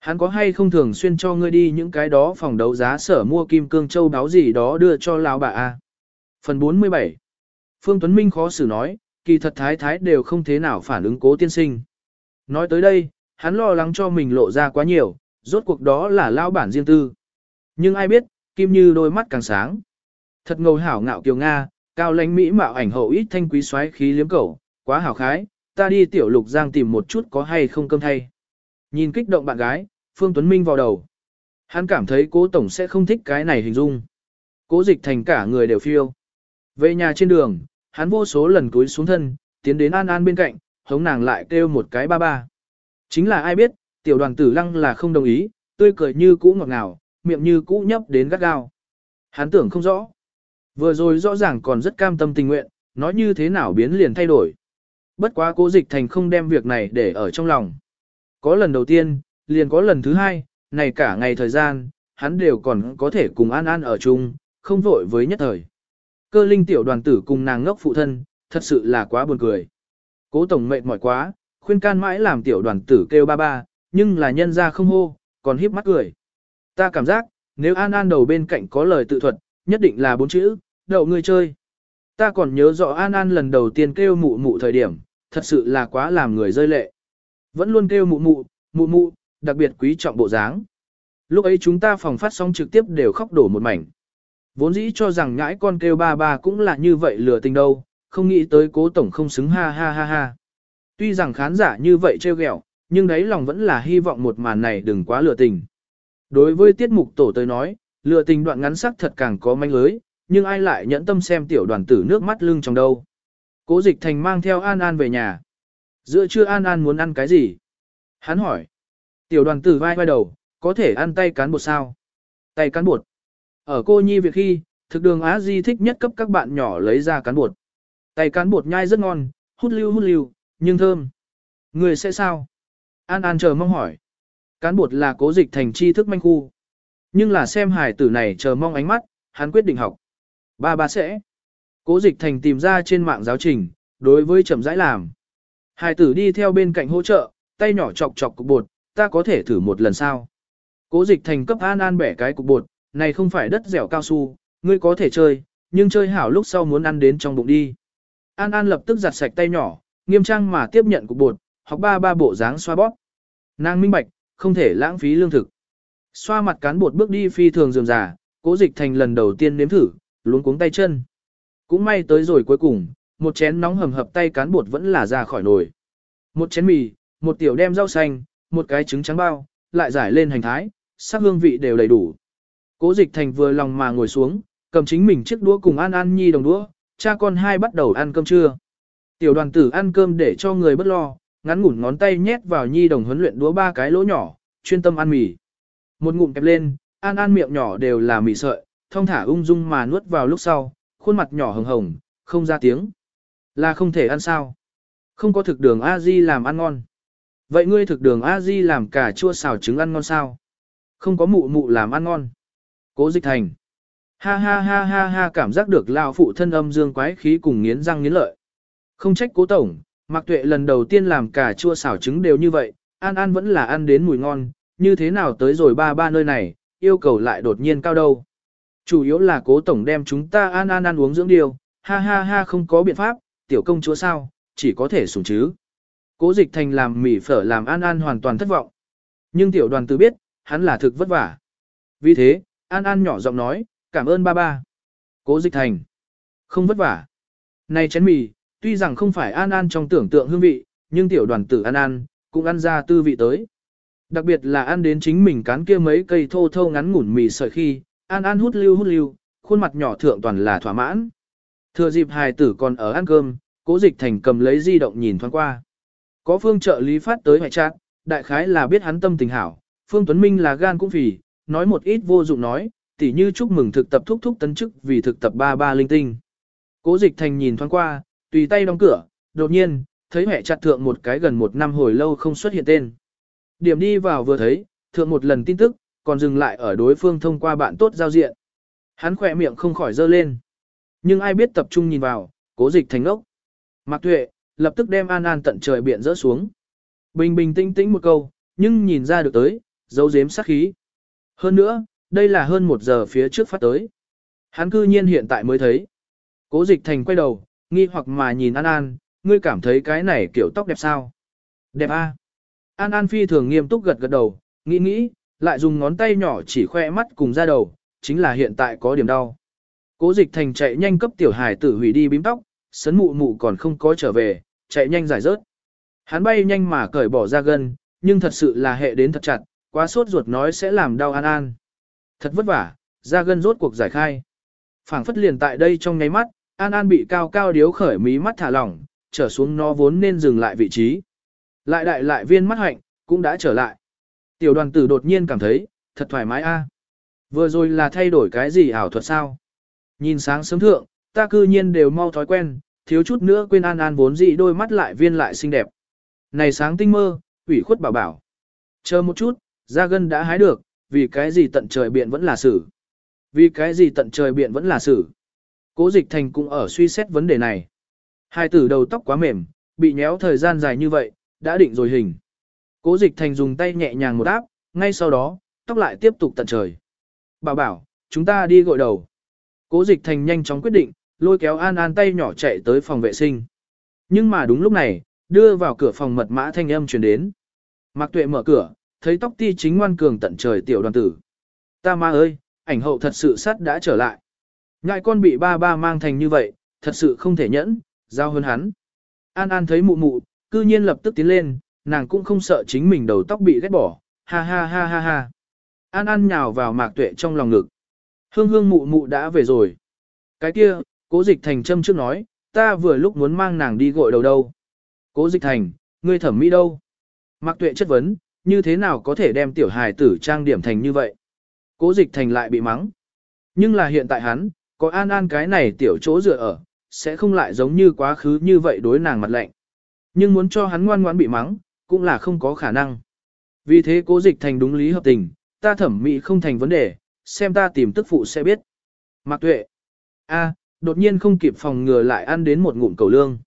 Hắn có hay không thường xuyên cho ngươi đi những cái đó phòng đấu giá sở mua kim cương châu đáo gì đó đưa cho lão bà a? Phần 47 Phương Tuấn Minh khó xử nói, kỳ thật thái thái đều không thế nào phản ứng cố tiên sinh. Nói tới đây, hắn lo lắng cho mình lộ ra quá nhiều, rốt cuộc đó là lão bản riêng tư. Nhưng ai biết, Kim Như đôi mắt càng sáng. Thật ngầu hảo ngạo kiều Nga, cao lãnh mỹ mạo ảnh hậu ít thanh quý xoáy khí liếm cẩu quá hảo khái, ta đi tiểu lục giang tìm một chút có hay không cơm thay. Nhìn kích động bạn gái, Phương Tuấn Minh vào đầu. Hắn cảm thấy cố tổng sẽ không thích cái này hình dung. Cố dịch thành cả người đều phiêu. Về nhà trên đường, hắn vô số lần cúi xuống thân, tiến đến An An bên cạnh, hống nàng lại kêu một cái ba ba. Chính là ai biết, tiểu đoàn tử lăng là không đồng ý, tươi cười như cũ ngọt ngào, miệng như cũ nhấp đến gắt gao. Hắn tưởng không rõ. Vừa rồi rõ ràng còn rất cam tâm tình nguyện, nói như thế nào biến liền thay đổi. Bất quá cố dịch thành không đem việc này để ở trong lòng. Có lần đầu tiên, liền có lần thứ hai, này cả ngày thời gian, hắn đều còn có thể cùng An An ở chung, không vội với nhất thời. Cơ linh tiểu đoàn tử cùng nàng ngốc phụ thân, thật sự là quá buồn cười. Cố tổng mệt mỏi quá, khuyên can mãi làm tiểu đoàn tử kêu ba ba, nhưng là nhân ra không hô, còn híp mắt cười. Ta cảm giác, nếu An An đầu bên cạnh có lời tự thuật, nhất định là bốn chữ, đậu ngươi chơi. Ta còn nhớ rõ An An lần đầu tiên kêu mụ mụ thời điểm, thật sự là quá làm người rơi lệ. Vẫn luôn kêu mụ mụ, mụ mụ, đặc biệt quý trọng bộ dáng. Lúc ấy chúng ta phòng phát sóng trực tiếp đều khóc đổ một mảnh. Vốn dĩ cho rằng nhãi con kêu ba ba cũng là như vậy lừa tình đâu, không nghĩ tới cố tổng không xứng ha ha ha ha. Tuy rằng khán giả như vậy trêu ghẹo, nhưng đấy lòng vẫn là hy vọng một màn này đừng quá lừa tình. Đối với tiết mục tổ tới nói, Lựa tình đoạn ngắn sắc thật càng có manh lưới, nhưng ai lại nhẫn tâm xem tiểu đoàn tử nước mắt lưng trong đâu. Cố dịch thành mang theo An An về nhà. Giữa trưa An An muốn ăn cái gì? Hắn hỏi. Tiểu đoàn tử vai vai đầu, có thể ăn tay cán bột sao? Tay cán bột. Ở cô nhi việc khi, thực đường Á Di thích nhất cấp các bạn nhỏ lấy ra cán bột. Tay cán bột nhai rất ngon, hút lưu hút lưu, nhưng thơm. Người sẽ sao? An An chờ mong hỏi. Cán bột là cố dịch thành chi thức manh khu. Nhưng là xem hải tử này chờ mong ánh mắt, hắn quyết định học. Ba ba sẽ. Cố dịch thành tìm ra trên mạng giáo trình, đối với chậm rãi làm. Hải tử đi theo bên cạnh hỗ trợ, tay nhỏ chọc chọc cục bột, ta có thể thử một lần sao. Cố dịch thành cấp An An bẻ cái cục bột, này không phải đất dẻo cao su, ngươi có thể chơi, nhưng chơi hảo lúc sau muốn ăn đến trong bụng đi. An An lập tức giặt sạch tay nhỏ, nghiêm trang mà tiếp nhận cục bột, học ba ba bộ dáng xoa bóp. Nàng minh bạch, không thể lãng phí lương thực. Xoa mặt cán bột bước đi phi thường dườm giả, cố dịch thành lần đầu tiên nếm thử, luống cuống tay chân. Cũng may tới rồi cuối cùng, một chén nóng hầm hập tay cán bột vẫn là ra khỏi nồi. Một chén mì, một tiểu đem rau xanh, một cái trứng trắng bao, lại giải lên hành thái, sắc hương vị đều đầy đủ. Cố dịch thành vừa lòng mà ngồi xuống, cầm chính mình chiếc đũa cùng An An Nhi đồng đũa, cha con hai bắt đầu ăn cơm trưa. Tiểu đoàn tử ăn cơm để cho người bất lo, ngắn ngủn ngón tay nhét vào Nhi đồng huấn luyện đũa ba cái lỗ nhỏ, chuyên tâm ăn mì. Một ngụm kẹp lên, An An miệng nhỏ đều là mì sợi, thông thả ung dung mà nuốt vào lúc sau, khuôn mặt nhỏ hồng hồng, không ra tiếng. Là không thể ăn sao? Không có thực đường A-di làm ăn ngon. Vậy ngươi thực đường A-di làm cả chua xào trứng ăn ngon sao? Không có mụ mụ làm ăn ngon. Cố dịch thành. Ha ha ha ha ha cảm giác được lao phụ thân âm dương quái khí cùng nghiến răng nghiến lợi. Không trách cố tổng, Mạc Tuệ lần đầu tiên làm cả chua xào trứng đều như vậy, An An vẫn là ăn đến mùi ngon, như thế nào tới rồi ba ba nơi này, yêu cầu lại đột nhiên cao đâu. Chủ yếu là cố tổng đem chúng ta An An ăn uống dưỡng điều, ha ha ha không có biện pháp, tiểu công chúa sao, chỉ có thể sủng chứ. Cố dịch thành làm mì phở làm An An hoàn toàn thất vọng. Nhưng tiểu đoàn tử biết, hắn là thực vất vả. Vì thế, An An nhỏ giọng nói, cảm ơn ba ba. Cố dịch thành. Không vất vả. Này chén mì, tuy rằng không phải An An trong tưởng tượng hương vị, nhưng tiểu đoàn tử An An, cũng ăn ra tư vị tới. Đặc biệt là ăn đến chính mình cán kia mấy cây thô thô ngắn ngủn mì sợi khi, An An hút lưu hút lưu, khuôn mặt nhỏ thượng toàn là thỏa mãn. Thừa dịp hài tử còn ở ăn cơm, cố dịch thành cầm lấy di động nhìn thoáng qua. Có phương trợ lý phát tới hoại trạng đại khái là biết hắn tâm tình hảo, Phương Tuấn Minh là gan cũng phì, nói một ít vô dụng nói, tỉ như chúc mừng thực tập thúc thúc tấn chức vì thực tập ba ba linh tinh. Cố dịch thành nhìn thoáng qua, tùy tay đóng cửa, đột nhiên, thấy hệ chặt thượng một cái gần một năm hồi lâu không xuất hiện tên. Điểm đi vào vừa thấy, thượng một lần tin tức, còn dừng lại ở đối phương thông qua bạn tốt giao diện. Hắn khỏe miệng không khỏi dơ lên. Nhưng ai biết tập trung nhìn vào, cố dịch thành ốc. Mạc Tuệ, lập tức đem An An tận trời biển rỡ xuống. Bình bình tĩnh tĩnh một câu, nhưng nhìn ra được tới, dấu giếm sát khí. Hơn nữa, đây là hơn một giờ phía trước phát tới. Hắn cư nhiên hiện tại mới thấy. Cố dịch thành quay đầu, nghi hoặc mà nhìn An An, ngươi cảm thấy cái này kiểu tóc đẹp sao? Đẹp a. À? An An phi thường nghiêm túc gật gật đầu, nghĩ nghĩ, lại dùng ngón tay nhỏ chỉ khoe mắt cùng ra đầu, chính là hiện tại có điểm đau. Cố dịch thành chạy nhanh cấp tiểu hải tử hủy đi bím tóc, sấn mụ mụ còn không có trở về, chạy nhanh giải rớt. Hắn bay nhanh mà cởi bỏ ra gân, nhưng thật sự là hệ đến thật chặt, quá sốt ruột nói sẽ làm đau An An. Thật vất vả, ra gân rốt cuộc giải khai. phảng phất liền tại đây trong nháy mắt, An An bị cao cao điếu khởi mí mắt thả lỏng, trở xuống nó vốn nên dừng lại vị trí. Lại đại lại viên mắt hạnh, cũng đã trở lại. Tiểu đoàn tử đột nhiên cảm thấy, thật thoải mái a. Vừa rồi là thay đổi cái gì ảo thuật sao? Nhìn sáng sớm thượng, ta cư nhiên đều mau thói quen, thiếu chút nữa quên an an vốn dị đôi mắt lại viên lại xinh đẹp. Này sáng tinh mơ, ủy khuất bảo bảo. Chờ một chút, da gân đã hái được, vì cái gì tận trời biện vẫn là xử. Vì cái gì tận trời biện vẫn là xử. Cố dịch thành cũng ở suy xét vấn đề này. Hai tử đầu tóc quá mềm, bị nhéo thời gian dài như vậy, đã định rồi hình. Cố dịch thành dùng tay nhẹ nhàng một áp, ngay sau đó, tóc lại tiếp tục tận trời. Bảo bảo, chúng ta đi gội đầu. Cố dịch thành nhanh chóng quyết định, lôi kéo An An tay nhỏ chạy tới phòng vệ sinh. Nhưng mà đúng lúc này, đưa vào cửa phòng mật mã thanh âm truyền đến. Mạc Tuệ mở cửa, thấy tóc ti chính ngoan cường tận trời tiểu đoàn tử. Ta ma ơi, ảnh hậu thật sự sát đã trở lại. Ngại con bị ba ba mang thành như vậy, thật sự không thể nhẫn, giao hơn hắn. An An thấy mụ mụ, cư nhiên lập tức tiến lên, nàng cũng không sợ chính mình đầu tóc bị ghét bỏ, ha ha ha ha ha. An An nhào vào mạc tuệ trong lòng ngực. Hương hương mụ mụ đã về rồi. Cái kia, cố dịch thành châm trước nói, ta vừa lúc muốn mang nàng đi gội đầu đâu. Cố dịch thành, ngươi thẩm mỹ đâu? Mạc tuệ chất vấn, như thế nào có thể đem tiểu hài tử trang điểm thành như vậy? Cố dịch thành lại bị mắng. Nhưng là hiện tại hắn, có an an cái này tiểu chỗ dựa ở, sẽ không lại giống như quá khứ như vậy đối nàng mặt lạnh. Nhưng muốn cho hắn ngoan ngoãn bị mắng, cũng là không có khả năng. Vì thế cố dịch thành đúng lý hợp tình, ta thẩm mỹ không thành vấn đề, xem ta tìm tức phụ sẽ biết. Mạc tuệ. a đột nhiên không kịp phòng ngừa lại ăn đến một ngụm cầu lương.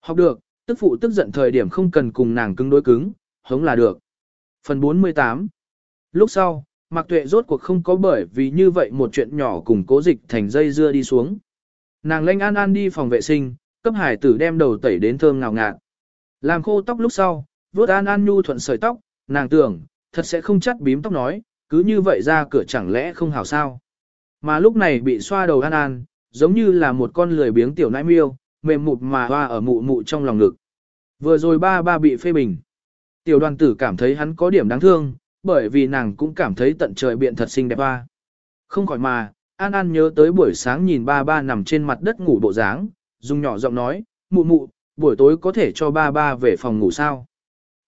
Học được, tức phụ tức giận thời điểm không cần cùng nàng cứng đối cứng, hống là được. Phần 48 Lúc sau, Mạc Tuệ rốt cuộc không có bởi vì như vậy một chuyện nhỏ cùng cố dịch thành dây dưa đi xuống. Nàng lênh an an đi phòng vệ sinh, cấp hải tử đem đầu tẩy đến thơm ngào ngạt. Làm khô tóc lúc sau, vuốt an an nhu thuận sợi tóc, nàng tưởng, thật sẽ không chắt bím tóc nói, cứ như vậy ra cửa chẳng lẽ không hảo sao. Mà lúc này bị xoa đầu an an, giống như là một con lười biếng tiểu nãi miêu, mềm mụt mà hoa ở mụ mụ trong lòng ngực. Vừa rồi ba ba bị phê bình. Tiểu đoàn tử cảm thấy hắn có điểm đáng thương, bởi vì nàng cũng cảm thấy tận trời biện thật xinh đẹp ba. Không khỏi mà, An An nhớ tới buổi sáng nhìn ba ba nằm trên mặt đất ngủ bộ dáng, dùng nhỏ giọng nói, mụ mụ, buổi tối có thể cho ba ba về phòng ngủ sao.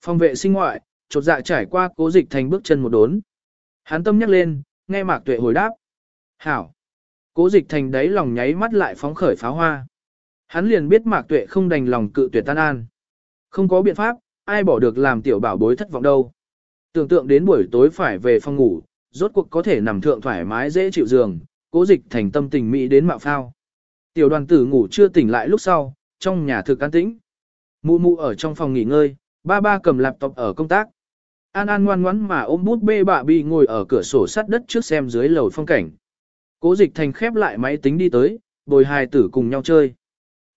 Phòng vệ sinh ngoại, chột dạ trải qua cố dịch thành bước chân một đốn. Hắn tâm nhắc lên, nghe mạc tuệ hồi đáp. Hảo. Cố dịch thành đấy lòng nháy mắt lại phóng khởi pháo hoa. Hắn liền biết mạc tuệ không đành lòng cự tuyệt tan an. Không có biện pháp, ai bỏ được làm tiểu bảo bối thất vọng đâu. Tưởng tượng đến buổi tối phải về phòng ngủ, rốt cuộc có thể nằm thượng thoải mái dễ chịu giường, cố dịch thành tâm tình mỹ đến mạo phao. Tiểu đoàn tử ngủ chưa tỉnh lại lúc sau, trong nhà thực an tĩnh. Mụ mụ ở trong phòng nghỉ ngơi, ba ba cầm laptop ở công tác. An An ngoan ngoãn mà ôm bút bê bạ bi ngồi ở cửa sổ sắt đất trước xem dưới lầu phong cảnh. Cố dịch thành khép lại máy tính đi tới, bồi hài tử cùng nhau chơi.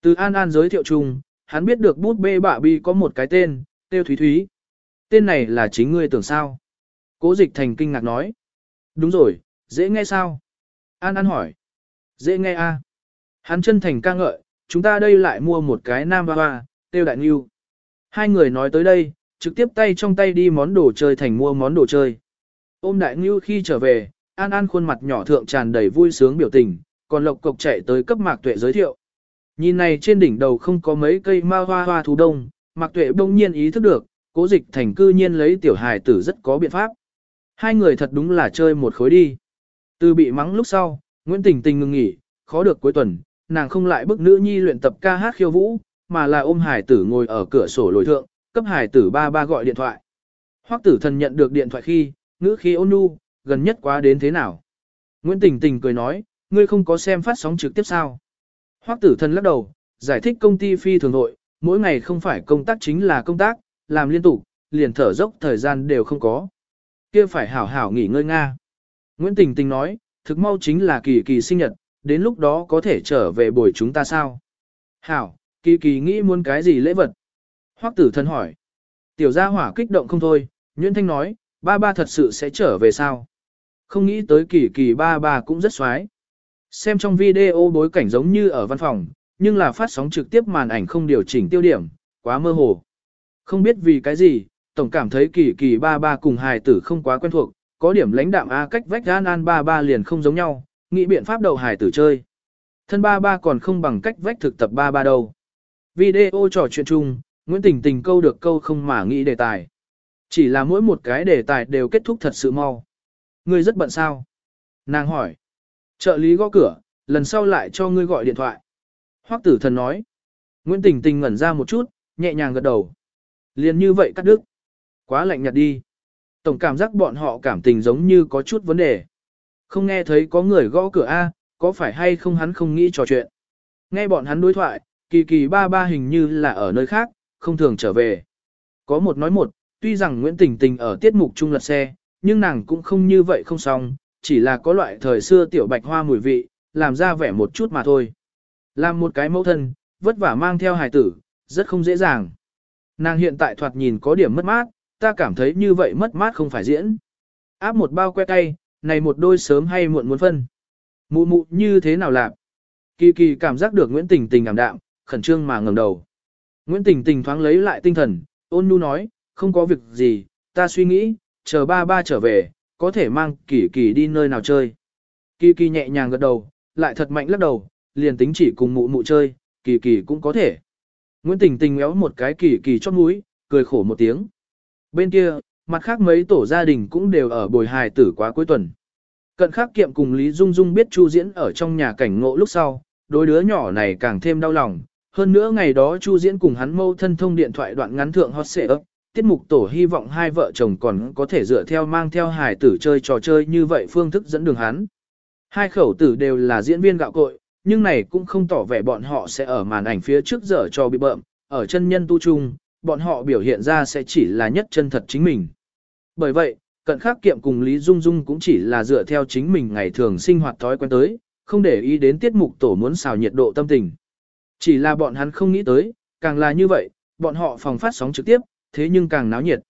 Từ An An giới thiệu chung, hắn biết được bút bê bạ bi có một cái tên, tiêu thúy thúy. Tên này là chính ngươi tưởng sao? Cố dịch thành kinh ngạc nói. Đúng rồi, dễ nghe sao? An An hỏi. Dễ nghe a. Hắn chân thành ca ngợi, chúng ta đây lại mua một cái nam hoa ba, tiêu đại nghiêu. Hai người nói tới đây, trực tiếp tay trong tay đi món đồ chơi thành mua món đồ chơi. Ôm đại nghiêu khi trở về, An An khuôn mặt nhỏ thượng tràn đầy vui sướng biểu tình, còn lộc cộc chạy tới cấp mạc tuệ giới thiệu. Nhìn này trên đỉnh đầu không có mấy cây ma hoa hoa thú đông, mạc tuệ đông nhiên ý thức được, cố dịch thành cư nhiên lấy tiểu hài tử rất có biện pháp. Hai người thật đúng là chơi một khối đi. Từ bị mắng lúc sau, Nguyễn Tình Tình ngừng nghỉ, khó được cuối tuần, nàng không lại bức nữ nhi luyện tập ca hát khiêu vũ, mà là ôm hải tử ngồi ở cửa sổ lồi thượng, cấp hải tử ba ba gọi điện thoại. Hoắc tử thần nhận được điện thoại khi, ngữ khí ôn nhu, gần nhất quá đến thế nào. Nguyễn Tình Tình cười nói, ngươi không có xem phát sóng trực tiếp sao. Hoắc tử thần lắc đầu, giải thích công ty phi thường nội, mỗi ngày không phải công tác chính là công tác, làm liên tục, liền thở dốc thời gian đều không có. kia phải hảo hảo nghỉ ngơi Nga. Nguyễn Tình Tình nói, thực mau chính là kỳ kỳ sinh nhật, đến lúc đó có thể trở về buổi chúng ta sao? Hảo, kỳ kỳ nghĩ muốn cái gì lễ vật? Hoắc tử thân hỏi. Tiểu gia hỏa kích động không thôi, Nguyễn Thanh nói, ba ba thật sự sẽ trở về sao? Không nghĩ tới kỳ kỳ ba ba cũng rất xoái. Xem trong video bối cảnh giống như ở văn phòng, nhưng là phát sóng trực tiếp màn ảnh không điều chỉnh tiêu điểm, quá mơ hồ. Không biết vì cái gì, tổng cảm thấy kỳ kỳ ba ba cùng hài tử không quá quen thuộc, có điểm lãnh đạm A cách vách an an ba ba liền không giống nhau, nghĩ biện pháp đầu hài tử chơi. Thân ba ba còn không bằng cách vách thực tập ba ba đâu. Video trò chuyện chung, Nguyễn Tình Tình câu được câu không mà nghĩ đề tài. Chỉ là mỗi một cái đề tài đều kết thúc thật sự mau. Ngươi rất bận sao? Nàng hỏi. Trợ lý gõ cửa, lần sau lại cho ngươi gọi điện thoại. Hoắc tử thần nói. Nguyễn Tình Tình ngẩn ra một chút, nhẹ nhàng gật đầu. Liền như vậy cắt đứt. Quá lạnh nhạt đi. Tổng cảm giác bọn họ cảm tình giống như có chút vấn đề. Không nghe thấy có người gõ cửa A, có phải hay không hắn không nghĩ trò chuyện. Nghe bọn hắn đối thoại, kỳ kỳ ba ba hình như là ở nơi khác, không thường trở về. Có một nói một, tuy rằng Nguyễn Tình Tình ở tiết mục chung lật xe, nhưng nàng cũng không như vậy không xong, chỉ là có loại thời xưa tiểu bạch hoa mùi vị, làm ra vẻ một chút mà thôi. Làm một cái mẫu thân, vất vả mang theo hài tử, rất không dễ dàng. Nàng hiện tại thoạt nhìn có điểm mất mát, ta cảm thấy như vậy mất mát không phải diễn. Áp một bao que tay, này một đôi sớm hay muộn muốn phân. Mụ mụ như thế nào làm? Kỳ kỳ cảm giác được Nguyễn Tình Tình ảm đạm, khẩn trương mà ngẩng đầu. Nguyễn Tình Tình thoáng lấy lại tinh thần, ôn nhu nói, không có việc gì, ta suy nghĩ, chờ ba ba trở về, có thể mang kỳ kỳ đi nơi nào chơi. Kỳ kỳ nhẹ nhàng gật đầu, lại thật mạnh lắc đầu, liền tính chỉ cùng mụ mụ chơi, kỳ kỳ cũng có thể. Nguyễn Tình Tình méo một cái kỳ kỳ chót mũi, cười khổ một tiếng. Bên kia, mặt khác mấy tổ gia đình cũng đều ở bồi hài tử quá cuối tuần. Cận khắc kiệm cùng Lý Dung Dung biết Chu Diễn ở trong nhà cảnh ngộ lúc sau, đôi đứa nhỏ này càng thêm đau lòng. Hơn nữa ngày đó Chu Diễn cùng hắn mâu thân thông điện thoại đoạn ngắn thượng hot xệ ấp, tiết mục tổ hy vọng hai vợ chồng còn có thể dựa theo mang theo hài tử chơi trò chơi như vậy phương thức dẫn đường hắn. Hai khẩu tử đều là diễn viên gạo cội, nhưng này cũng không tỏ vẻ bọn họ sẽ ở màn ảnh phía trước giờ cho bị bợm, ở chân nhân tu chung, bọn họ biểu hiện ra sẽ chỉ là nhất chân thật chính mình. Bởi vậy, cận khắc kiệm cùng Lý Dung Dung cũng chỉ là dựa theo chính mình ngày thường sinh hoạt thói quen tới, không để ý đến tiết mục tổ muốn xào nhiệt độ tâm tình. Chỉ là bọn hắn không nghĩ tới, càng là như vậy, bọn họ phòng phát sóng trực tiếp, thế nhưng càng náo nhiệt.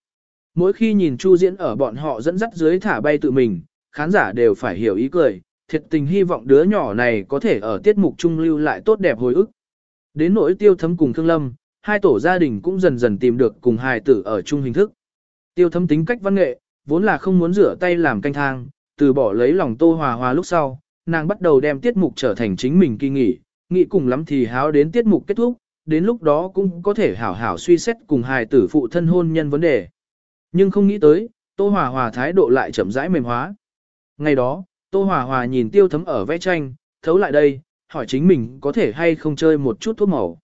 Mỗi khi nhìn Chu Diễn ở bọn họ dẫn dắt dưới thả bay tự mình, khán giả đều phải hiểu ý cười, thiệt tình hy vọng đứa nhỏ này có thể ở tiết mục trung lưu lại tốt đẹp hồi ức. Đến nỗi tiêu thấm cùng Thương Lâm, hai tổ gia đình cũng dần dần tìm được cùng hài tử ở chung hình thức. Tiêu thấm tính cách văn nghệ, vốn là không muốn rửa tay làm canh thang, từ bỏ lấy lòng tô hòa hòa lúc sau, nàng bắt đầu đem tiết mục trở thành chính mình kỳ nghỉ, nghĩ cùng lắm thì háo đến tiết mục kết thúc, đến lúc đó cũng có thể hảo hảo suy xét cùng hài tử phụ thân hôn nhân vấn đề. Nhưng không nghĩ tới, tô hòa hòa thái độ lại chậm rãi mềm hóa. Ngày đó, tô hòa hòa nhìn tiêu thấm ở vẽ tranh, thấu lại đây, hỏi chính mình có thể hay không chơi một chút thuốc màu.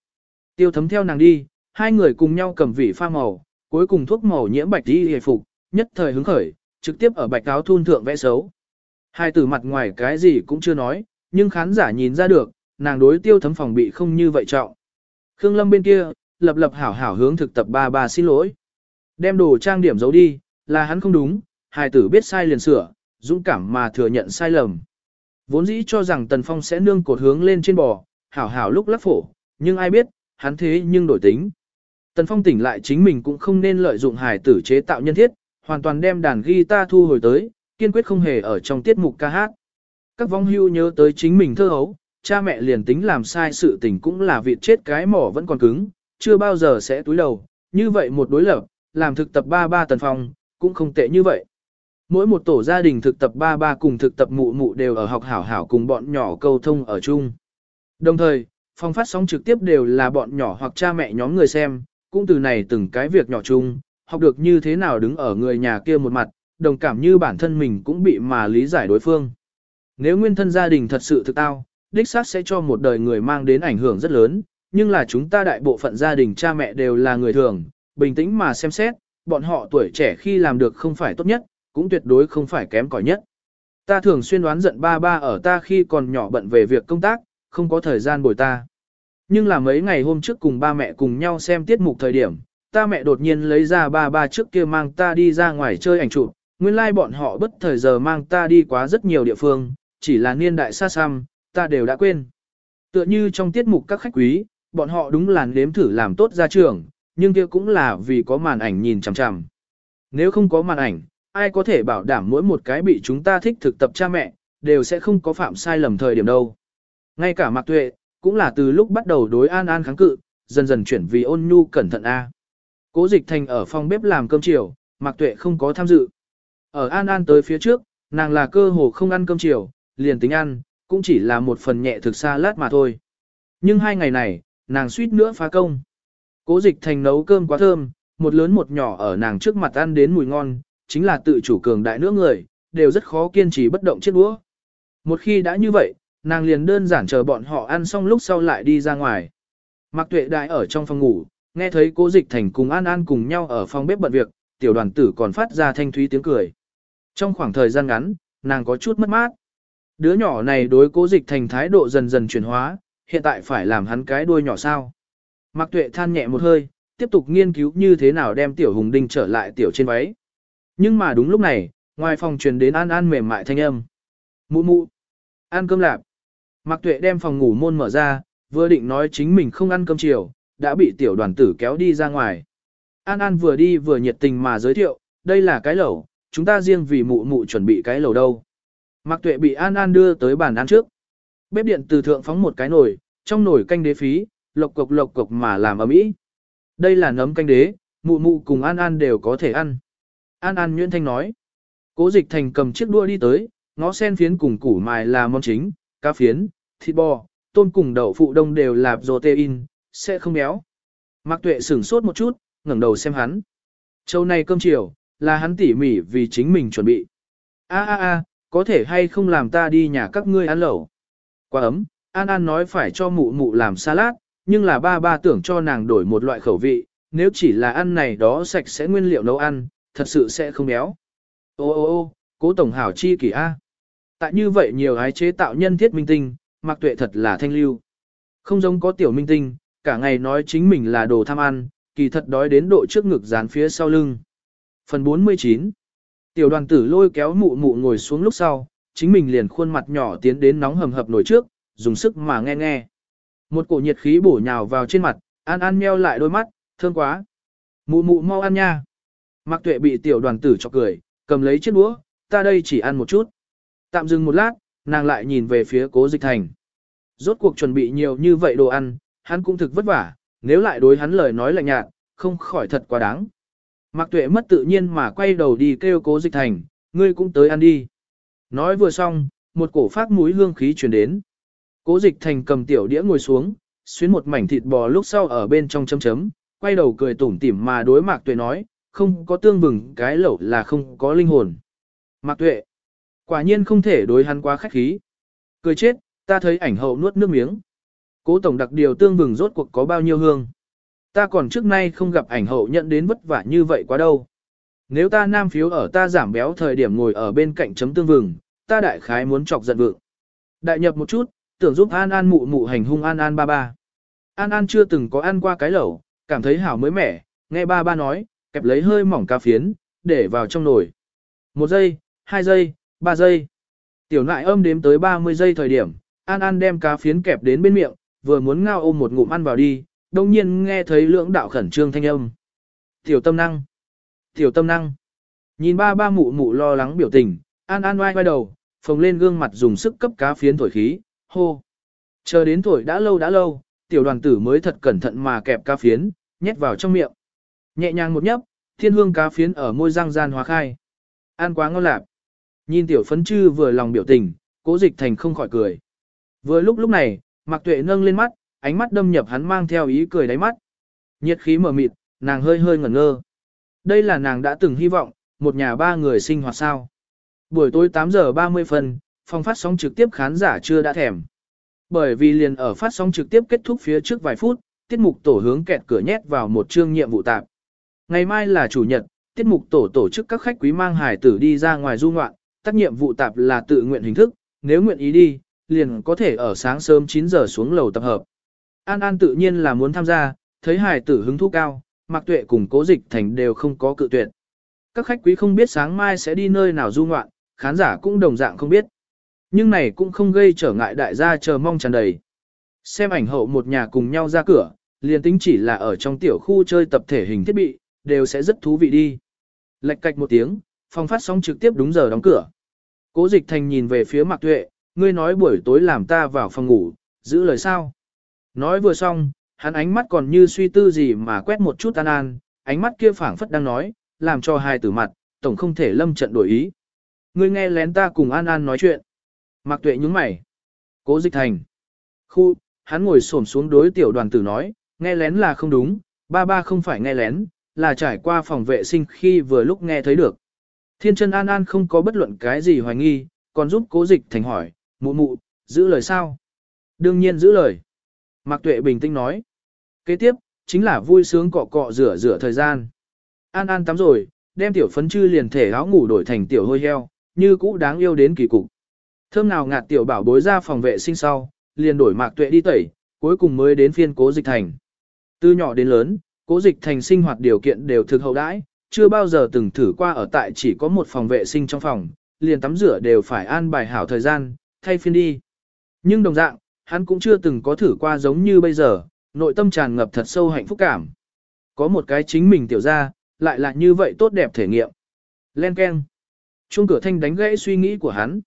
Tiêu thấm theo nàng đi, hai người cùng nhau cầm vị pha màu, cuối cùng thuốc màu nhiễm bạch đi hề phục, nhất thời hứng khởi, trực tiếp ở bạch áo thun thượng vẽ xấu. Hai từ mặt ngoài cái gì cũng chưa nói, nhưng khán giả nhìn ra được, nàng đối tiêu thấm phòng bị không như vậy trọng. Khương Lâm bên kia, lập lập hảo hảo hướng thực tập ba ba xin lỗi. Đem đồ trang điểm giấu đi, là hắn không đúng, hài tử biết sai liền sửa, dũng cảm mà thừa nhận sai lầm. Vốn dĩ cho rằng Tần Phong sẽ nương cột hướng lên trên bò, hảo hảo lúc lắc phổ, nhưng ai biết, hắn thế nhưng đổi tính. Tần Phong tỉnh lại chính mình cũng không nên lợi dụng hài tử chế tạo nhân thiết, hoàn toàn đem đàn guitar thu hồi tới, kiên quyết không hề ở trong tiết mục ca hát. Các vong hưu nhớ tới chính mình thơ hấu, cha mẹ liền tính làm sai sự tình cũng là việc chết cái mỏ vẫn còn cứng, chưa bao giờ sẽ túi đầu, như vậy một đối lập, làm thực tập ba ba Tần Phong, cũng không tệ như vậy. Mỗi một tổ gia đình thực tập ba ba cùng thực tập mụ mụ đều ở học hảo hảo cùng bọn nhỏ câu thông ở chung. Đồng thời, phong phát sóng trực tiếp đều là bọn nhỏ hoặc cha mẹ nhóm người xem, cũng từ này từng cái việc nhỏ chung, học được như thế nào đứng ở người nhà kia một mặt, đồng cảm như bản thân mình cũng bị mà lý giải đối phương. Nếu nguyên thân gia đình thật sự thực tao, đích xác sẽ cho một đời người mang đến ảnh hưởng rất lớn, nhưng là chúng ta đại bộ phận gia đình cha mẹ đều là người thường, bình tĩnh mà xem xét, bọn họ tuổi trẻ khi làm được không phải tốt nhất, cũng tuyệt đối không phải kém cỏi nhất. Ta thường xuyên đoán giận ba ba ở ta khi còn nhỏ bận về việc công tác, không có thời gian bồi ta. Nhưng là mấy ngày hôm trước cùng ba mẹ cùng nhau xem tiết mục thời điểm, ta mẹ đột nhiên lấy ra ba ba trước kia mang ta đi ra ngoài chơi ảnh chụp, nguyên lai like bọn họ bất thời giờ mang ta đi quá rất nhiều địa phương, chỉ là niên đại xa xăm, ta đều đã quên. Tựa như trong tiết mục các khách quý, bọn họ đúng là nếm thử làm tốt ra trường, nhưng kia cũng là vì có màn ảnh nhìn chằm chằm. Nếu không có màn ảnh, ai có thể bảo đảm mỗi một cái bị chúng ta thích thực tập cha mẹ, đều sẽ không có phạm sai lầm thời điểm đâu. Ngay cả Mạc Tuệ, cũng là từ lúc bắt đầu đối An An kháng cự, dần dần chuyển vì ôn nhu cẩn thận A. Cố dịch thành ở phòng bếp làm cơm chiều, Mạc Tuệ không có tham dự. Ở An An tới phía trước, nàng là cơ hồ không ăn cơm chiều, liền tính ăn, cũng chỉ là một phần nhẹ thực xa lát mà thôi. Nhưng hai ngày này, nàng suýt nữa phá công. Cố dịch thành nấu cơm quá thơm, một lớn một nhỏ ở nàng trước mặt ăn đến mùi ngon, chính là tự chủ cường đại nữa người, đều rất khó kiên trì bất động chết đũa. Một khi đã như vậy, nàng liền đơn giản chờ bọn họ ăn xong lúc sau lại đi ra ngoài. Mạc Tuệ đại ở trong phòng ngủ, nghe thấy Cố Dịch Thành cùng An An cùng nhau ở phòng bếp bận việc, tiểu đoàn tử còn phát ra thanh thúy tiếng cười. Trong khoảng thời gian ngắn, nàng có chút mất mát. Đứa nhỏ này đối Cố Dịch Thành thái độ dần dần chuyển hóa, hiện tại phải làm hắn cái đuôi nhỏ sao? Mạc Tuệ than nhẹ một hơi, tiếp tục nghiên cứu như thế nào đem tiểu hùng đinh trở lại tiểu trên váy. Nhưng mà đúng lúc này, ngoài phòng truyền đến An An mềm mại thanh âm. Mụ mụ, ăn cơm lạp. Mạc Tuệ đem phòng ngủ môn mở ra, vừa định nói chính mình không ăn cơm chiều, đã bị tiểu đoàn tử kéo đi ra ngoài. An An vừa đi vừa nhiệt tình mà giới thiệu, đây là cái lẩu, chúng ta riêng vì mụ mụ chuẩn bị cái lẩu đâu. Mạc Tuệ bị An An đưa tới bàn ăn trước. Bếp điện từ thượng phóng một cái nồi, trong nồi canh đế phí, lộc cục lộc cục mà làm ầm ĩ. Đây là nấm canh đế, mụ mụ cùng An An đều có thể ăn. An An Nguyễn Thanh nói. Cố dịch thành cầm chiếc đũa đi tới, ngó sen phiến cùng củ mài là món chính, cá phiến, thịt bò, tôm cùng đậu phụ đông đều là protein, sẽ không béo. Mạc Tuệ sửng sốt một chút, ngẩng đầu xem hắn. Châu này cơm chiều, là hắn tỉ mỉ vì chính mình chuẩn bị. A a a, có thể hay không làm ta đi nhà các ngươi ăn lẩu. Quá ấm, An An nói phải cho mụ mụ làm salad, nhưng là ba ba tưởng cho nàng đổi một loại khẩu vị, nếu chỉ là ăn này đó sạch sẽ nguyên liệu nấu ăn, thật sự sẽ không béo. Ô ô ô, cố tổng hảo chi kỷ A. Tại như vậy nhiều gái chế tạo nhân thiết minh tinh, Mạc tuệ thật là thanh lưu. Không giống có tiểu minh tinh, cả ngày nói chính mình là đồ tham ăn, kỳ thật đói đến độ trước ngực dán phía sau lưng. Phần 49 Tiểu đoàn tử lôi kéo mụ mụ ngồi xuống lúc sau, chính mình liền khuôn mặt nhỏ tiến đến nóng hầm hập nổi trước, dùng sức mà nghe nghe. Một cổ nhiệt khí bổ nhào vào trên mặt, An An meo lại đôi mắt, thương quá. Mụ mụ mau ăn nha. Mạc Tuệ bị tiểu đoàn tử cho cười, cầm lấy chiếc đũa, ta đây chỉ ăn một chút. Tạm dừng một lát, nàng lại nhìn về phía Cố Dịch Thành. Rốt cuộc chuẩn bị nhiều như vậy đồ ăn, hắn cũng thực vất vả, nếu lại đối hắn lời nói lạnh nhạt, không khỏi thật quá đáng. Mạc Tuệ mất tự nhiên mà quay đầu đi kêu Cố Dịch Thành, ngươi cũng tới ăn đi. Nói vừa xong, một cổ phát mũi hương khí truyền đến. Cố dịch thành cầm tiểu đĩa ngồi xuống, xuyến một mảnh thịt bò lúc sau ở bên trong chấm chấm, quay đầu cười tủm tỉm mà đối mạc tuệ nói, không có tương vừng cái lẩu là không có linh hồn. Mạc tuệ, quả nhiên không thể đối hắn quá khách khí. Cười chết, ta thấy ảnh hậu nuốt nước miếng. Cố tổng đặc điều tương vừng rốt cuộc có bao nhiêu hương. Ta còn trước nay không gặp ảnh hậu nhận đến vất vả như vậy quá đâu. Nếu ta nam phiếu ở ta giảm béo thời điểm ngồi ở bên cạnh chấm tương vừng, ta đại khái muốn chọc giận vượng. Đại nhập một chút, tưởng giúp An An mụ mụ hành hung An An ba ba. An An chưa từng có ăn qua cái lẩu, cảm thấy hảo mới mẻ, nghe ba ba nói, kẹp lấy hơi mỏng cà phiến, để vào trong nồi. Một giây, hai giây, ba giây. Tiểu nại âm đếm tới 30 giây thời điểm, An An đem cá phiến kẹp đến bên miệng, vừa muốn ngao ôm một ngụm ăn vào đi, đồng nhiên nghe thấy lưỡng đạo khẩn trương thanh âm. Tiểu tâm năng. Tiểu tâm năng. Nhìn ba ba mụ mụ lo lắng biểu tình, An An oai quay đầu, phồng lên gương mặt dùng sức cấp cá phiến thổi khí, hô. Chờ đến tuổi đã lâu đã lâu, tiểu đoàn tử mới thật cẩn thận mà kẹp cá phiến, nhét vào trong miệng. Nhẹ nhàng một nhấp, thiên hương cá phiến ở môi răng gian hóa khai. Ăn quá ngon lạc. Nhìn tiểu phấn chư vừa lòng biểu tình, cố dịch thành không khỏi cười. Vừa lúc lúc này, Mạc Tuệ nâng lên mắt, ánh mắt đâm nhập hắn mang theo ý cười đáy mắt. Nhiệt khí mở mịt, nàng hơi hơi ngẩn ngơ. Đây là nàng đã từng hy vọng, một nhà ba người sinh hoạt sao. Buổi tối 8 giờ 30 phân, phòng phát sóng trực tiếp khán giả chưa đã thèm. Bởi vì liền ở phát sóng trực tiếp kết thúc phía trước vài phút, tiết mục tổ hướng kẹt cửa nhét vào một chương nhiệm vụ tạp. Ngày mai là chủ nhật, tiết mục tổ tổ chức các khách quý mang hải tử đi ra ngoài du ngoạn, tác nhiệm vụ tạp là tự nguyện hình thức, nếu nguyện ý đi, liền có thể ở sáng sớm 9 giờ xuống lầu tập hợp. An An tự nhiên là muốn tham gia, thấy hải tử hứng thú cao, Mạc Tuệ cùng Cố Dịch Thành đều không có cự tuyệt. Các khách quý không biết sáng mai sẽ đi nơi nào du ngoạn, khán giả cũng đồng dạng không biết. Nhưng này cũng không gây trở ngại đại gia chờ mong tràn đầy. Xem ảnh hậu một nhà cùng nhau ra cửa, liền tính chỉ là ở trong tiểu khu chơi tập thể hình thiết bị, đều sẽ rất thú vị đi. Lệch cạch một tiếng, phòng phát sóng trực tiếp đúng giờ đóng cửa. Cố dịch thành nhìn về phía Mạc Tuệ, ngươi nói buổi tối làm ta vào phòng ngủ, giữ lời sao. Nói vừa xong, hắn ánh mắt còn như suy tư gì mà quét một chút an an, ánh mắt kia phảng phất đang nói, làm cho hai tử mặt, tổng không thể lâm trận đổi ý. Ngươi nghe lén ta cùng an an nói chuyện. Mạc Tuệ nhướng mày. Cố Dịch Thành. Khu, hắn ngồi xổm xuống đối tiểu đoàn tử nói, nghe lén là không đúng, ba ba không phải nghe lén, là trải qua phòng vệ sinh khi vừa lúc nghe thấy được. Thiên chân an an không có bất luận cái gì hoài nghi, còn giúp cố dịch thành hỏi, mụ mụ, giữ lời sao? Đương nhiên giữ lời. Mạc Tuệ bình tĩnh nói. Kế tiếp, chính là vui sướng cọ cọ rửa rửa thời gian. An An tắm rồi, đem tiểu phấn chư liền thể áo ngủ đổi thành tiểu hôi heo, như cũ đáng yêu đến kỳ cục. Thơm nào ngạt tiểu bảo bối ra phòng vệ sinh sau, liền đổi Mạc Tuệ đi tẩy, cuối cùng mới đến phiên Cố Dịch Thành. Từ nhỏ đến lớn, Cố Dịch Thành sinh hoạt điều kiện đều thực hậu đãi, chưa bao giờ từng thử qua ở tại chỉ có một phòng vệ sinh trong phòng, liền tắm rửa đều phải an bài hảo thời gian, thay phiên đi. Nhưng đồng dạng, hắn cũng chưa từng có thử qua giống như bây giờ, nội tâm tràn ngập thật sâu hạnh phúc cảm. Có một cái chính mình tiểu ra, lại là như vậy tốt đẹp thể nghiệm. Len Ken. Chuông cửa thanh đánh gãy suy nghĩ của hắn.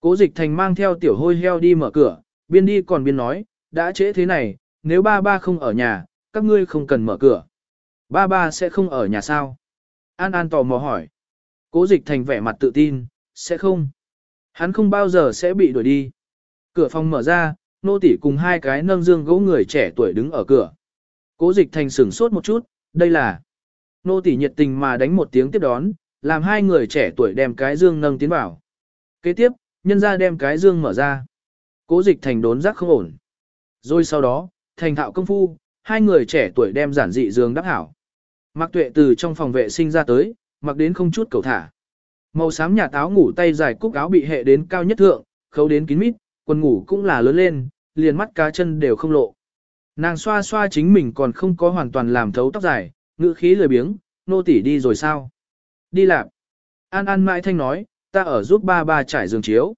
Cố dịch thành mang theo tiểu hôi heo đi mở cửa, biên đi còn biên nói, đã trễ thế này, nếu ba ba không ở nhà, các ngươi không cần mở cửa. Ba ba sẽ không ở nhà sao? An An tò mò hỏi. Cố dịch thành vẻ mặt tự tin, sẽ không. Hắn không bao giờ sẽ bị đuổi đi. Cửa phòng mở ra, nô tỷ cùng hai cái nâng dương gỗ người trẻ tuổi đứng ở cửa. Cố dịch thành sửng sốt một chút, đây là. Nô tỷ nhiệt tình mà đánh một tiếng tiếp đón, làm hai người trẻ tuổi đem cái dương nâng tiến vào. Kế tiếp, nhân ra đem cái dương mở ra. Cố dịch thành đốn giác không ổn. Rồi sau đó, thành thạo công phu, hai người trẻ tuổi đem giản dị dương đắp hảo. Mặc tuệ từ trong phòng vệ sinh ra tới, mặc đến không chút cầu thả. Màu xám nhà táo ngủ tay dài cúc áo bị hệ đến cao nhất thượng, khấu đến kín mít, quần ngủ cũng là lớn lên, liền mắt cá chân đều không lộ. Nàng xoa xoa chính mình còn không có hoàn toàn làm thấu tóc dài, ngữ khí lười biếng, nô tỷ đi rồi sao? Đi làm. An An mãi thanh nói, ta ở giúp ba ba trải giường chiếu.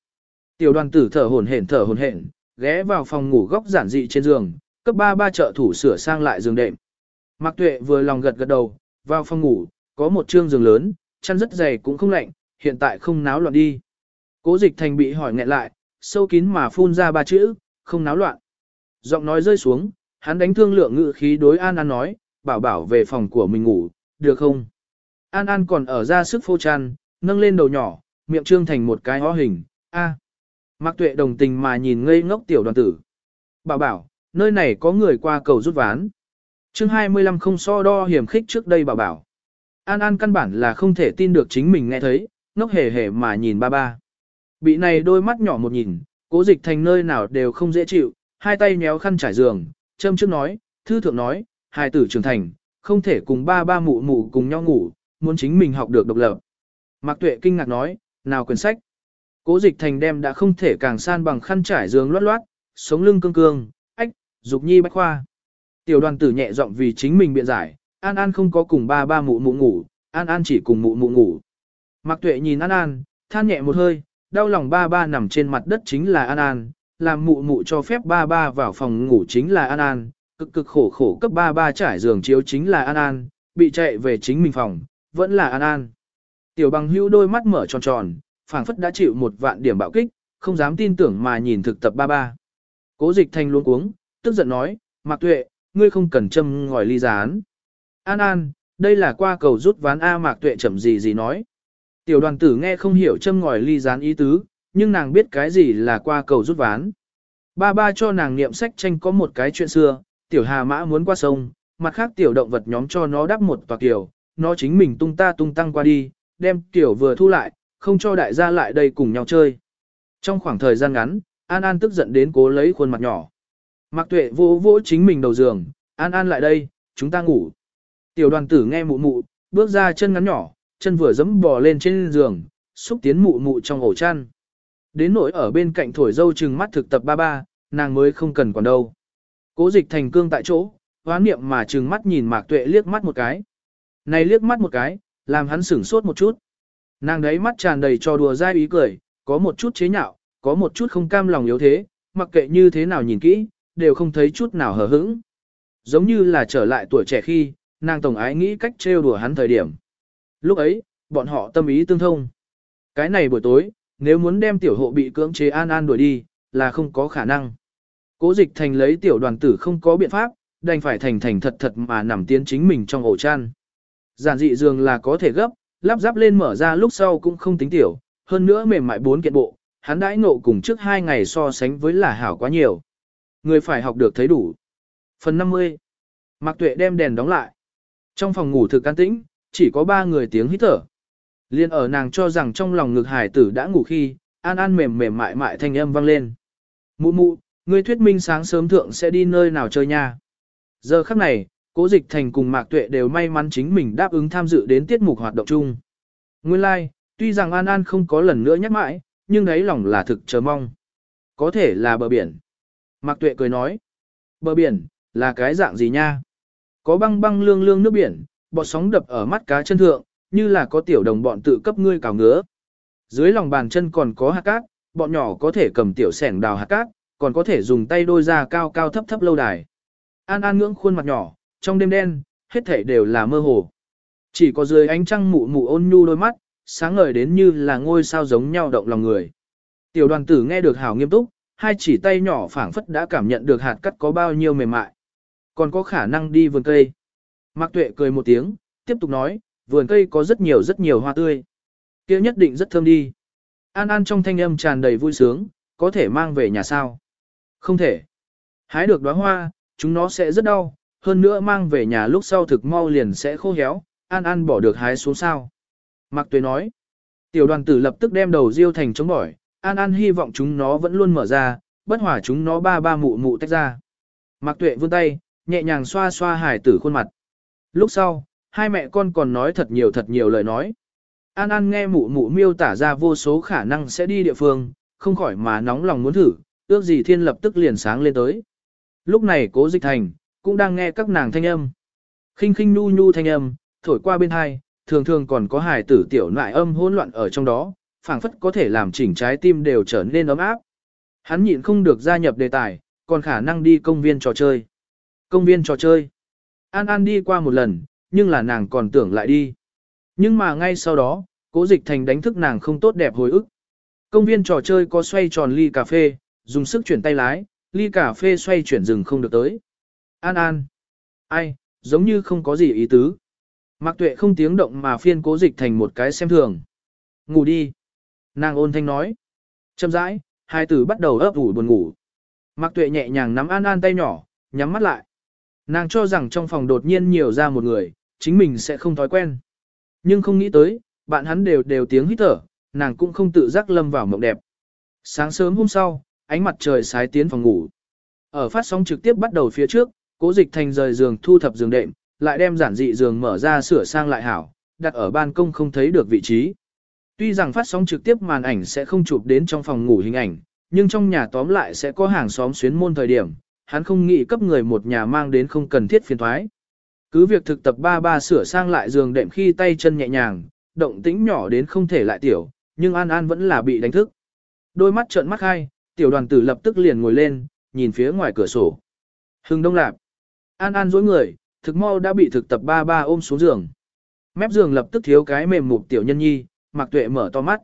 Tiểu đoàn tử thở hổn hển thở hổn hển, ghé vào phòng ngủ góc giản dị trên giường, cấp ba ba trợ thủ sửa sang lại giường đệm. Mạc Tuệ vừa lòng gật gật đầu, vào phòng ngủ, có một trương giường lớn, chăn rất dày cũng không lạnh, hiện tại không náo loạn đi. Cố Dịch Thành bị hỏi nghẹn lại, sâu kín mà phun ra ba chữ, không náo loạn. Giọng nói rơi xuống, hắn đánh thương lượng ngữ khí đối An An nói, bảo bảo về phòng của mình ngủ, được không? An An còn ở ra sức phô chăn, nâng lên đầu nhỏ, miệng trương thành một cái ho hình, a. À. Mạc Tuệ đồng tình mà nhìn ngây ngốc tiểu đoàn tử. Bảo bảo, nơi này có người qua cầu rút ván. Chương 25 không so đo hiểm khích trước đây bảo bảo. An An căn bản là không thể tin được chính mình nghe thấy, ngốc hề hề mà nhìn ba ba. Bị này đôi mắt nhỏ một nhìn, cố dịch thành nơi nào đều không dễ chịu, hai tay nhéo khăn trải giường, châm trước nói, thư thượng nói, hai tử trưởng thành, không thể cùng ba ba mụ mụ cùng nhau ngủ, muốn chính mình học được độc lập. Mạc Tuệ kinh ngạc nói, nào quyển sách. Cố dịch thành đem đã không thể càng san bằng khăn trải giường loát loát, sống lưng cương cương, ách, dục nhi bách khoa. Tiểu đoàn tử nhẹ giọng vì chính mình biện giải, An An không có cùng ba ba mụ mụ ngủ, An An chỉ cùng mụ mụ ngủ. Mạc Tuệ nhìn An An, than nhẹ một hơi, đau lòng ba ba nằm trên mặt đất chính là An An, làm mụ mụ cho phép ba ba vào phòng ngủ chính là An An, cực cực khổ khổ cấp ba ba trải giường chiếu chính là An An, bị chạy về chính mình phòng, vẫn là An An. Tiểu bằng hưu đôi mắt mở tròn tròn, phảng phất đã chịu một vạn điểm bạo kích, không dám tin tưởng mà nhìn thực tập ba ba. Cố dịch thanh luôn cuống, tức giận nói, Mạc Tuệ, ngươi không cần châm ngòi ly gián. An An, đây là qua cầu rút ván A Mạc Tuệ chậm gì gì nói. Tiểu đoàn tử nghe không hiểu châm ngòi ly gián ý tứ, nhưng nàng biết cái gì là qua cầu rút ván. Ba ba cho nàng niệm sách tranh có một cái chuyện xưa, tiểu hà mã muốn qua sông, mặt khác tiểu động vật nhóm cho nó đắp một tòa kiểu, nó chính mình tung ta tung tăng qua đi, đem kiểu vừa thu lại, không cho đại gia lại đây cùng nhau chơi. Trong khoảng thời gian ngắn, An An tức giận đến cố lấy khuôn mặt nhỏ. Mạc Tuệ vỗ vỗ chính mình đầu giường, An An lại đây, chúng ta ngủ. Tiểu đoàn tử nghe mụ mụ, bước ra chân ngắn nhỏ, chân vừa dẫm bò lên trên giường, xúc tiến mụ mụ trong ổ chăn. Đến nỗi ở bên cạnh thổi dâu trừng mắt thực tập ba ba, nàng mới không cần còn đâu. Cố dịch thành cương tại chỗ, hoán niệm mà trừng mắt nhìn mạc tuệ liếc mắt một cái. Này liếc mắt một cái, làm hắn sửng sốt một chút. Nàng đấy mắt tràn đầy cho đùa dai ý cười, có một chút chế nhạo, có một chút không cam lòng yếu thế, mặc kệ như thế nào nhìn kỹ, đều không thấy chút nào hờ hững. Giống như là trở lại tuổi trẻ khi, nàng tổng ái nghĩ cách trêu đùa hắn thời điểm. Lúc ấy, bọn họ tâm ý tương thông. Cái này buổi tối, nếu muốn đem tiểu hộ bị cưỡng chế an an đuổi đi, là không có khả năng. Cố dịch thành lấy tiểu đoàn tử không có biện pháp, đành phải thành thành thật thật mà nằm tiến chính mình trong ổ chăn. Giản dị giường là có thể gấp, lắp ráp lên mở ra lúc sau cũng không tính tiểu, hơn nữa mềm mại bốn kiện bộ, hắn đãi ngộ cùng trước hai ngày so sánh với là hảo quá nhiều. Người phải học được thấy đủ. Phần 50. Mạc Tuệ đem đèn đóng lại. Trong phòng ngủ thực an tĩnh, chỉ có ba người tiếng hít thở. Liên ở nàng cho rằng trong lòng ngực hải tử đã ngủ khi, an an mềm mềm mại mại thanh âm vang lên. Mụ mụ, ngươi thuyết minh sáng sớm thượng sẽ đi nơi nào chơi nha. Giờ khắc này, cố dịch thành cùng Mạc Tuệ đều may mắn chính mình đáp ứng tham dự đến tiết mục hoạt động chung. Nguyên lai, like, tuy rằng An An không có lần nữa nhắc mãi, nhưng đấy lòng là thực chờ mong. Có thể là bờ biển. Mạc Tuệ cười nói. Bờ biển, là cái dạng gì nha? Có băng băng lương lương nước biển, bọt sóng đập ở mắt cá chân thượng, như là có tiểu đồng bọn tự cấp ngươi cào ngứa. Dưới lòng bàn chân còn có hạt cát, bọn nhỏ có thể cầm tiểu sẻng đào hạt cát, còn có thể dùng tay đôi ra cao cao thấp thấp lâu đài. An An ngưỡng khuôn mặt nhỏ, trong đêm đen, hết thảy đều là mơ hồ. Chỉ có dưới ánh trăng mụ mụ ôn nhu đôi mắt, sáng ngời đến như là ngôi sao giống nhau động lòng người. Tiểu đoàn tử nghe được hảo nghiêm túc, hai chỉ tay nhỏ phảng phất đã cảm nhận được hạt cắt có bao nhiêu mềm mại. Còn có khả năng đi vườn cây. Mạc Tuệ cười một tiếng, tiếp tục nói, vườn cây có rất nhiều rất nhiều hoa tươi. Kia nhất định rất thơm đi. An An trong thanh âm tràn đầy vui sướng, có thể mang về nhà sao? Không thể. Hái được đóa hoa, chúng nó sẽ rất đau, hơn nữa mang về nhà lúc sau thực mau liền sẽ khô héo, An An bỏ được hái xuống sao. Mạc Tuệ nói. Tiểu đoàn tử lập tức đem đầu riêu thành chống bỏi, An An hy vọng chúng nó vẫn luôn mở ra, bất hòa chúng nó ba ba mụ mụ tách ra. Mạc Tuệ vươn tay, nhẹ nhàng xoa xoa hải tử khuôn mặt. Lúc sau, hai mẹ con còn nói thật nhiều thật nhiều lời nói. An An nghe mụ mụ miêu tả ra vô số khả năng sẽ đi địa phương, không khỏi mà nóng lòng muốn thử, ước gì thiên lập tức liền sáng lên tới. Lúc này cố dịch thành, cũng đang nghe các nàng thanh âm. khinh khinh nu nu thanh âm, thổi qua bên hai, thường thường còn có hài tử tiểu nại âm hỗn loạn ở trong đó, phảng phất có thể làm chỉnh trái tim đều trở nên ấm áp. Hắn nhịn không được gia nhập đề tài, còn khả năng đi công viên trò chơi. Công viên trò chơi. An An đi qua một lần, nhưng là nàng còn tưởng lại đi. Nhưng mà ngay sau đó, cố dịch thành đánh thức nàng không tốt đẹp hồi ức. Công viên trò chơi có xoay tròn ly cà phê, dùng sức chuyển tay lái, ly cà phê xoay chuyển rừng không được tới. An An. Ai, giống như không có gì ý tứ. Mạc Tuệ không tiếng động mà phiên cố dịch thành một cái xem thường. Ngủ đi. Nàng ôn thanh nói. Chậm rãi, hai tử bắt đầu ấp ủ buồn ngủ. Mạc Tuệ nhẹ nhàng nắm An An tay nhỏ, nhắm mắt lại. Nàng cho rằng trong phòng đột nhiên nhiều ra một người, chính mình sẽ không thói quen. Nhưng không nghĩ tới, bạn hắn đều đều tiếng hít thở, nàng cũng không tự giác lâm vào mộng đẹp. Sáng sớm hôm sau, ánh mặt trời sái tiến phòng ngủ. Ở phát sóng trực tiếp bắt đầu phía trước, cố dịch thành rời giường thu thập giường đệm, lại đem giản dị giường mở ra sửa sang lại hảo, đặt ở ban công không thấy được vị trí. Tuy rằng phát sóng trực tiếp màn ảnh sẽ không chụp đến trong phòng ngủ hình ảnh, nhưng trong nhà tóm lại sẽ có hàng xóm xuyến môn thời điểm, hắn không nghĩ cấp người một nhà mang đến không cần thiết phiền thoái. Cứ việc thực tập ba ba sửa sang lại giường đệm khi tay chân nhẹ nhàng, động tĩnh nhỏ đến không thể lại tiểu, nhưng An An vẫn là bị đánh thức. Đôi mắt trợn mắt hai, tiểu đoàn tử lập tức liền ngồi lên, nhìn phía ngoài cửa sổ. Hưng đông lạp. An An dối người, thực mau đã bị thực tập ba ba ôm xuống giường. Mép giường lập tức thiếu cái mềm mục tiểu nhân nhi, Mạc tuệ mở to mắt.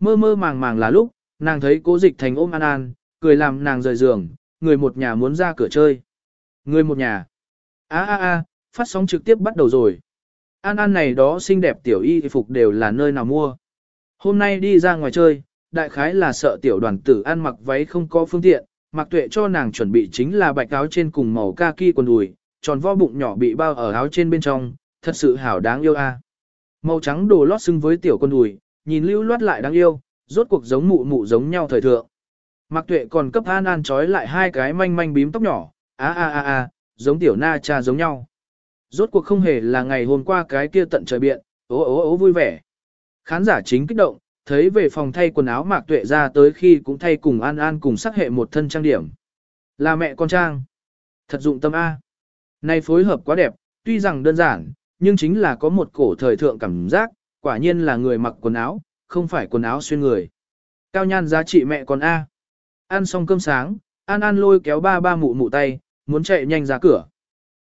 Mơ mơ màng màng là lúc, nàng thấy cố dịch thành ôm An An, cười làm nàng rời giường, người một nhà muốn ra cửa chơi. Người một nhà. a a a phát sóng trực tiếp bắt đầu rồi. An An này đó xinh đẹp tiểu y phục đều là nơi nào mua. Hôm nay đi ra ngoài chơi, đại khái là sợ tiểu đoàn tử ăn mặc váy không có phương tiện, mặc tuệ cho nàng chuẩn bị chính là bạch áo trên cùng màu kaki quần đùi, tròn vo bụng nhỏ bị bao ở áo trên bên trong, thật sự hảo đáng yêu a. Màu trắng đồ lót xưng với tiểu con đùi, nhìn lưu loát lại đáng yêu, rốt cuộc giống mụ mụ giống nhau thời thượng. Mạc Tuệ còn cấp An An trói lại hai cái manh manh bím tóc nhỏ, a a a a, giống tiểu na cha giống nhau. Rốt cuộc không hề là ngày hôm qua cái kia tận trời biện, ố ố ố vui vẻ. Khán giả chính kích động, thấy về phòng thay quần áo Mạc Tuệ ra tới khi cũng thay cùng An An cùng sắc hệ một thân trang điểm. Là mẹ con trang. Thật dụng tâm A. Này phối hợp quá đẹp, tuy rằng đơn giản, nhưng chính là có một cổ thời thượng cảm giác, quả nhiên là người mặc quần áo, không phải quần áo xuyên người. Cao nhan giá trị mẹ con A. Ăn xong cơm sáng, An An lôi kéo ba ba mụ mụ tay, muốn chạy nhanh ra cửa.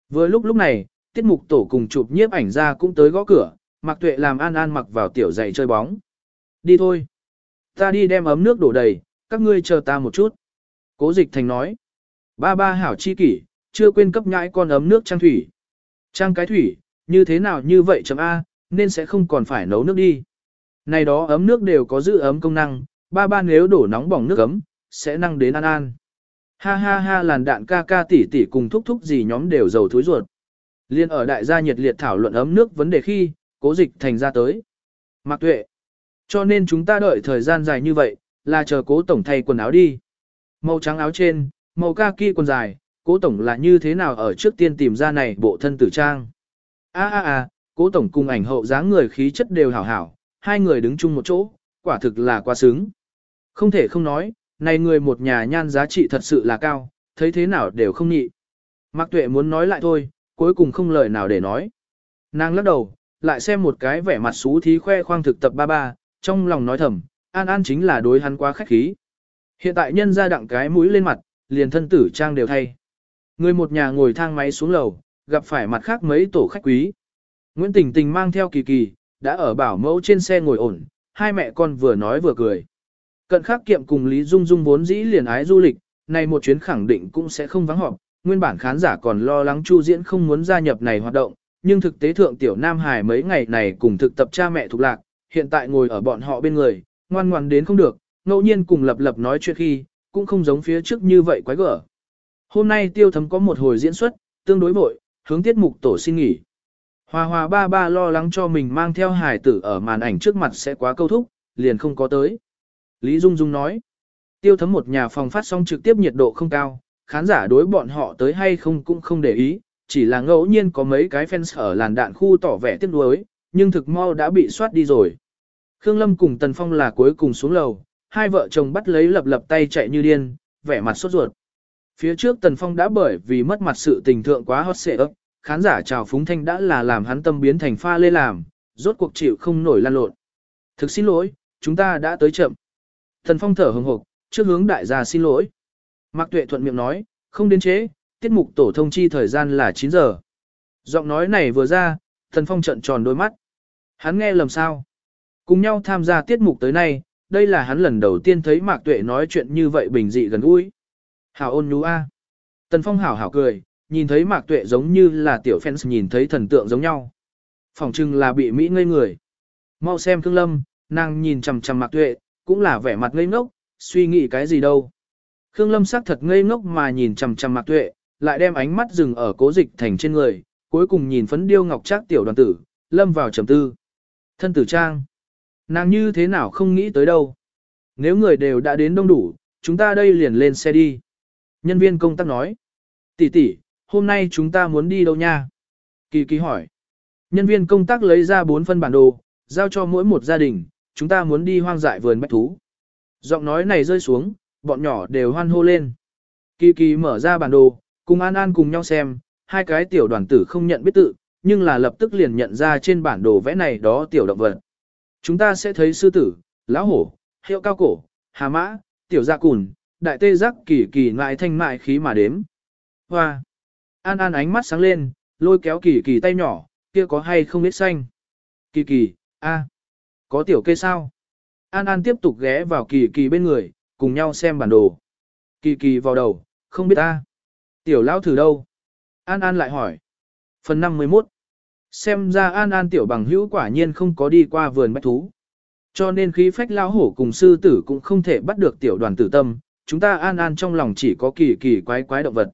Vừa lúc lúc này, tiết mục tổ cùng chụp nhiếp ảnh ra cũng tới gõ cửa, mặc Tuệ làm An An mặc vào tiểu giày chơi bóng. Đi thôi. Ta đi đem ấm nước đổ đầy, các ngươi chờ ta một chút. Cố dịch thành nói. Ba ba hảo chi kỷ, chưa quên cấp nhãi con ấm nước trang thủy. Trang cái thủy, như thế nào như vậy chấm A, nên sẽ không còn phải nấu nước đi. Này đó ấm nước đều có giữ ấm công năng, ba ba nếu đổ nóng bỏng nước ấm, sẽ năng đến An An. Ha ha ha làn đạn ca ca tỷ tỷ cùng thúc thúc gì nhóm đều giàu thối ruột. Liên ở đại gia nhiệt liệt thảo luận ấm nước vấn đề khi, cố dịch thành ra tới. Mạc tuệ. Cho nên chúng ta đợi thời gian dài như vậy, là chờ cố tổng thay quần áo đi. Màu trắng áo trên, màu kaki quần dài, cố tổng là như thế nào ở trước tiên tìm ra này bộ thân tử trang. A a a, cố tổng cùng ảnh hậu dáng người khí chất đều hảo hảo, hai người đứng chung một chỗ, quả thực là quá sướng. Không thể không nói, này người một nhà nhan giá trị thật sự là cao, thấy thế nào đều không nhị. Mạc Tuệ muốn nói lại thôi, cuối cùng không lời nào để nói. Nàng lắc đầu, lại xem một cái vẻ mặt xú thí khoe khoang thực tập ba ba, trong lòng nói thầm, An An chính là đối hắn quá khách khí. Hiện tại nhân ra đặng cái mũi lên mặt, liền thân tử trang đều thay. Người một nhà ngồi thang máy xuống lầu, gặp phải mặt khác mấy tổ khách quý. Nguyễn Tình Tình mang theo kỳ kỳ, đã ở bảo mẫu trên xe ngồi ổn, hai mẹ con vừa nói vừa cười. Cận khắc kiệm cùng Lý Dung Dung vốn dĩ liền ái du lịch, này một chuyến khẳng định cũng sẽ không vắng họp, nguyên bản khán giả còn lo lắng Chu Diễn không muốn gia nhập này hoạt động, nhưng thực tế thượng tiểu Nam Hải mấy ngày này cùng thực tập cha mẹ thuộc lạc, hiện tại ngồi ở bọn họ bên người, ngoan ngoan đến không được, ngẫu nhiên cùng lập lập nói chuyện khi, cũng không giống phía trước như vậy quái gở. Hôm nay tiêu thấm có một hồi diễn xuất, tương đối vội, hướng tiết mục tổ xin nghỉ. Hòa hòa ba ba lo lắng cho mình mang theo hài tử ở màn ảnh trước mặt sẽ quá câu thúc, liền không có tới. Lý Dung Dung nói, tiêu thấm một nhà phòng phát sóng trực tiếp nhiệt độ không cao, khán giả đối bọn họ tới hay không cũng không để ý, chỉ là ngẫu nhiên có mấy cái fans ở làn đạn khu tỏ vẻ tiếc nuối, nhưng thực mau đã bị soát đi rồi. Khương Lâm cùng Tần Phong là cuối cùng xuống lầu, hai vợ chồng bắt lấy lập lập tay chạy như điên, vẻ mặt sốt ruột. Phía trước Tần Phong đã bởi vì mất mặt sự tình thượng quá hot xệ ấp, khán giả chào phúng thanh đã là làm hắn tâm biến thành pha lê làm, rốt cuộc chịu không nổi lan lộn. Thực xin lỗi, chúng ta đã tới chậm. Tần Phong thở hừng hực, trước hướng đại gia xin lỗi. Mạc Tuệ thuận miệng nói, không đến chế, tiết mục tổ thông chi thời gian là 9 giờ. Giọng nói này vừa ra, Tần Phong trợn tròn đôi mắt. Hắn nghe lầm sao? Cùng nhau tham gia tiết mục tới nay, đây là hắn lần đầu tiên thấy Mạc Tuệ nói chuyện như vậy bình dị gần gũi. Hảo ôn nhu a. Tần Phong hảo hảo cười, nhìn thấy Mạc Tuệ giống như là tiểu fans nhìn thấy thần tượng giống nhau. Phòng trưng là bị Mỹ ngây người. Mau xem Khương Lâm, nàng nhìn chằm chằm Mạc Tuệ, cũng là vẻ mặt ngây ngốc, suy nghĩ cái gì đâu. Khương Lâm sắc thật ngây ngốc mà nhìn chằm chằm Mạc Tuệ, lại đem ánh mắt dừng ở Cố Dịch Thành trên người, cuối cùng nhìn phấn điêu ngọc trác tiểu đoàn tử, lâm vào trầm tư. Thân tử trang, nàng như thế nào không nghĩ tới đâu. Nếu người đều đã đến đông đủ, chúng ta đây liền lên xe đi. Nhân viên công tác nói. Tỷ tỷ, hôm nay chúng ta muốn đi đâu nha? Kỳ kỳ hỏi. Nhân viên công tác lấy ra bốn phân bản đồ, giao cho mỗi một gia đình, chúng ta muốn đi hoang dại vườn bách thú. Giọng nói này rơi xuống, bọn nhỏ đều hoan hô lên. Kỳ kỳ mở ra bản đồ, cùng An An cùng nhau xem, hai cái tiểu đoàn tử không nhận biết tự, nhưng là lập tức liền nhận ra trên bản đồ vẽ này đó tiểu động vật. Chúng ta sẽ thấy sư tử, lão hổ, hiệu cao cổ, hà mã, tiểu gia cùn, đại tê giác kỳ kỳ ngại thanh mại khí mà đếm. Hoa! An An ánh mắt sáng lên, lôi kéo kỳ kỳ tay nhỏ, kia có hay không biết xanh. Kỳ kỳ, a, có tiểu kê sao? An An tiếp tục ghé vào kỳ kỳ bên người, cùng nhau xem bản đồ. Kỳ kỳ vào đầu, không biết ta. Tiểu lão thử đâu? An An lại hỏi. Phần 51. Xem ra An An tiểu bằng hữu quả nhiên không có đi qua vườn bách thú. Cho nên khí phách lao hổ cùng sư tử cũng không thể bắt được tiểu đoàn tử tâm, chúng ta An An trong lòng chỉ có kỳ kỳ quái quái động vật.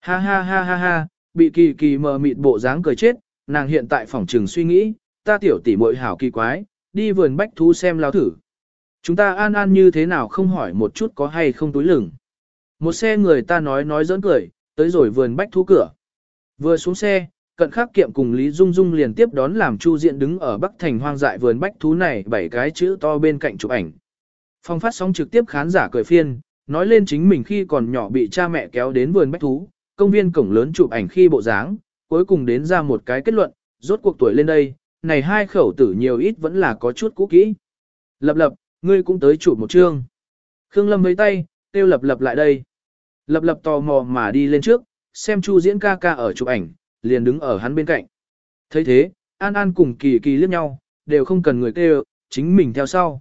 Ha ha ha ha ha, bị kỳ kỳ mờ mịt bộ dáng cười chết, nàng hiện tại phòng trừng suy nghĩ, ta tiểu tỷ muội hảo kỳ quái, đi vườn bách thú xem lao thử. Chúng ta an an như thế nào không hỏi một chút có hay không túi lửng. Một xe người ta nói nói giỡn cười, tới rồi vườn bách thú cửa. Vừa xuống xe, cận khắc kiệm cùng Lý Dung Dung liền tiếp đón làm Chu Diện đứng ở Bắc Thành hoang dại vườn bách thú này bảy cái chữ to bên cạnh chụp ảnh. Phong phát sóng trực tiếp khán giả cười phiên, nói lên chính mình khi còn nhỏ bị cha mẹ kéo đến vườn bách thú, công viên cổng lớn chụp ảnh khi bộ dáng, cuối cùng đến ra một cái kết luận, rốt cuộc tuổi lên đây, này hai khẩu tử nhiều ít vẫn là có chút cũ kỹ. Lập lập, ngươi cũng tới chụp một chương. Khương Lâm với tay, kêu lập lập lại đây. Lập lập tò mò mà đi lên trước, xem Chu diễn ca ca ở chụp ảnh, liền đứng ở hắn bên cạnh. thấy thế, An An cùng kỳ kỳ liếc nhau, đều không cần người kêu, chính mình theo sau.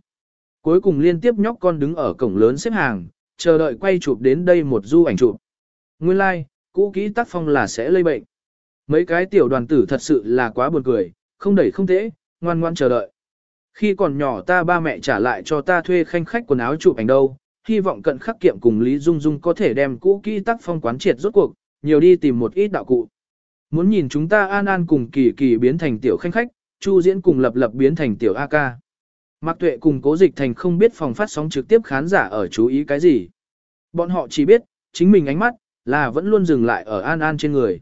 Cuối cùng liên tiếp nhóc con đứng ở cổng lớn xếp hàng, chờ đợi quay chụp đến đây một du ảnh chụp. Nguyên lai, like, cũ kỹ tác phong là sẽ lây bệnh. Mấy cái tiểu đoàn tử thật sự là quá buồn cười, không đẩy không tễ, ngoan ngoan chờ đợi. Khi còn nhỏ ta ba mẹ trả lại cho ta thuê khanh khách quần áo chụp ảnh đâu, hy vọng cận khắc kiệm cùng Lý Dung Dung có thể đem cũ kỹ tác phong quán triệt rốt cuộc, nhiều đi tìm một ít đạo cụ. Muốn nhìn chúng ta an an cùng kỳ kỳ biến thành tiểu khanh khách, chu diễn cùng lập lập biến thành tiểu A ca. Mạc Tuệ cùng cố dịch thành không biết phòng phát sóng trực tiếp khán giả ở chú ý cái gì. Bọn họ chỉ biết, chính mình ánh mắt, là vẫn luôn dừng lại ở An An trên người.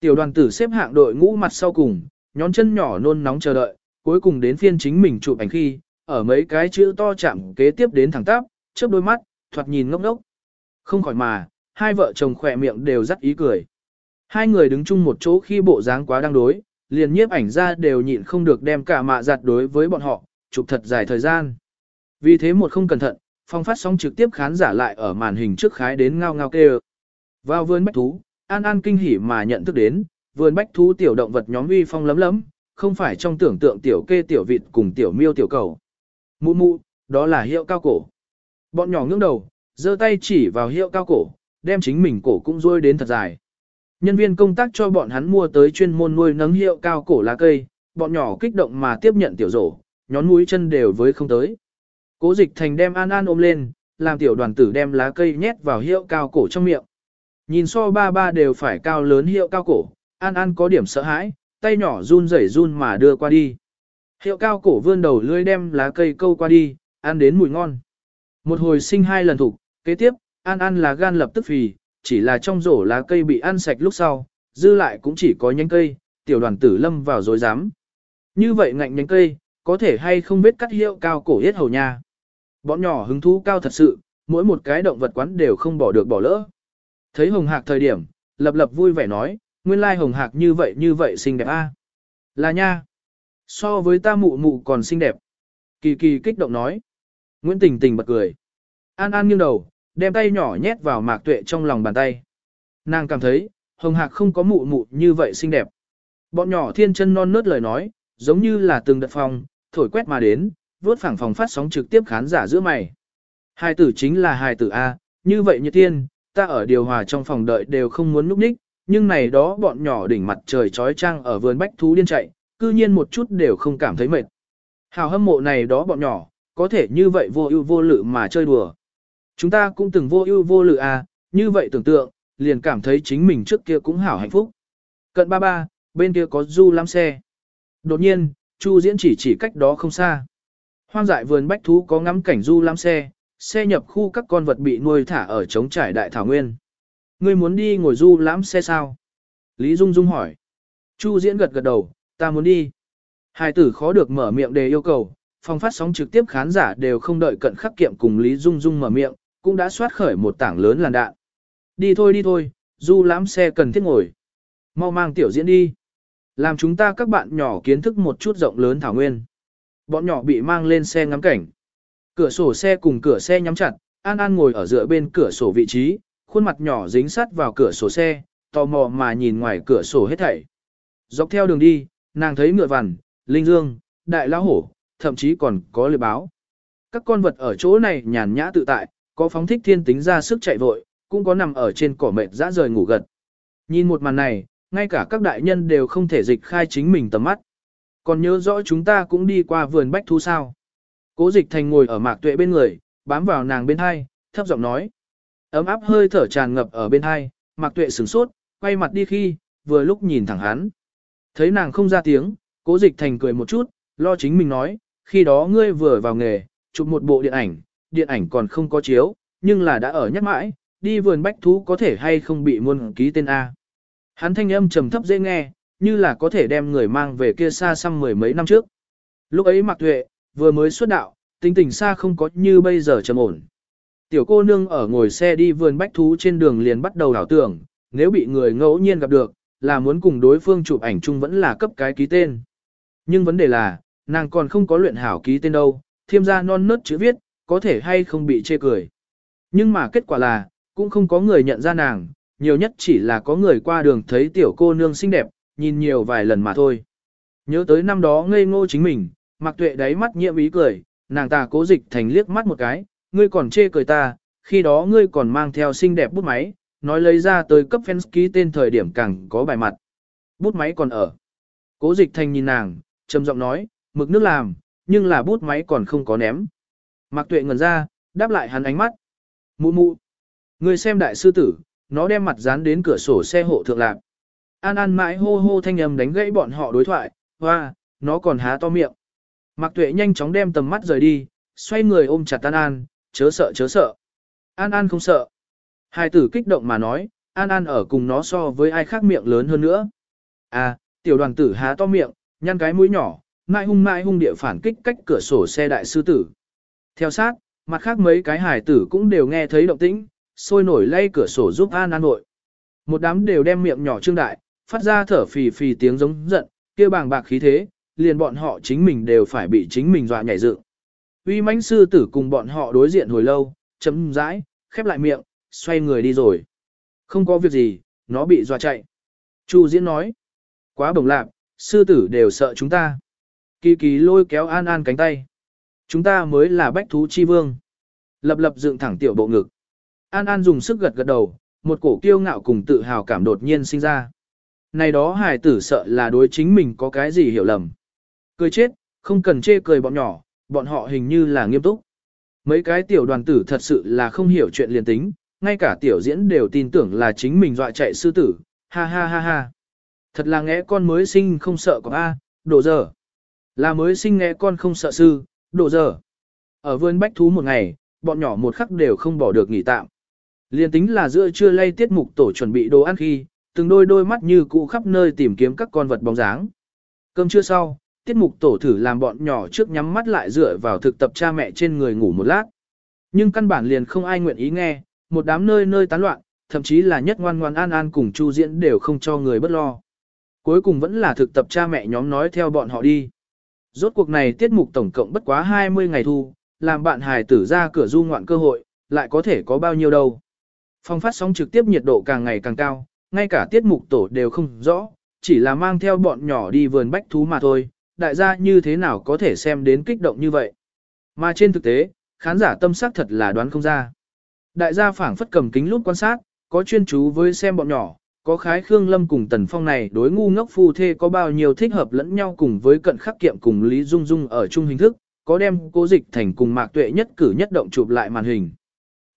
Tiểu đoàn tử xếp hạng đội ngũ mặt sau cùng, nhón chân nhỏ nôn nóng chờ đợi, cuối cùng đến phiên chính mình chụp ảnh khi, ở mấy cái chữ to chạm kế tiếp đến thẳng tắp, chớp đôi mắt, thoạt nhìn ngốc ngốc. Không khỏi mà, hai vợ chồng khỏe miệng đều dắt ý cười. Hai người đứng chung một chỗ khi bộ dáng quá đang đối, liền nhiếp ảnh ra đều nhịn không được đem cả mạ giặt đối với bọn họ, chụp thật dài thời gian. Vì thế một không cẩn thận, phong phát sóng trực tiếp khán giả lại ở màn hình trước khái đến ngao ngao kêu. Vào vườn bách thú, An An kinh hỉ mà nhận thức đến, vườn bách thú tiểu động vật nhóm uy phong lấm lấm, không phải trong tưởng tượng tiểu kê tiểu vịt cùng tiểu miêu tiểu cầu. Mụ mụ, đó là hiệu cao cổ. Bọn nhỏ ngưỡng đầu, giơ tay chỉ vào hiệu cao cổ, đem chính mình cổ cũng rôi đến thật dài. Nhân viên công tác cho bọn hắn mua tới chuyên môn nuôi nấng hiệu cao cổ lá cây, bọn nhỏ kích động mà tiếp nhận tiểu rổ, nhón mũi chân đều với không tới. Cố dịch thành đem An An ôm lên, làm tiểu đoàn tử đem lá cây nhét vào hiệu cao cổ trong miệng. Nhìn so ba ba đều phải cao lớn hiệu cao cổ, An An có điểm sợ hãi, tay nhỏ run rẩy run mà đưa qua đi. Hiệu cao cổ vươn đầu lưỡi đem lá cây câu qua đi, ăn đến mùi ngon. Một hồi sinh hai lần thủ, kế tiếp, An An là gan lập tức phì, chỉ là trong rổ lá cây bị ăn sạch lúc sau, dư lại cũng chỉ có nhánh cây, tiểu đoàn tử lâm vào dối dám. Như vậy ngạnh nhánh cây, có thể hay không biết cắt hiệu cao cổ hết hầu nha. Bọn nhỏ hứng thú cao thật sự, mỗi một cái động vật quán đều không bỏ được bỏ lỡ. Thấy hồng hạc thời điểm, lập lập vui vẻ nói, nguyên lai hồng hạc như vậy như vậy xinh đẹp a. Là nha. So với ta mụ mụ còn xinh đẹp. Kỳ kỳ kích động nói. Nguyễn Tình Tình bật cười. An An nghiêng đầu, đem tay nhỏ nhét vào mạc tuệ trong lòng bàn tay. Nàng cảm thấy, hồng hạc không có mụ mụ như vậy xinh đẹp. Bọn nhỏ thiên chân non nớt lời nói, giống như là từng đợt phòng, thổi quét mà đến, vốt phẳng phòng phát sóng trực tiếp khán giả giữa mày. Hai tử chính là hai tử A, như vậy như tiên, ta ở điều hòa trong phòng đợi đều không muốn núp ních, nhưng này đó bọn nhỏ đỉnh mặt trời trói trăng ở vườn bách thú điên chạy, cư nhiên một chút đều không cảm thấy mệt. Hào hâm mộ này đó bọn nhỏ, có thể như vậy vô ưu vô lự mà chơi đùa. Chúng ta cũng từng vô ưu vô lự à, như vậy tưởng tượng, liền cảm thấy chính mình trước kia cũng hảo hạnh phúc. Cận ba ba, bên kia có du lắm xe. Đột nhiên, Chu Diễn chỉ chỉ cách đó không xa. Hoang dại vườn bách thú có ngắm cảnh du lam xe, xe nhập khu các con vật bị nuôi thả ở trống trải đại thảo nguyên. Ngươi muốn đi ngồi du lãm xe sao? Lý Dung Dung hỏi. Chu Diễn gật gật đầu, ta muốn đi. Hai tử khó được mở miệng để yêu cầu, phòng phát sóng trực tiếp khán giả đều không đợi cận khắc kiệm cùng Lý Dung Dung mở miệng, cũng đã soát khởi một tảng lớn làn đạn. Đi thôi đi thôi, du lãm xe cần thiết ngồi. Mau mang tiểu diễn đi. Làm chúng ta các bạn nhỏ kiến thức một chút rộng lớn thảo nguyên. Bọn nhỏ bị mang lên xe ngắm cảnh. Cửa sổ xe cùng cửa xe nhắm chặt, An An ngồi ở giữa bên cửa sổ vị trí, khuôn mặt nhỏ dính sát vào cửa sổ xe, tò mò mà nhìn ngoài cửa sổ hết thảy. Dọc theo đường đi, nàng thấy ngựa vằn, linh dương, đại lão hổ, thậm chí còn có lưỡi báo. Các con vật ở chỗ này nhàn nhã tự tại, có phóng thích thiên tính ra sức chạy vội, cũng có nằm ở trên cỏ mệt dã rời ngủ gật. Nhìn một màn này, ngay cả các đại nhân đều không thể dịch khai chính mình tầm mắt. Còn nhớ rõ chúng ta cũng đi qua vườn bách thú sao. Cố dịch thành ngồi ở mạc tuệ bên người, bám vào nàng bên hai, thấp giọng nói. Ấm áp hơi thở tràn ngập ở bên hai, mạc tuệ sửng sốt, quay mặt đi khi, vừa lúc nhìn thẳng hắn. Thấy nàng không ra tiếng, cố dịch thành cười một chút, lo chính mình nói, khi đó ngươi vừa vào nghề, chụp một bộ điện ảnh, điện ảnh còn không có chiếu, nhưng là đã ở nhắc mãi, đi vườn bách thú có thể hay không bị muôn ký tên A. Hắn thanh âm trầm thấp dễ nghe, như là có thể đem người mang về kia xa xăm mười mấy năm trước. Lúc ấy Mạc Tuệ vừa mới xuất đạo, tính tình xa không có như bây giờ trầm ổn. Tiểu cô nương ở ngồi xe đi vườn bách thú trên đường liền bắt đầu đảo tưởng, nếu bị người ngẫu nhiên gặp được, là muốn cùng đối phương chụp ảnh chung vẫn là cấp cái ký tên. Nhưng vấn đề là, nàng còn không có luyện hảo ký tên đâu, thêm ra non nớt chữ viết, có thể hay không bị chê cười. Nhưng mà kết quả là, cũng không có người nhận ra nàng, nhiều nhất chỉ là có người qua đường thấy tiểu cô nương xinh đẹp, nhìn nhiều vài lần mà thôi. Nhớ tới năm đó ngây ngô chính mình, mặc tuệ đáy mắt nhiệm ý cười, nàng ta cố dịch thành liếc mắt một cái, ngươi còn chê cười ta, khi đó ngươi còn mang theo xinh đẹp bút máy, nói lấy ra tới cấp fans ký tên thời điểm càng có bài mặt. Bút máy còn ở. Cố dịch thành nhìn nàng, trầm giọng nói, mực nước làm, nhưng là bút máy còn không có ném. Mạc Tuệ ngẩn ra, đáp lại hắn ánh mắt, Mụ mụ. Người xem đại sư tử, nó đem mặt dán đến cửa sổ xe hộ thượng lạc. An An mãi hô hô thanh âm đánh gãy bọn họ đối thoại, hoa, nó còn há to miệng. Mạc Tuệ nhanh chóng đem tầm mắt rời đi, xoay người ôm chặt An An, chớ sợ chớ sợ. An An không sợ. Hai tử kích động mà nói, An An ở cùng nó so với ai khác miệng lớn hơn nữa. À, tiểu đoàn tử há to miệng, nhăn cái mũi nhỏ, mãi hung mãi hung địa phản kích cách cửa sổ xe đại sư tử. Theo sát, mặt khác mấy cái hải tử cũng đều nghe thấy động tĩnh, sôi nổi lay cửa sổ giúp An An nội. Một đám đều đem miệng nhỏ trương đại, phát ra thở phì phì tiếng giống giận, kia bàng bạc khí thế, liền bọn họ chính mình đều phải bị chính mình dọa nhảy dựng. Uy mãnh sư tử cùng bọn họ đối diện hồi lâu, chấm rãi, khép lại miệng, xoay người đi rồi. Không có việc gì, nó bị dọa chạy. Chu Diễn nói, quá bồng lạc, sư tử đều sợ chúng ta. Kỳ kỳ lôi kéo An An cánh tay. Chúng ta mới là bách thú chi vương. Lập lập dựng thẳng tiểu bộ ngực. An An dùng sức gật gật đầu, một cổ kiêu ngạo cùng tự hào cảm đột nhiên sinh ra. Này đó hài tử sợ là đối chính mình có cái gì hiểu lầm. Cười chết, không cần chê cười bọn nhỏ, bọn họ hình như là nghiêm túc. Mấy cái tiểu đoàn tử thật sự là không hiểu chuyện liền tính, ngay cả tiểu diễn đều tin tưởng là chính mình dọa chạy sư tử, ha ha ha ha. Thật là nghe con mới sinh không sợ có A, đồ giờ. Là mới sinh nghe con không sợ sư, đồ giờ. Ở vườn bách thú một ngày, bọn nhỏ một khắc đều không bỏ được nghỉ tạm. Liên tính là giữa trưa lay tiết mục tổ chuẩn bị đồ ăn khi, từng đôi đôi mắt như cụ khắp nơi tìm kiếm các con vật bóng dáng. Cơm trưa sau, tiết mục tổ thử làm bọn nhỏ trước nhắm mắt lại dựa vào thực tập cha mẹ trên người ngủ một lát. Nhưng căn bản liền không ai nguyện ý nghe, một đám nơi nơi tán loạn, thậm chí là nhất ngoan ngoan an an cùng Chu Diễn đều không cho người bất lo. Cuối cùng vẫn là thực tập cha mẹ nhóm nói theo bọn họ đi. Rốt cuộc này tiết mục tổng cộng bất quá 20 ngày thu, làm bạn hài tử ra cửa du ngoạn cơ hội, lại có thể có bao nhiêu đâu. Phong phát sóng trực tiếp nhiệt độ càng ngày càng cao, ngay cả tiết mục tổ đều không rõ, chỉ là mang theo bọn nhỏ đi vườn bách thú mà thôi, đại gia như thế nào có thể xem đến kích động như vậy. Mà trên thực tế, khán giả tâm sắc thật là đoán không ra. Đại gia phảng phất cầm kính lút quan sát, có chuyên chú với xem bọn nhỏ, có khái Khương Lâm cùng Tần Phong này đối ngu ngốc phu thê có bao nhiêu thích hợp lẫn nhau cùng với cận khắc kiệm cùng Lý Dung Dung ở chung hình thức, có đem cố dịch thành cùng mạc tuệ nhất cử nhất động chụp lại màn hình.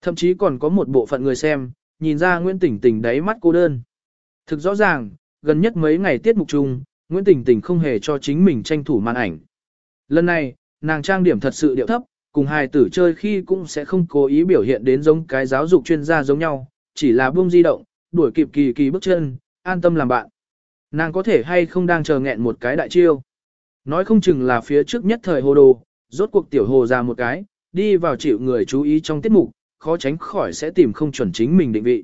Thậm chí còn có một bộ phận người xem, nhìn ra Nguyễn Tỉnh Tỉnh đáy mắt cô đơn. Thực rõ ràng, gần nhất mấy ngày tiết mục chung, Nguyễn Tỉnh Tỉnh không hề cho chính mình tranh thủ màn ảnh. Lần này, nàng trang điểm thật sự điệu thấp, cùng hài tử chơi khi cũng sẽ không cố ý biểu hiện đến giống cái giáo dục chuyên gia giống nhau, chỉ là buông di động, đuổi kịp kỳ kỳ bước chân, an tâm làm bạn. Nàng có thể hay không đang chờ nghẹn một cái đại chiêu. Nói không chừng là phía trước nhất thời hồ đồ, rốt cuộc tiểu hồ ra một cái, đi vào chịu người chú ý trong tiết mục, khó tránh khỏi sẽ tìm không chuẩn chính mình định vị.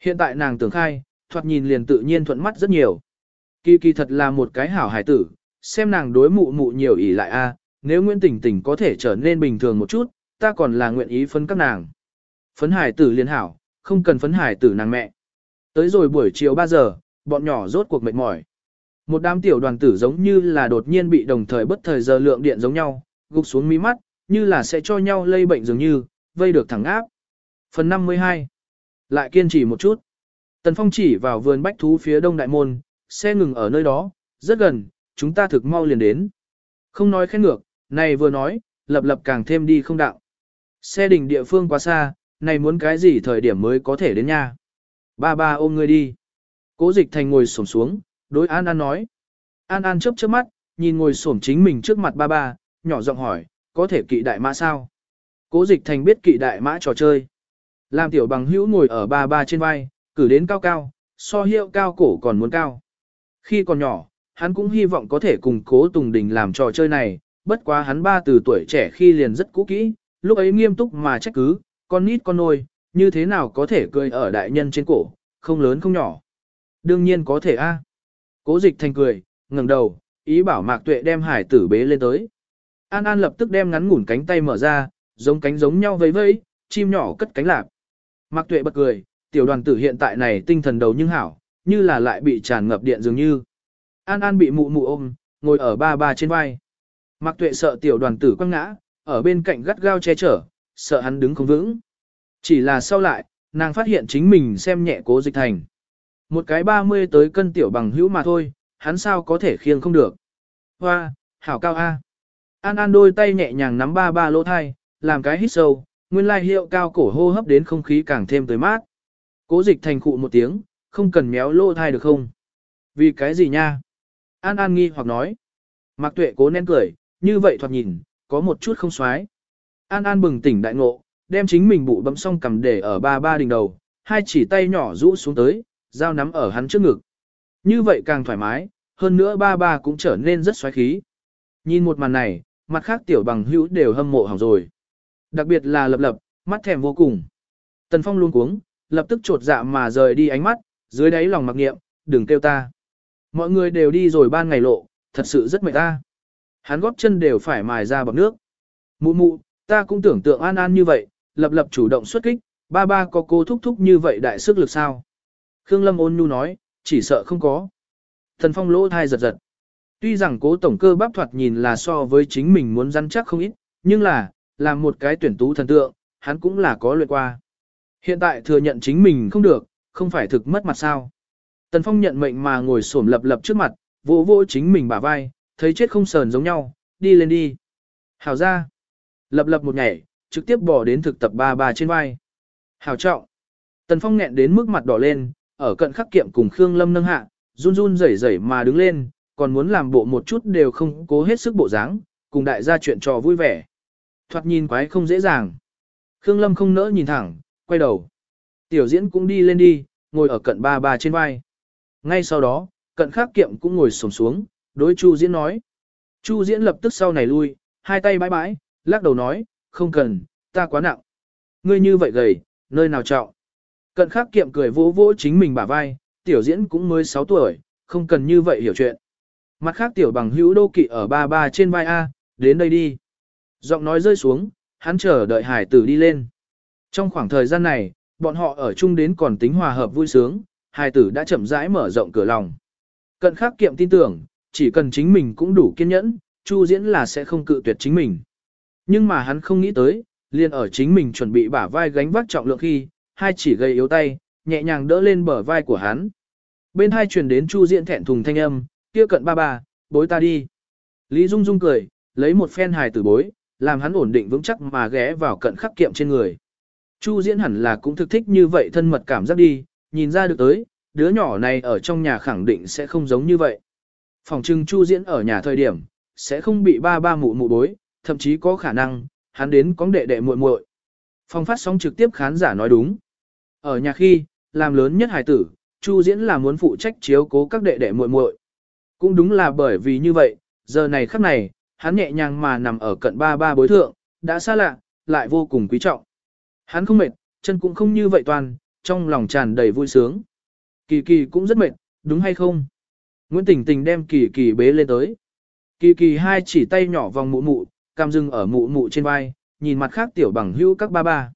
Hiện tại nàng tưởng khai, thoạt nhìn liền tự nhiên thuận mắt rất nhiều. Kỳ kỳ thật là một cái hảo hải tử, xem nàng đối mụ mụ nhiều ỷ lại a, nếu Nguyễn Tỉnh Tỉnh có thể trở nên bình thường một chút, ta còn là nguyện ý phấn các nàng. Phấn hải tử liền hảo, không cần phấn hải tử nàng mẹ. Tới rồi buổi chiều 3 giờ, bọn nhỏ rốt cuộc mệt mỏi. Một đám tiểu đoàn tử giống như là đột nhiên bị đồng thời bất thời giờ lượng điện giống nhau, gục xuống mí mắt, như là sẽ cho nhau lây bệnh dường như, vây được thẳng áp. Phần 52. Lại kiên trì một chút. Tần Phong chỉ vào vườn bách thú phía đông đại môn, xe ngừng ở nơi đó, rất gần, chúng ta thực mau liền đến. Không nói khen ngược, này vừa nói, lập lập càng thêm đi không đạo. Xe đỉnh địa phương quá xa, này muốn cái gì thời điểm mới có thể đến nha. Ba ba ôm ngươi đi. Cố dịch thành ngồi xổm xuống, đối An An nói. An An chớp chớp mắt, nhìn ngồi xổm chính mình trước mặt ba ba, nhỏ giọng hỏi, có thể kỵ đại mã sao? Cố dịch thành biết kỵ đại mã trò chơi. Làm tiểu bằng hữu ngồi ở ba ba trên vai, cử đến cao cao, so hiệu cao cổ còn muốn cao. Khi còn nhỏ, hắn cũng hy vọng có thể cùng cố Tùng Đình làm trò chơi này, bất quá hắn ba từ tuổi trẻ khi liền rất cũ kỹ, lúc ấy nghiêm túc mà trách cứ, con nít con nôi, như thế nào có thể cười ở đại nhân trên cổ, không lớn không nhỏ. Đương nhiên có thể a. Cố dịch thành cười, ngẩng đầu, ý bảo mạc tuệ đem hải tử bế lên tới. An An lập tức đem ngắn ngủn cánh tay mở ra, giống cánh giống nhau vẫy vẫy, chim nhỏ cất cánh lạp. Mạc tuệ bật cười, tiểu đoàn tử hiện tại này tinh thần đầu nhưng hảo, như là lại bị tràn ngập điện dường như. An An bị mụ mụ ôm, ngồi ở ba ba trên vai. Mạc tuệ sợ tiểu đoàn tử quăng ngã, ở bên cạnh gắt gao che chở, sợ hắn đứng không vững. Chỉ là sau lại, nàng phát hiện chính mình xem nhẹ cố dịch thành. Một cái 30 tới cân tiểu bằng hữu mà thôi, hắn sao có thể khiêng không được. Hoa, hảo cao A. An An đôi tay nhẹ nhàng nắm ba ba lỗ thai, làm cái hít sâu, nguyên lai hiệu cao cổ hô hấp đến không khí càng thêm tới mát. Cố dịch thành cụ một tiếng, không cần méo lô thai được không? Vì cái gì nha? An An nghi hoặc nói. Mạc Tuệ cố nén cười, như vậy thoạt nhìn, có một chút không xoái. An An bừng tỉnh đại ngộ, đem chính mình bụ bấm xong cầm để ở ba ba đỉnh đầu, hai chỉ tay nhỏ rũ xuống tới, dao nắm ở hắn trước ngực. Như vậy càng thoải mái, hơn nữa ba ba cũng trở nên rất xoáy khí. Nhìn một màn này, mặt khác tiểu bằng hữu đều hâm mộ hỏng rồi. Đặc biệt là lập lập, mắt thèm vô cùng. Tần Phong luôn cuống, lập tức trột dạ mà rời đi ánh mắt, dưới đáy lòng mặc niệm, đừng kêu ta. Mọi người đều đi rồi ban ngày lộ, thật sự rất mệt ta. Hắn góp chân đều phải mài ra bọc nước. Mụ mụ, ta cũng tưởng tượng an an như vậy, lập lập chủ động xuất kích, ba ba có cô thúc thúc như vậy đại sức lực sao. Khương Lâm ôn nhu nói, chỉ sợ không có. Thần Phong lỗ thai giật giật. Tuy rằng cố tổng cơ bắp thoạt nhìn là so với chính mình muốn rắn chắc không ít, nhưng là, làm một cái tuyển tú thần tượng, hắn cũng là có luyện qua. Hiện tại thừa nhận chính mình không được, không phải thực mất mặt sao. Tần Phong nhận mệnh mà ngồi xổm lập lập trước mặt, vỗ vỗ chính mình bả vai, thấy chết không sờn giống nhau, đi lên đi. Hảo ra. Lập lập một nhảy, trực tiếp bỏ đến thực tập ba ba trên vai. Hảo trọng. Tần Phong nghẹn đến mức mặt đỏ lên, ở cận khắc kiệm cùng Khương Lâm nâng hạ, run run rẩy rẩy mà đứng lên, còn muốn làm bộ một chút đều không cố hết sức bộ dáng, cùng đại gia chuyện trò vui vẻ. Thoạt nhìn quái không dễ dàng. Khương Lâm không nỡ nhìn thẳng, quay đầu. Tiểu diễn cũng đi lên đi, ngồi ở cận ba ba trên vai. Ngay sau đó, cận khắc kiệm cũng ngồi sổm xuống, đối Chu diễn nói. Chu diễn lập tức sau này lui, hai tay bãi bãi, lắc đầu nói, không cần, ta quá nặng. Ngươi như vậy gầy, nơi nào trọng. Cận khắc kiệm cười vỗ vỗ chính mình bả vai, tiểu diễn cũng mới 6 tuổi, không cần như vậy hiểu chuyện. Mặt khác tiểu bằng hữu đô kỵ ở ba ba trên vai A, đến đây đi. Giọng nói rơi xuống, hắn chờ đợi hải tử đi lên. Trong khoảng thời gian này, bọn họ ở chung đến còn tính hòa hợp vui sướng, hải tử đã chậm rãi mở rộng cửa lòng. Cận khắc kiệm tin tưởng, chỉ cần chính mình cũng đủ kiên nhẫn, Chu diễn là sẽ không cự tuyệt chính mình. Nhưng mà hắn không nghĩ tới, liền ở chính mình chuẩn bị bả vai gánh vác trọng lượng khi, hai chỉ gây yếu tay, nhẹ nhàng đỡ lên bờ vai của hắn. Bên hai truyền đến Chu Diễn thẹn thùng thanh âm, kia cận ba ba, bối ta đi. Lý Dung Dung cười, lấy một phen hài tử bối, làm hắn ổn định vững chắc mà ghé vào cận khắc kiệm trên người. Chu Diễn hẳn là cũng thực thích như vậy thân mật cảm giác đi, nhìn ra được tới, đứa nhỏ này ở trong nhà khẳng định sẽ không giống như vậy. Phòng trưng Chu Diễn ở nhà thời điểm, sẽ không bị ba ba mụ mụ bối, thậm chí có khả năng, hắn đến có đệ đệ muội muội. Phong phát sóng trực tiếp khán giả nói đúng. Ở nhà khi, làm lớn nhất hài tử, Chu Diễn là muốn phụ trách chiếu cố các đệ đệ muội muội. Cũng đúng là bởi vì như vậy, giờ này khắc này, hắn nhẹ nhàng mà nằm ở cận ba ba bối thượng, đã xa lạ, lại vô cùng quý trọng. Hắn không mệt, chân cũng không như vậy toàn, trong lòng tràn đầy vui sướng. Kỳ kỳ cũng rất mệt, đúng hay không? Nguyễn Tình Tình đem kỳ kỳ bế lên tới. Kỳ kỳ hai chỉ tay nhỏ vòng mụ mụ, cam dưng ở mụ mụ trên vai, nhìn mặt khác tiểu bằng hữu các ba ba.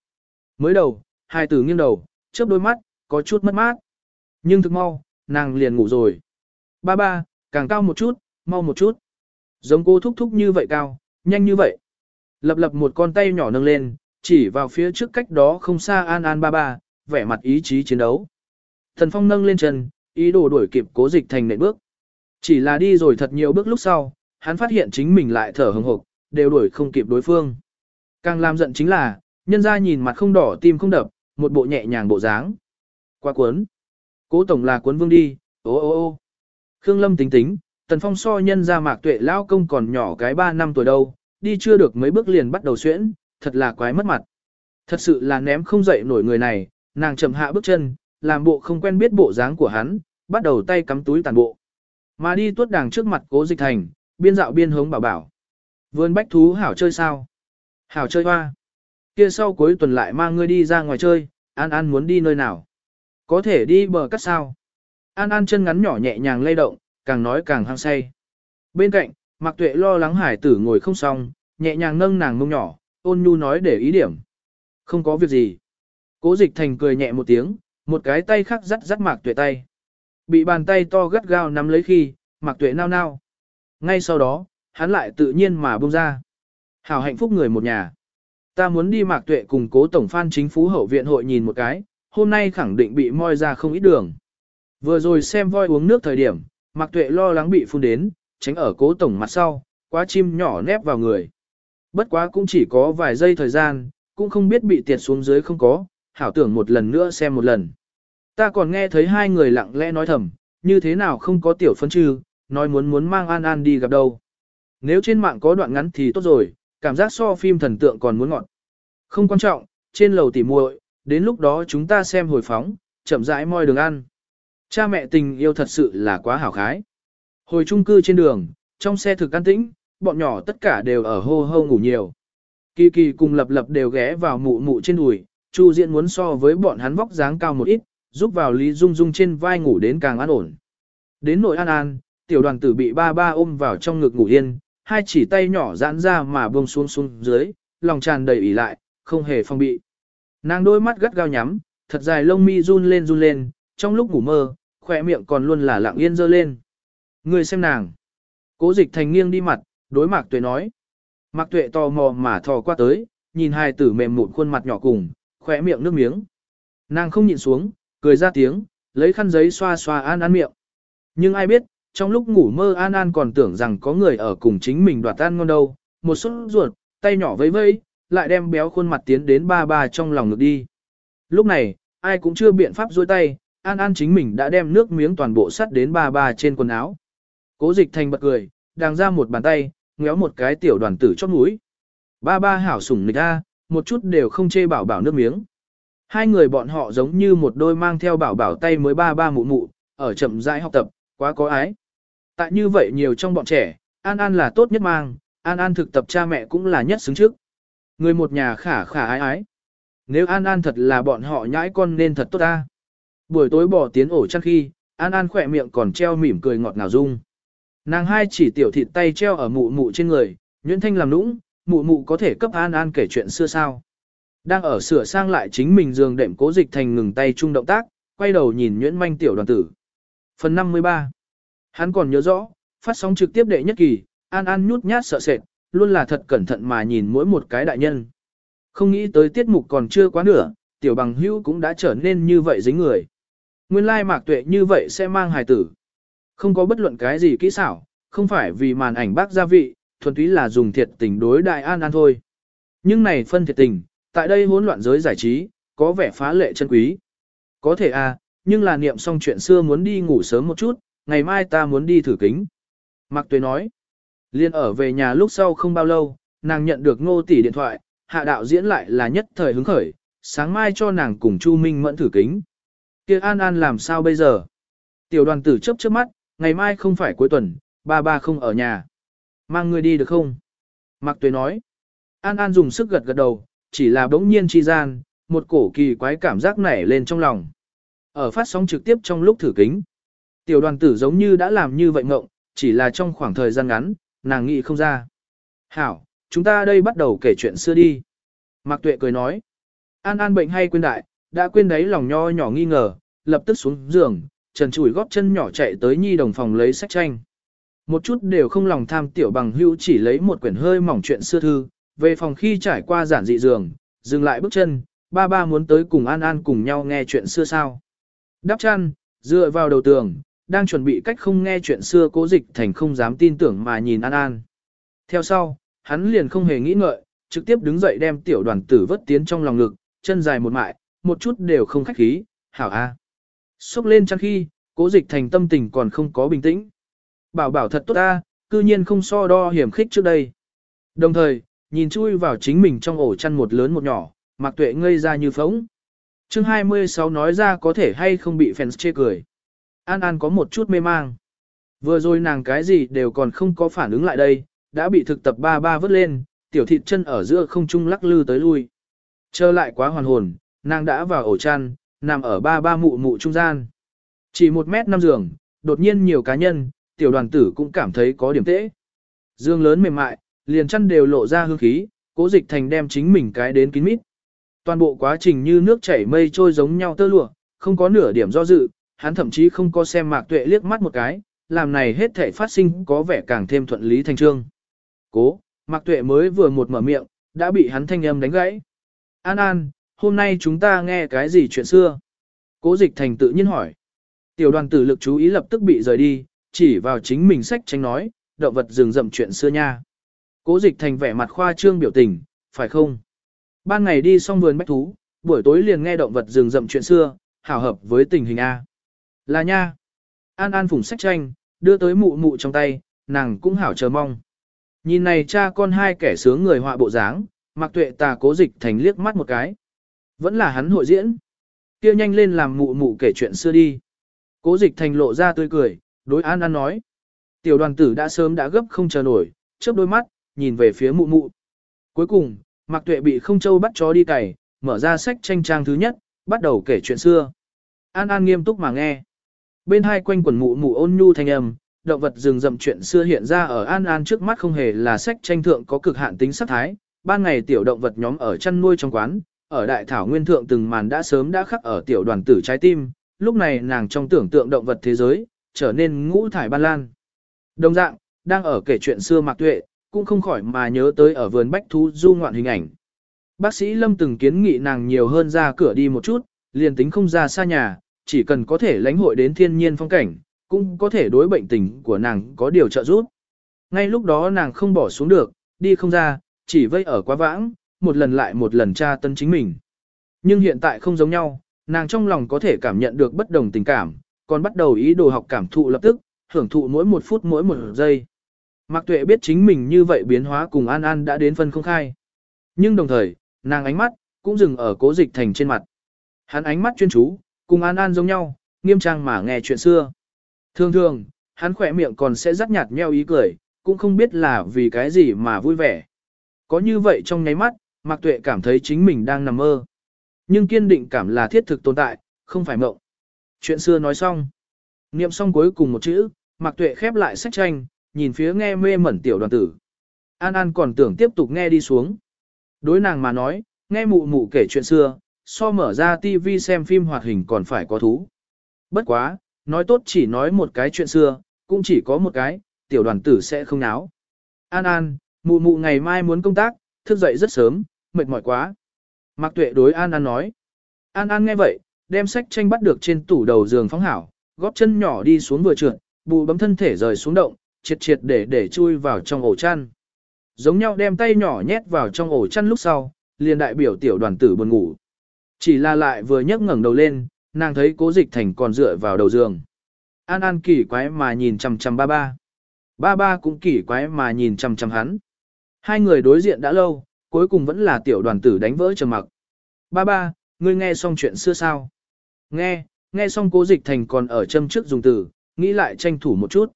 Mới đầu, hai tử nghiêng đầu, chớp đôi mắt, có chút mất mát. Nhưng thực mau, nàng liền ngủ rồi. Ba ba, càng cao một chút, mau một chút. Giống cô thúc thúc như vậy cao, nhanh như vậy. Lập lập một con tay nhỏ nâng lên, chỉ vào phía trước cách đó không xa an an ba ba, vẻ mặt ý chí chiến đấu. Thần Phong nâng lên chân, ý đồ đuổi kịp cố dịch thành nệm bước. Chỉ là đi rồi thật nhiều bước lúc sau, hắn phát hiện chính mình lại thở hừng hực, đều đuổi không kịp đối phương. Càng làm giận chính là, nhân ra nhìn mặt không đỏ tim không đập, một bộ nhẹ nhàng bộ dáng. Qua cuốn. Cố tổng là cuốn vương đi, ô ô ô. Khương Lâm tính tính, Tần Phong so nhân ra mạc tuệ lao công còn nhỏ cái 3 năm tuổi đâu, đi chưa được mấy bước liền bắt đầu xuyễn, thật là quái mất mặt. Thật sự là ném không dậy nổi người này, nàng chậm hạ bước chân, làm bộ không quen biết bộ dáng của hắn, bắt đầu tay cắm túi tàn bộ. Mà đi tuốt đàng trước mặt cố dịch thành, biên dạo biên hống bảo bảo. Vườn bách thú hảo chơi sao? Hảo chơi hoa. Kia sau cuối tuần lại mang ngươi đi ra ngoài chơi, An An muốn đi nơi nào? Có thể đi bờ cắt sao? An An chân ngắn nhỏ nhẹ nhàng lay động, càng nói càng hăng say. Bên cạnh, Mạc Tuệ lo lắng hải tử ngồi không xong, nhẹ nhàng nâng nàng mông nhỏ, ôn nhu nói để ý điểm. Không có việc gì. Cố dịch thành cười nhẹ một tiếng, một cái tay khác dắt dắt Mạc Tuệ tay. Bị bàn tay to gắt gao nắm lấy khi, Mạc Tuệ nao nao. Ngay sau đó, hắn lại tự nhiên mà buông ra. Hảo hạnh phúc người một nhà. Ta muốn đi Mạc Tuệ cùng cố tổng phan chính phú hậu viện hội nhìn một cái, hôm nay khẳng định bị moi ra không ít đường. Vừa rồi xem voi uống nước thời điểm, Mạc Tuệ lo lắng bị phun đến, tránh ở cố tổng mặt sau, quá chim nhỏ nép vào người. Bất quá cũng chỉ có vài giây thời gian, cũng không biết bị tiệt xuống dưới không có, hảo tưởng một lần nữa xem một lần. Ta còn nghe thấy hai người lặng lẽ nói thầm, như thế nào không có tiểu phân trừ, nói muốn muốn mang An An đi gặp đâu. Nếu trên mạng có đoạn ngắn thì tốt rồi, cảm giác so phim thần tượng còn muốn ngọn. Không quan trọng, trên lầu tỉ muội, đến lúc đó chúng ta xem hồi phóng, chậm rãi moi đường ăn. Cha mẹ tình yêu thật sự là quá hảo khái. Hồi trung cư trên đường, trong xe thực an tĩnh, bọn nhỏ tất cả đều ở hô hô ngủ nhiều. Kỳ kỳ cùng lập lập đều ghé vào mụ mụ trên đùi, Chu Diễn muốn so với bọn hắn vóc dáng cao một ít, giúp vào Lý Dung Dung trên vai ngủ đến càng an ổn. Đến nội an an, tiểu đoàn tử bị ba ba ôm vào trong ngực ngủ yên, hai chỉ tay nhỏ giãn ra mà buông xuống xuống dưới, lòng tràn đầy ỉ lại, không hề phong bị. Nàng đôi mắt gắt gao nhắm, thật dài lông mi run lên run lên, trong lúc ngủ mơ, khỏe miệng còn luôn là lặng yên dơ lên. Người xem nàng. Cố dịch thành nghiêng đi mặt, đối mạc tuệ nói. Mạc tuệ tò mò mà thò qua tới, nhìn hai tử mềm mụn khuôn mặt nhỏ cùng, khỏe miệng nước miếng. Nàng không nhịn xuống, cười ra tiếng, lấy khăn giấy xoa xoa an an miệng. Nhưng ai biết, trong lúc ngủ mơ An An còn tưởng rằng có người ở cùng chính mình đoạt tan ngon đâu, một suất ruột, tay nhỏ vẫy vẫy, lại đem béo khuôn mặt tiến đến ba ba trong lòng ngực đi. Lúc này, ai cũng chưa biện pháp dôi tay, An An chính mình đã đem nước miếng toàn bộ sắt đến ba ba trên quần áo. Cố dịch thành bật cười, đàng ra một bàn tay, ngéo một cái tiểu đoàn tử chót mũi. Ba ba hảo sủng nịch a, một chút đều không chê bảo bảo nước miếng. Hai người bọn họ giống như một đôi mang theo bảo bảo tay mới ba ba mụ mụ, ở chậm rãi học tập, quá có ái. Tại như vậy nhiều trong bọn trẻ, An An là tốt nhất mang, An An thực tập cha mẹ cũng là nhất xứng trước. Người một nhà khả khả ái ái. Nếu An An thật là bọn họ nhãi con nên thật tốt ta. Buổi tối bỏ tiến ổ chăn khi, An An khỏe miệng còn treo mỉm cười ngọt ngào dung. Nàng hai chỉ tiểu thịt tay treo ở mụ mụ trên người, nhuyễn thanh làm nũng, mụ mụ có thể cấp An An kể chuyện xưa sao. Đang ở sửa sang lại chính mình giường đệm cố dịch thành ngừng tay chung động tác, quay đầu nhìn nhuyễn manh tiểu đoàn tử. Phần 53 Hắn còn nhớ rõ, phát sóng trực tiếp đệ nhất kỳ, An An nhút nhát sợ sệt, luôn là thật cẩn thận mà nhìn mỗi một cái đại nhân. Không nghĩ tới tiết mục còn chưa quá nửa, tiểu bằng hữu cũng đã trở nên như vậy dính người. Nguyên lai mạc tuệ như vậy sẽ mang hài tử. Không có bất luận cái gì kỹ xảo, không phải vì màn ảnh bác gia vị, thuần túy là dùng thiệt tình đối đại An An thôi. Nhưng này phân thiệt tình, tại đây hỗn loạn giới giải trí, có vẻ phá lệ chân quý. Có thể à, nhưng là niệm xong chuyện xưa muốn đi ngủ sớm một chút, ngày mai ta muốn đi thử kính. Mạc Tuế nói, liên ở về nhà lúc sau không bao lâu, nàng nhận được ngô tỷ điện thoại, hạ đạo diễn lại là nhất thời hứng khởi, sáng mai cho nàng cùng Chu Minh mẫn thử kính kia An An làm sao bây giờ? Tiểu đoàn tử chấp chớp mắt, ngày mai không phải cuối tuần, ba ba không ở nhà. Mang người đi được không? Mạc Tuế nói, An An dùng sức gật gật đầu, chỉ là bỗng nhiên chi gian, một cổ kỳ quái cảm giác nảy lên trong lòng. Ở phát sóng trực tiếp trong lúc thử kính, Tiểu đoàn tử giống như đã làm như vậy ngộng, chỉ là trong khoảng thời gian ngắn, nàng nghĩ không ra. Hảo, chúng ta đây bắt đầu kể chuyện xưa đi. Mạc Tuệ cười nói. An An bệnh hay quên đại, đã quên đấy lòng nho nhỏ nghi ngờ, lập tức xuống giường, trần chùi góp chân nhỏ chạy tới nhi đồng phòng lấy sách tranh. Một chút đều không lòng tham tiểu bằng hữu chỉ lấy một quyển hơi mỏng chuyện xưa thư, về phòng khi trải qua giản dị giường, dừng lại bước chân, ba ba muốn tới cùng An An cùng nhau nghe chuyện xưa sao. Đắp chăn, dựa vào đầu tường, đang chuẩn bị cách không nghe chuyện xưa cố dịch thành không dám tin tưởng mà nhìn An An. Theo sau, hắn liền không hề nghĩ ngợi, trực tiếp đứng dậy đem tiểu đoàn tử vớt tiến trong lòng ngực, chân dài một mại, một chút đều không khách khí, hảo a. À. Xúc lên chăn khi, cố dịch thành tâm tình còn không có bình tĩnh. Bảo bảo thật tốt a, cư nhiên không so đo hiểm khích trước đây. Đồng thời, nhìn chui vào chính mình trong ổ chăn một lớn một nhỏ, mặc tuệ ngây ra như phóng. chương 26 nói ra có thể hay không bị fans chê cười. An An có một chút mê mang. Vừa rồi nàng cái gì đều còn không có phản ứng lại đây, đã bị thực tập ba ba vứt lên, tiểu thịt chân ở giữa không trung lắc lư tới lui. Trở lại quá hoàn hồn, nàng đã vào ổ chăn, nằm ở ba ba mụ mụ trung gian. Chỉ một mét năm giường, đột nhiên nhiều cá nhân, tiểu đoàn tử cũng cảm thấy có điểm tễ. Dương lớn mềm mại, liền chăn đều lộ ra hương khí, cố dịch thành đem chính mình cái đến kín mít. Toàn bộ quá trình như nước chảy mây trôi giống nhau tơ lụa, không có nửa điểm do dự, hắn thậm chí không có xem mạc tuệ liếc mắt một cái, làm này hết thể phát sinh có vẻ càng thêm thuận lý thành trương. Cố, mạc tuệ mới vừa một mở miệng, đã bị hắn thanh âm đánh gãy. An An, hôm nay chúng ta nghe cái gì chuyện xưa? Cố dịch thành tự nhiên hỏi. Tiểu đoàn tử lực chú ý lập tức bị rời đi, chỉ vào chính mình sách tranh nói, động vật rừng rậm chuyện xưa nha. Cố dịch thành vẻ mặt khoa trương biểu tình, phải không? Ban ngày đi xong vườn bách thú, buổi tối liền nghe động vật rừng rậm chuyện xưa, hảo hợp với tình hình A. Là nha. An An phủng sách tranh, đưa tới mụ mụ trong tay, nàng cũng hảo chờ mong. Nhìn này cha con hai kẻ sướng người họa bộ dáng, mặc tuệ tà cố dịch thành liếc mắt một cái. Vẫn là hắn hội diễn. kia nhanh lên làm mụ mụ kể chuyện xưa đi. Cố dịch thành lộ ra tươi cười, đối An An nói. Tiểu đoàn tử đã sớm đã gấp không chờ nổi, chớp đôi mắt, nhìn về phía mụ mụ. Cuối cùng, Mạc Tuệ bị không châu bắt chó đi cày, mở ra sách tranh trang thứ nhất, bắt đầu kể chuyện xưa. An An nghiêm túc mà nghe. Bên hai quanh quần mụ mụ ôn nhu thanh âm, động vật rừng rậm chuyện xưa hiện ra ở An An trước mắt không hề là sách tranh thượng có cực hạn tính sắc thái. Ban ngày tiểu động vật nhóm ở chăn nuôi trong quán, ở đại thảo nguyên thượng từng màn đã sớm đã khắc ở tiểu đoàn tử trái tim, lúc này nàng trong tưởng tượng động vật thế giới, trở nên ngũ thải ban lan. Đồng dạng, đang ở kể chuyện xưa Mạc Tuệ, cũng không khỏi mà nhớ tới ở vườn bách thú du ngoạn hình ảnh. Bác sĩ Lâm từng kiến nghị nàng nhiều hơn ra cửa đi một chút, liền tính không ra xa nhà, chỉ cần có thể lãnh hội đến thiên nhiên phong cảnh, cũng có thể đối bệnh tình của nàng có điều trợ giúp. Ngay lúc đó nàng không bỏ xuống được, đi không ra, chỉ vây ở quá vãng, một lần lại một lần tra tân chính mình. Nhưng hiện tại không giống nhau, nàng trong lòng có thể cảm nhận được bất đồng tình cảm, còn bắt đầu ý đồ học cảm thụ lập tức, hưởng thụ mỗi một phút mỗi một giây. Mạc Tuệ biết chính mình như vậy biến hóa cùng An An đã đến phân không khai. Nhưng đồng thời, nàng ánh mắt cũng dừng ở Cố Dịch Thành trên mặt. Hắn ánh mắt chuyên chú, cùng An An giống nhau, nghiêm trang mà nghe chuyện xưa. Thường thường, hắn khỏe miệng còn sẽ rắc nhạt nheo ý cười, cũng không biết là vì cái gì mà vui vẻ. Có như vậy trong nháy mắt, Mạc Tuệ cảm thấy chính mình đang nằm mơ. Nhưng kiên định cảm là thiết thực tồn tại, không phải mộng. Chuyện xưa nói xong. Niệm xong cuối cùng một chữ, Mạc Tuệ khép lại sách tranh, nhìn phía nghe mê mẩn tiểu đoàn tử. An An còn tưởng tiếp tục nghe đi xuống. Đối nàng mà nói, nghe mụ mụ kể chuyện xưa, so mở ra TV xem phim hoạt hình còn phải có thú. Bất quá, nói tốt chỉ nói một cái chuyện xưa, cũng chỉ có một cái, tiểu đoàn tử sẽ không náo. An An, mụ mụ ngày mai muốn công tác, thức dậy rất sớm, mệt mỏi quá. Mạc Tuệ đối An An nói. An An nghe vậy, đem sách tranh bắt được trên tủ đầu giường phóng hảo, góp chân nhỏ đi xuống vừa trượt, bù bấm thân thể rời xuống động, triệt triệt để để chui vào trong ổ chăn. Giống nhau đem tay nhỏ nhét vào trong ổ chăn lúc sau, liền đại biểu tiểu đoàn tử buồn ngủ. Chỉ là lại vừa nhấc ngẩng đầu lên, nàng thấy cố dịch thành còn dựa vào đầu giường. An An kỳ quái mà nhìn chằm chằm ba ba. Ba ba cũng kỳ quái mà nhìn chằm chằm hắn. Hai người đối diện đã lâu, cuối cùng vẫn là tiểu đoàn tử đánh vỡ trầm mặc. Ba ba, ngươi nghe xong chuyện xưa sao? Nghe, nghe xong cố dịch thành còn ở châm trước dùng từ, nghĩ lại tranh thủ một chút.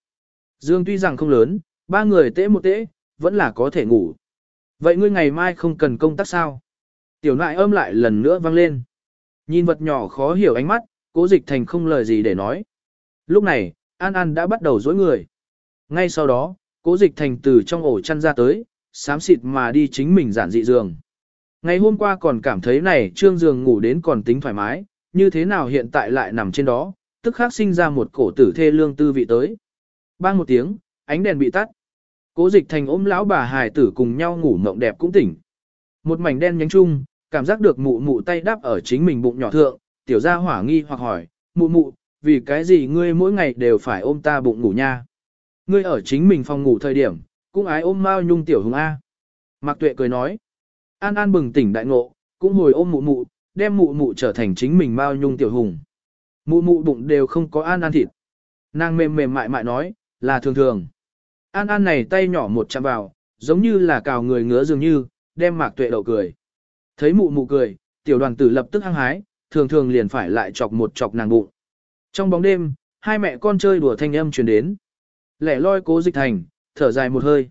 Dương tuy rằng không lớn, ba người tễ một tễ, vẫn là có thể ngủ. Vậy ngươi ngày mai không cần công tác sao? Tiểu nại âm lại lần nữa vang lên. Nhìn vật nhỏ khó hiểu ánh mắt, cố dịch thành không lời gì để nói. Lúc này, An An đã bắt đầu dối người. Ngay sau đó, cố dịch thành từ trong ổ chăn ra tới, xám xịt mà đi chính mình giản dị giường. Ngày hôm qua còn cảm thấy này trương giường ngủ đến còn tính thoải mái, như thế nào hiện tại lại nằm trên đó, tức khắc sinh ra một cổ tử thê lương tư vị tới. Bang một tiếng, ánh đèn bị tắt. Cố dịch thành ôm lão bà hài tử cùng nhau ngủ mộng đẹp cũng tỉnh. Một mảnh đen nhánh chung, cảm giác được mụ mụ tay đắp ở chính mình bụng nhỏ thượng, tiểu gia hỏa nghi hoặc hỏi, mụ mụ, vì cái gì ngươi mỗi ngày đều phải ôm ta bụng ngủ nha? Ngươi ở chính mình phòng ngủ thời điểm, cũng ái ôm Mao Nhung tiểu hùng A. Mạc Tuệ cười nói, An An bừng tỉnh đại ngộ, cũng hồi ôm mụ mụ, đem mụ mụ trở thành chính mình Mao Nhung tiểu hùng. Mụ mụ bụng đều không có An An thịt. Nàng mềm mềm mại mại nói, là thường thường. An An này tay nhỏ một chạm vào, giống như là cào người ngứa dường như, đem Mạc Tuệ đậu cười. Thấy mụ mụ cười, tiểu đoàn tử lập tức hăng hái, thường thường liền phải lại chọc một chọc nàng bụng. Trong bóng đêm, hai mẹ con chơi đùa thanh âm truyền đến. Lẻ loi cố dịch thành, thở dài một hơi.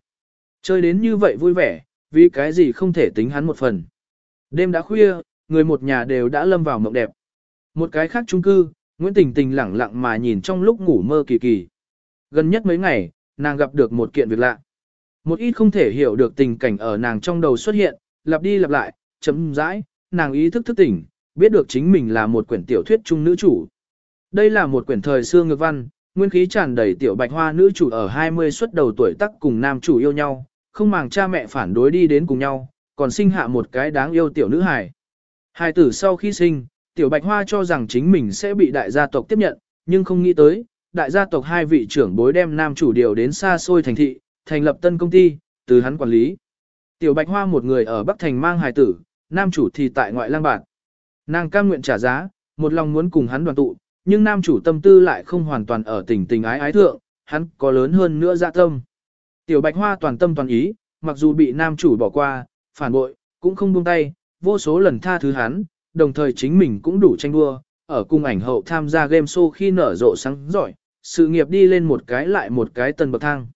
Chơi đến như vậy vui vẻ, vì cái gì không thể tính hắn một phần. Đêm đã khuya, người một nhà đều đã lâm vào mộng đẹp. Một cái khác chung cư, Nguyễn Tình Tình lẳng lặng mà nhìn trong lúc ngủ mơ kỳ kỳ. Gần nhất mấy ngày, nàng gặp được một kiện việc lạ. Một ít không thể hiểu được tình cảnh ở nàng trong đầu xuất hiện, lặp đi lặp lại, chấm dãi, nàng ý thức thức tỉnh, biết được chính mình là một quyển tiểu thuyết trung nữ chủ. Đây là một quyển thời xưa ngược văn, nguyên khí tràn đầy tiểu bạch hoa nữ chủ ở 20 xuất đầu tuổi tác cùng nam chủ yêu nhau, không màng cha mẹ phản đối đi đến cùng nhau, còn sinh hạ một cái đáng yêu tiểu nữ hài. Hài tử sau khi sinh, tiểu bạch hoa cho rằng chính mình sẽ bị đại gia tộc tiếp nhận, nhưng không nghĩ tới, đại gia tộc hai vị trưởng bối đem nam chủ điều đến xa xôi thành thị, thành lập tân công ty, từ hắn quản lý. Tiểu bạch hoa một người ở Bắc Thành mang hài tử, nam chủ thì tại ngoại lang bản, Nàng cam nguyện trả giá, một lòng muốn cùng hắn đoàn tụ, nhưng nam chủ tâm tư lại không hoàn toàn ở tình tình ái ái thượng, hắn có lớn hơn nữa dạ tâm. Tiểu bạch hoa toàn tâm toàn ý, mặc dù bị nam chủ bỏ qua, phản bội, cũng không buông tay, vô số lần tha thứ hắn, đồng thời chính mình cũng đủ tranh đua, ở cung ảnh hậu tham gia game show khi nở rộ sáng giỏi, sự nghiệp đi lên một cái lại một cái tầng bậc thang.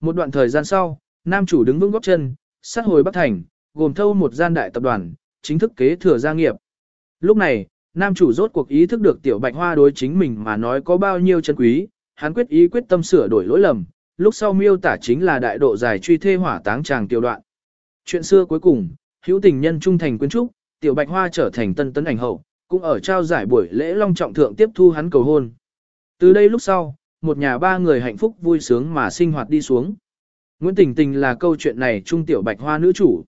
Một đoạn thời gian sau, nam chủ đứng vững góc chân, sát hồi Bắc Thành, gồm thâu một gian đại tập đoàn, chính thức kế thừa gia nghiệp. Lúc này, nam chủ rốt cuộc ý thức được tiểu bạch hoa đối chính mình mà nói có bao nhiêu chân quý, hắn quyết ý quyết tâm sửa đổi lỗi lầm, lúc sau miêu tả chính là đại độ dài truy thê hỏa táng chàng tiểu đoạn. Chuyện xưa cuối cùng, hữu tình nhân trung thành quyến trúc, tiểu bạch hoa trở thành tân tấn ảnh hậu, cũng ở trao giải buổi lễ long trọng thượng tiếp thu hắn cầu hôn. Từ đây lúc sau, một nhà ba người hạnh phúc vui sướng mà sinh hoạt đi xuống. Nguyễn Tình Tình là câu chuyện này trung tiểu bạch hoa nữ chủ.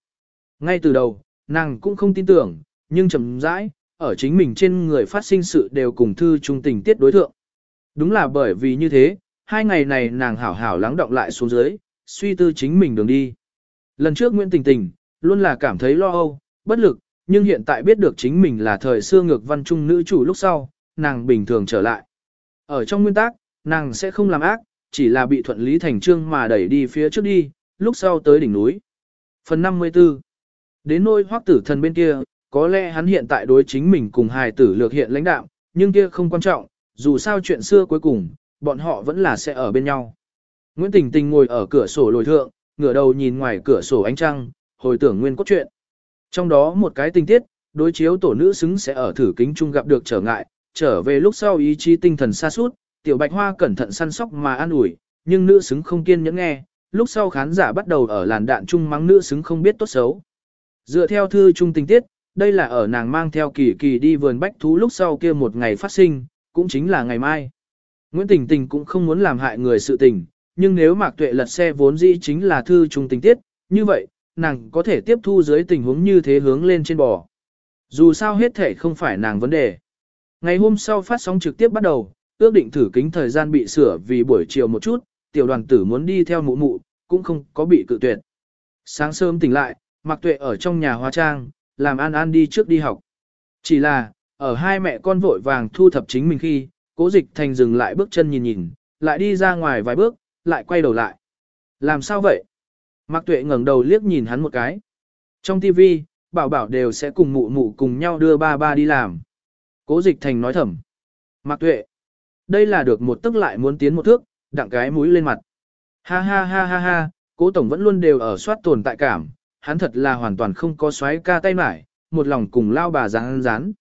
Ngay từ đầu, nàng cũng không tin tưởng, nhưng chậm rãi, ở chính mình trên người phát sinh sự đều cùng thư trung tình tiết đối thượng. Đúng là bởi vì như thế, hai ngày này nàng hảo hảo lắng động lại xuống dưới, suy tư chính mình đường đi. Lần trước Nguyễn Tình Tình, luôn là cảm thấy lo âu, bất lực, nhưng hiện tại biết được chính mình là thời xưa ngược văn trung nữ chủ lúc sau, nàng bình thường trở lại. Ở trong nguyên tắc, nàng sẽ không làm ác, chỉ là bị thuận lý thành trương mà đẩy đi phía trước đi, lúc sau tới đỉnh núi. Phần 54 Đến nôi hoác tử thần bên kia, có lẽ hắn hiện tại đối chính mình cùng hài tử lược hiện lãnh đạo, nhưng kia không quan trọng, dù sao chuyện xưa cuối cùng, bọn họ vẫn là sẽ ở bên nhau. Nguyễn Tình Tình ngồi ở cửa sổ lồi thượng, ngửa đầu nhìn ngoài cửa sổ ánh trăng, hồi tưởng nguyên cốt truyện. Trong đó một cái tình tiết, đối chiếu tổ nữ xứng sẽ ở thử kính chung gặp được trở ngại, trở về lúc sau ý chí tinh thần xa suốt, tiểu bạch hoa cẩn thận săn sóc mà an ủi, nhưng nữ xứng không kiên nhẫn nghe, lúc sau khán giả bắt đầu ở làn đạn chung mắng nữ xứng không biết tốt xấu. Dựa theo thư chung tình tiết, đây là ở nàng mang theo kỳ kỳ đi vườn bách thú lúc sau kia một ngày phát sinh, cũng chính là ngày mai. Nguyễn Tình Tình cũng không muốn làm hại người sự tình, nhưng nếu Mạc Tuệ lật xe vốn dĩ chính là thư trung tình tiết, như vậy, nàng có thể tiếp thu dưới tình huống như thế hướng lên trên bò. Dù sao hết thể không phải nàng vấn đề. Ngày hôm sau phát sóng trực tiếp bắt đầu, ước định thử kính thời gian bị sửa vì buổi chiều một chút, tiểu đoàn tử muốn đi theo mụ mụ, cũng không có bị cự tuyệt. Sáng sớm tỉnh lại, Mạc Tuệ ở trong nhà hóa trang, làm An An đi trước đi học. Chỉ là, ở hai mẹ con vội vàng thu thập chính mình khi, cố dịch thành dừng lại bước chân nhìn nhìn, lại đi ra ngoài vài bước, lại quay đầu lại. Làm sao vậy? Mạc Tuệ ngẩng đầu liếc nhìn hắn một cái. Trong TV, bảo bảo đều sẽ cùng mụ mụ cùng nhau đưa ba ba đi làm. Cố dịch thành nói thầm. Mạc Tuệ, đây là được một tức lại muốn tiến một thước, đặng cái mũi lên mặt. Ha ha ha ha ha, cố tổng vẫn luôn đều ở soát tồn tại cảm, hắn thật là hoàn toàn không có xoáy ca tay mải, một lòng cùng lao bà rán rán.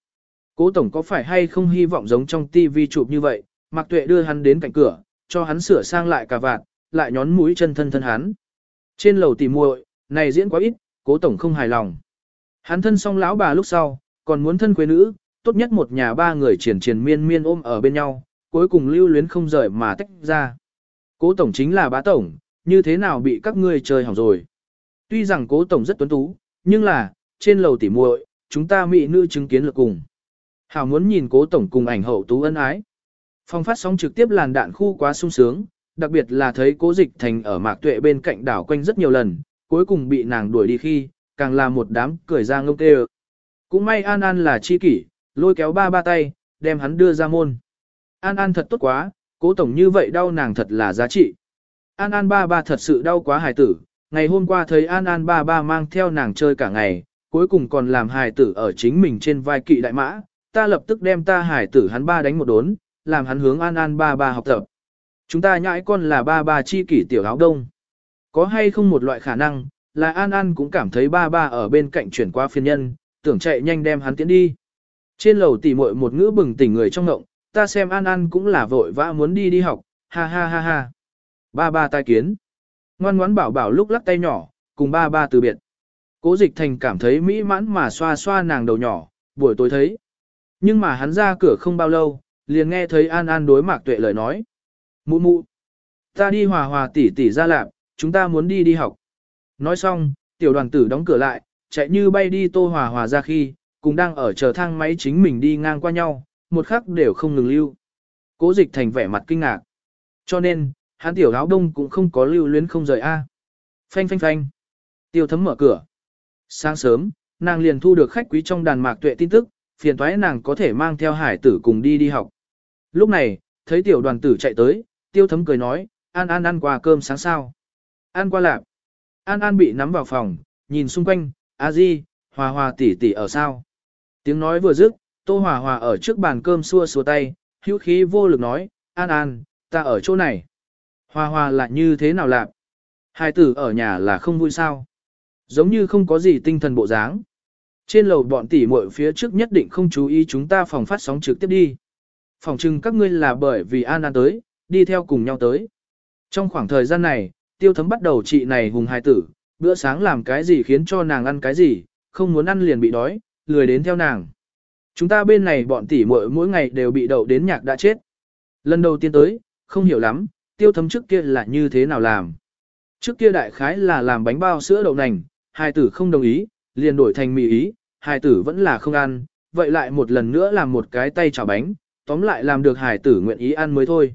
Cố tổng có phải hay không hy vọng giống trong TV chụp như vậy, Mạc Tuệ đưa hắn đến cạnh cửa, cho hắn sửa sang lại cà vạt, lại nhón mũi chân thân thân hắn. Trên lầu tỉ muội, này diễn quá ít, cố tổng không hài lòng. Hắn thân xong lão bà lúc sau, còn muốn thân quê nữ, tốt nhất một nhà ba người triển triển miên miên ôm ở bên nhau, cuối cùng lưu luyến không rời mà tách ra. Cố tổng chính là bá tổng, như thế nào bị các ngươi chơi hỏng rồi. Tuy rằng cố tổng rất tuấn tú, nhưng là, trên lầu tỉ muội, chúng ta mỹ nữ chứng kiến lực cùng. Hảo muốn nhìn cố tổng cùng ảnh hậu tú ân ái. Phong phát sóng trực tiếp làn đạn khu quá sung sướng, đặc biệt là thấy cố dịch thành ở mạc tuệ bên cạnh đảo quanh rất nhiều lần, cuối cùng bị nàng đuổi đi khi, càng là một đám cười ra ngông tê Cũng may An An là chi kỷ, lôi kéo ba ba tay, đem hắn đưa ra môn. An An thật tốt quá, cố tổng như vậy đau nàng thật là giá trị. An An ba ba thật sự đau quá hài tử, ngày hôm qua thấy An An ba ba mang theo nàng chơi cả ngày, cuối cùng còn làm hài tử ở chính mình trên vai kỵ đại mã, ta lập tức đem ta hài tử hắn ba đánh một đốn, làm hắn hướng An An ba ba học tập. Chúng ta nhãi con là ba ba chi kỷ tiểu áo đông. Có hay không một loại khả năng, là An An cũng cảm thấy ba ba ở bên cạnh chuyển qua phiên nhân, tưởng chạy nhanh đem hắn tiến đi. Trên lầu tỉ muội một ngữ bừng tỉnh người trong ngộng, ta xem An An cũng là vội vã muốn đi đi học, ha ha ha ha. Ba ba tai kiến. Ngoan ngoãn bảo bảo lúc lắc tay nhỏ, cùng ba ba từ biệt. Cố dịch thành cảm thấy mỹ mãn mà xoa xoa nàng đầu nhỏ, buổi tối thấy. Nhưng mà hắn ra cửa không bao lâu, liền nghe thấy An An đối mạc tuệ lời nói. Mụ mụ, ta đi hòa hòa tỷ tỷ ra lạp, chúng ta muốn đi đi học. Nói xong, tiểu đoàn tử đóng cửa lại, chạy như bay đi tô hòa hòa ra khi, cùng đang ở chờ thang máy chính mình đi ngang qua nhau, một khắc đều không ngừng lưu. Cố dịch thành vẻ mặt kinh ngạc. Cho nên, hắn tiểu áo đông cũng không có lưu luyến không rời A. Phanh phanh phanh. Tiêu thấm mở cửa. Sáng sớm, nàng liền thu được khách quý trong đàn mạc tuệ tin tức, phiền thoái nàng có thể mang theo hải tử cùng đi đi học. Lúc này, thấy tiểu đoàn tử chạy tới, tiêu thấm cười nói, An An ăn qua cơm sáng sao. an qua lạp. An An bị nắm vào phòng, nhìn xung quanh, a di, hòa hòa tỷ tỷ ở sao. Tiếng nói vừa dứt, tô hòa hòa ở trước bàn cơm xua xua tay, hữu khí vô lực nói, An An, ta ở chỗ này. Hoa hoa là như thế nào lạp? Hai tử ở nhà là không vui sao? Giống như không có gì tinh thần bộ dáng. Trên lầu bọn tỷ muội phía trước nhất định không chú ý chúng ta phòng phát sóng trực tiếp đi. Phòng trưng các ngươi là bởi vì An An tới, đi theo cùng nhau tới. Trong khoảng thời gian này, tiêu thấm bắt đầu chị này hùng hài tử, bữa sáng làm cái gì khiến cho nàng ăn cái gì, không muốn ăn liền bị đói, lười đến theo nàng. Chúng ta bên này bọn tỷ muội mỗi ngày đều bị đậu đến nhạc đã chết. Lần đầu tiên tới, không hiểu lắm, tiêu thấm trước kia là như thế nào làm. Trước kia đại khái là làm bánh bao sữa đậu nành, hài tử không đồng ý, liền đổi thành mì ý, hài tử vẫn là không ăn, vậy lại một lần nữa làm một cái tay chảo bánh, tóm lại làm được hài tử nguyện ý ăn mới thôi.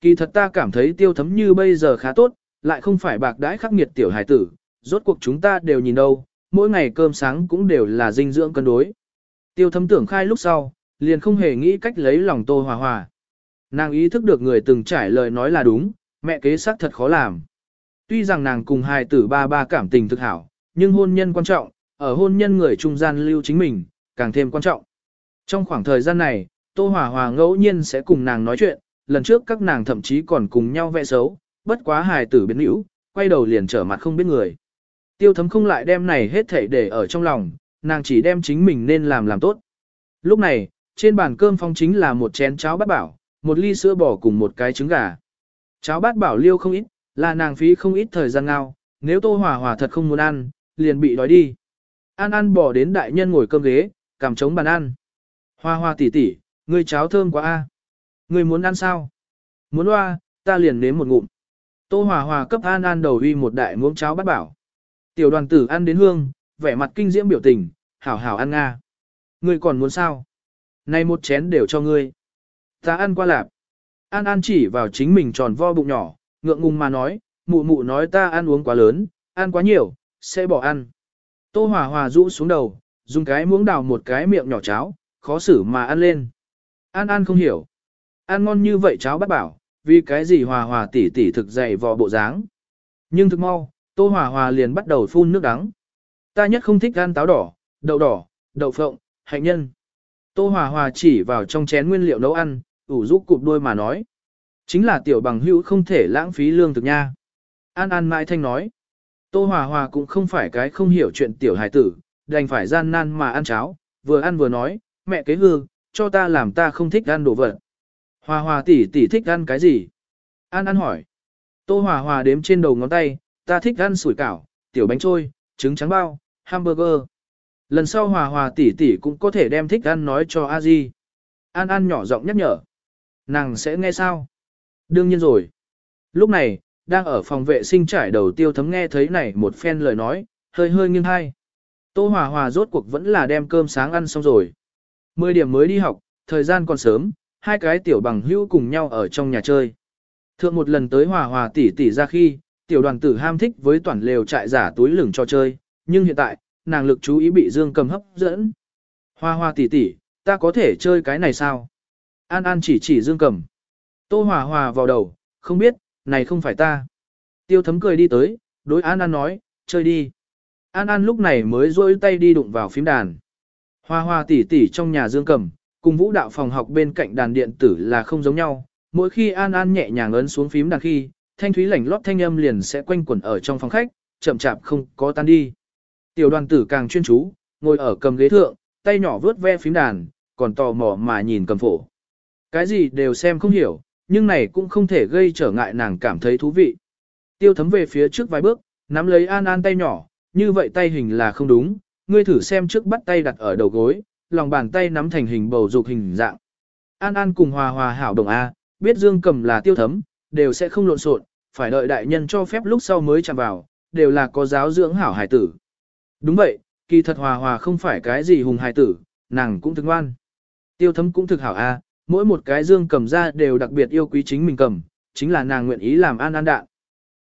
Kỳ thật ta cảm thấy tiêu thấm như bây giờ khá tốt, lại không phải bạc đãi khắc nghiệt tiểu hài tử, rốt cuộc chúng ta đều nhìn đâu, mỗi ngày cơm sáng cũng đều là dinh dưỡng cân đối. Tiêu thấm tưởng khai lúc sau, liền không hề nghĩ cách lấy lòng tô hòa hòa. Nàng ý thức được người từng trải lời nói là đúng, mẹ kế xác thật khó làm. Tuy rằng nàng cùng hài tử ba ba cảm tình thực hảo, nhưng hôn nhân quan trọng, ở hôn nhân người trung gian lưu chính mình, càng thêm quan trọng. Trong khoảng thời gian này, Tô Hòa Hòa ngẫu nhiên sẽ cùng nàng nói chuyện, lần trước các nàng thậm chí còn cùng nhau vẽ xấu, bất quá hài tử biến hữu, quay đầu liền trở mặt không biết người. Tiêu thấm không lại đem này hết thảy để ở trong lòng, nàng chỉ đem chính mình nên làm làm tốt. Lúc này, trên bàn cơm phong chính là một chén cháo bát bảo, một ly sữa bò cùng một cái trứng gà. Cháo bát bảo liêu không ít, là nàng phí không ít thời gian ngao, nếu Tô Hòa Hòa thật không muốn ăn, liền bị đói đi. An ăn bỏ đến đại nhân ngồi cơm ghế, cầm chống bàn ăn. Hoa hoa tỉ tỉ, ngươi cháo thơm quá a. Ngươi muốn ăn sao? Muốn hoa, ta liền nếm một ngụm. Tô Hòa Hòa cấp An An đầu uy một đại muỗng cháo bát bảo. Tiểu đoàn tử ăn đến hương, vẻ mặt kinh diễm biểu tình, hảo hảo ăn nga. Ngươi còn muốn sao? Này một chén đều cho ngươi. Ta ăn qua lạp. An An chỉ vào chính mình tròn vo bụng nhỏ, ngượng ngùng mà nói, mụ mụ nói ta ăn uống quá lớn, ăn quá nhiều, sẽ bỏ ăn. Tô Hòa Hòa rũ xuống đầu, dùng cái muỗng đào một cái miệng nhỏ cháo, khó xử mà ăn lên. An An không hiểu. Ăn ngon như vậy cháo bắt bảo, vì cái gì Hòa Hòa tỉ tỉ thực dày vò bộ dáng. Nhưng thực mau, Tô Hòa Hòa liền bắt đầu phun nước đắng. Ta nhất không thích ăn táo đỏ, đậu đỏ, đậu phộng, hạnh nhân. Tô Hòa Hòa chỉ vào trong chén nguyên liệu nấu ăn, ủ rũ cụp đôi mà nói. Chính là tiểu bằng hữu không thể lãng phí lương thực nha. An An mãi thanh nói. Tô Hòa Hòa cũng không phải cái không hiểu chuyện tiểu hài tử, đành phải gian nan mà ăn cháo, vừa ăn vừa nói, mẹ kế hư, cho ta làm ta không thích ăn đồ vật. Hòa Hòa tỷ tỷ thích ăn cái gì? An An hỏi. Tô Hòa Hòa đếm trên đầu ngón tay, ta thích ăn sủi cảo, tiểu bánh trôi, trứng trắng bao, hamburger. Lần sau Hòa Hòa tỷ tỷ cũng có thể đem thích ăn nói cho A Di. An An nhỏ giọng nhắc nhở. Nàng sẽ nghe sao? Đương nhiên rồi. Lúc này, đang ở phòng vệ sinh trải đầu tiêu thấm nghe thấy này một phen lời nói, hơi hơi nghiêng hai. Tô Hòa Hòa rốt cuộc vẫn là đem cơm sáng ăn xong rồi. Mười điểm mới đi học, thời gian còn sớm, hai cái tiểu bằng hữu cùng nhau ở trong nhà chơi. Thượng một lần tới Hòa Hòa tỷ tỷ ra khi, tiểu đoàn tử ham thích với toàn lều trại giả túi lửng cho chơi, nhưng hiện tại, nàng lực chú ý bị Dương Cầm hấp dẫn. Hòa Hòa tỷ tỷ, ta có thể chơi cái này sao? An An chỉ chỉ Dương Cẩm, Tô Hòa Hòa vào đầu, không biết, này không phải ta. Tiêu thấm cười đi tới, đối An An nói, chơi đi. An An lúc này mới rôi tay đi đụng vào phím đàn. Hoa hoa tỉ tỉ trong nhà dương Cẩm, cùng vũ đạo phòng học bên cạnh đàn điện tử là không giống nhau. Mỗi khi An An nhẹ nhàng ấn xuống phím đàn khi, thanh thúy lảnh lót thanh âm liền sẽ quanh quẩn ở trong phòng khách, chậm chạp không có tan đi. Tiểu đoàn tử càng chuyên chú, ngồi ở cầm ghế thượng, tay nhỏ vướt ve phím đàn, còn tò mò mà nhìn cầm phổ. Cái gì đều xem không hiểu, nhưng này cũng không thể gây trở ngại nàng cảm thấy thú vị. Tiêu thấm về phía trước vài bước, nắm lấy An An tay nhỏ, như vậy tay hình là không đúng, ngươi thử xem trước bắt tay đặt ở đầu gối, lòng bàn tay nắm thành hình bầu dục hình dạng. An An cùng hòa hòa hảo đồng A, biết dương cầm là tiêu thấm, đều sẽ không lộn xộn, phải đợi đại nhân cho phép lúc sau mới chạm vào, đều là có giáo dưỡng hảo hải tử. Đúng vậy, kỳ thật hòa hòa không phải cái gì hùng hải tử, nàng cũng thực ngoan. Tiêu thấm cũng thực hảo A, mỗi một cái dương cầm ra đều đặc biệt yêu quý chính mình cầm, chính là nàng nguyện ý làm an an đạn.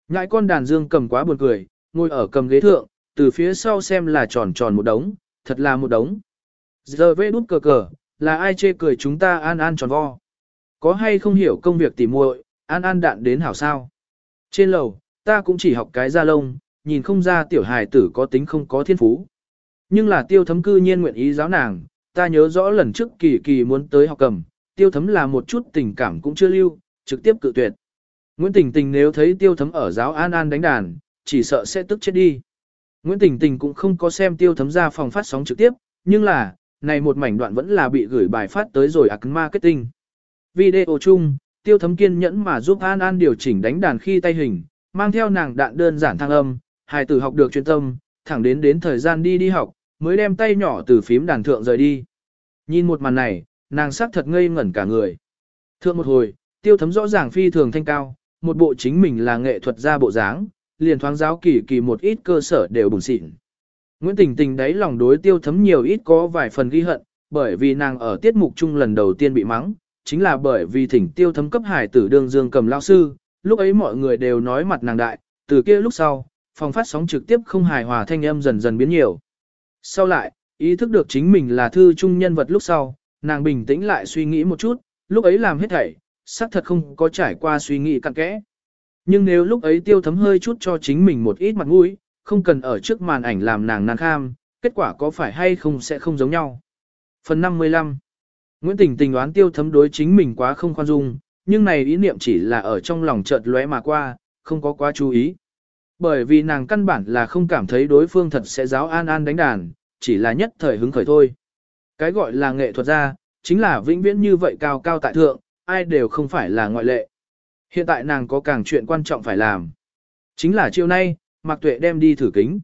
Ngại con đàn dương cầm quá buồn cười, ngồi ở cầm ghế thượng, từ phía sau xem là tròn tròn một đống, thật là một đống. Giờ vê đút cờ cờ, là ai chê cười chúng ta an an tròn vo. Có hay không hiểu công việc tỉ muội, an an đạn đến hảo sao. Trên lầu, ta cũng chỉ học cái da lông, nhìn không ra tiểu hài tử có tính không có thiên phú. Nhưng là tiêu thấm cư nhiên nguyện ý giáo nàng, ta nhớ rõ lần trước kỳ kỳ muốn tới học cầm, tiêu thấm là một chút tình cảm cũng chưa lưu, trực tiếp cự tuyệt. Nguyễn Tình Tình nếu thấy tiêu thấm ở giáo An An đánh đàn, chỉ sợ sẽ tức chết đi. Nguyễn Tình Tình cũng không có xem tiêu thấm ra phòng phát sóng trực tiếp, nhưng là, này một mảnh đoạn vẫn là bị gửi bài phát tới rồi ạc marketing. Video chung, tiêu thấm kiên nhẫn mà giúp An An điều chỉnh đánh đàn khi tay hình, mang theo nàng đạn đơn giản thăng âm, hài tử học được chuyên tâm, thẳng đến đến thời gian đi đi học, mới đem tay nhỏ từ phím đàn thượng rời đi. Nhìn một màn này, nàng sắc thật ngây ngẩn cả người. Thượng một hồi, tiêu thấm rõ ràng phi thường thanh cao, một bộ chính mình là nghệ thuật gia bộ dáng, liền thoáng giáo kỳ kỳ một ít cơ sở đều bùn xịn. Nguyễn Tình Tình đấy lòng đối tiêu thấm nhiều ít có vài phần ghi hận, bởi vì nàng ở tiết mục chung lần đầu tiên bị mắng, chính là bởi vì thỉnh tiêu thấm cấp hải tử đương dương cầm lao sư, lúc ấy mọi người đều nói mặt nàng đại, từ kia lúc sau, phòng phát sóng trực tiếp không hài hòa thanh âm dần dần biến nhiều. Sau lại, ý thức được chính mình là thư trung nhân vật lúc sau, nàng bình tĩnh lại suy nghĩ một chút, lúc ấy làm hết thảy, xác thật không có trải qua suy nghĩ cặn kẽ. Nhưng nếu lúc ấy tiêu thấm hơi chút cho chính mình một ít mặt mũi, không cần ở trước màn ảnh làm nàng nàng kham, kết quả có phải hay không sẽ không giống nhau. Phần 55 Nguyễn Tình tình đoán tiêu thấm đối chính mình quá không khoan dung, nhưng này ý niệm chỉ là ở trong lòng chợt lóe mà qua, không có quá chú ý. Bởi vì nàng căn bản là không cảm thấy đối phương thật sẽ giáo an an đánh đàn, chỉ là nhất thời hứng khởi thôi. Cái gọi là nghệ thuật gia, chính là vĩnh viễn như vậy cao cao tại thượng, ai đều không phải là ngoại lệ. Hiện tại nàng có càng chuyện quan trọng phải làm. Chính là chiều nay, Mạc Tuệ đem đi thử kính.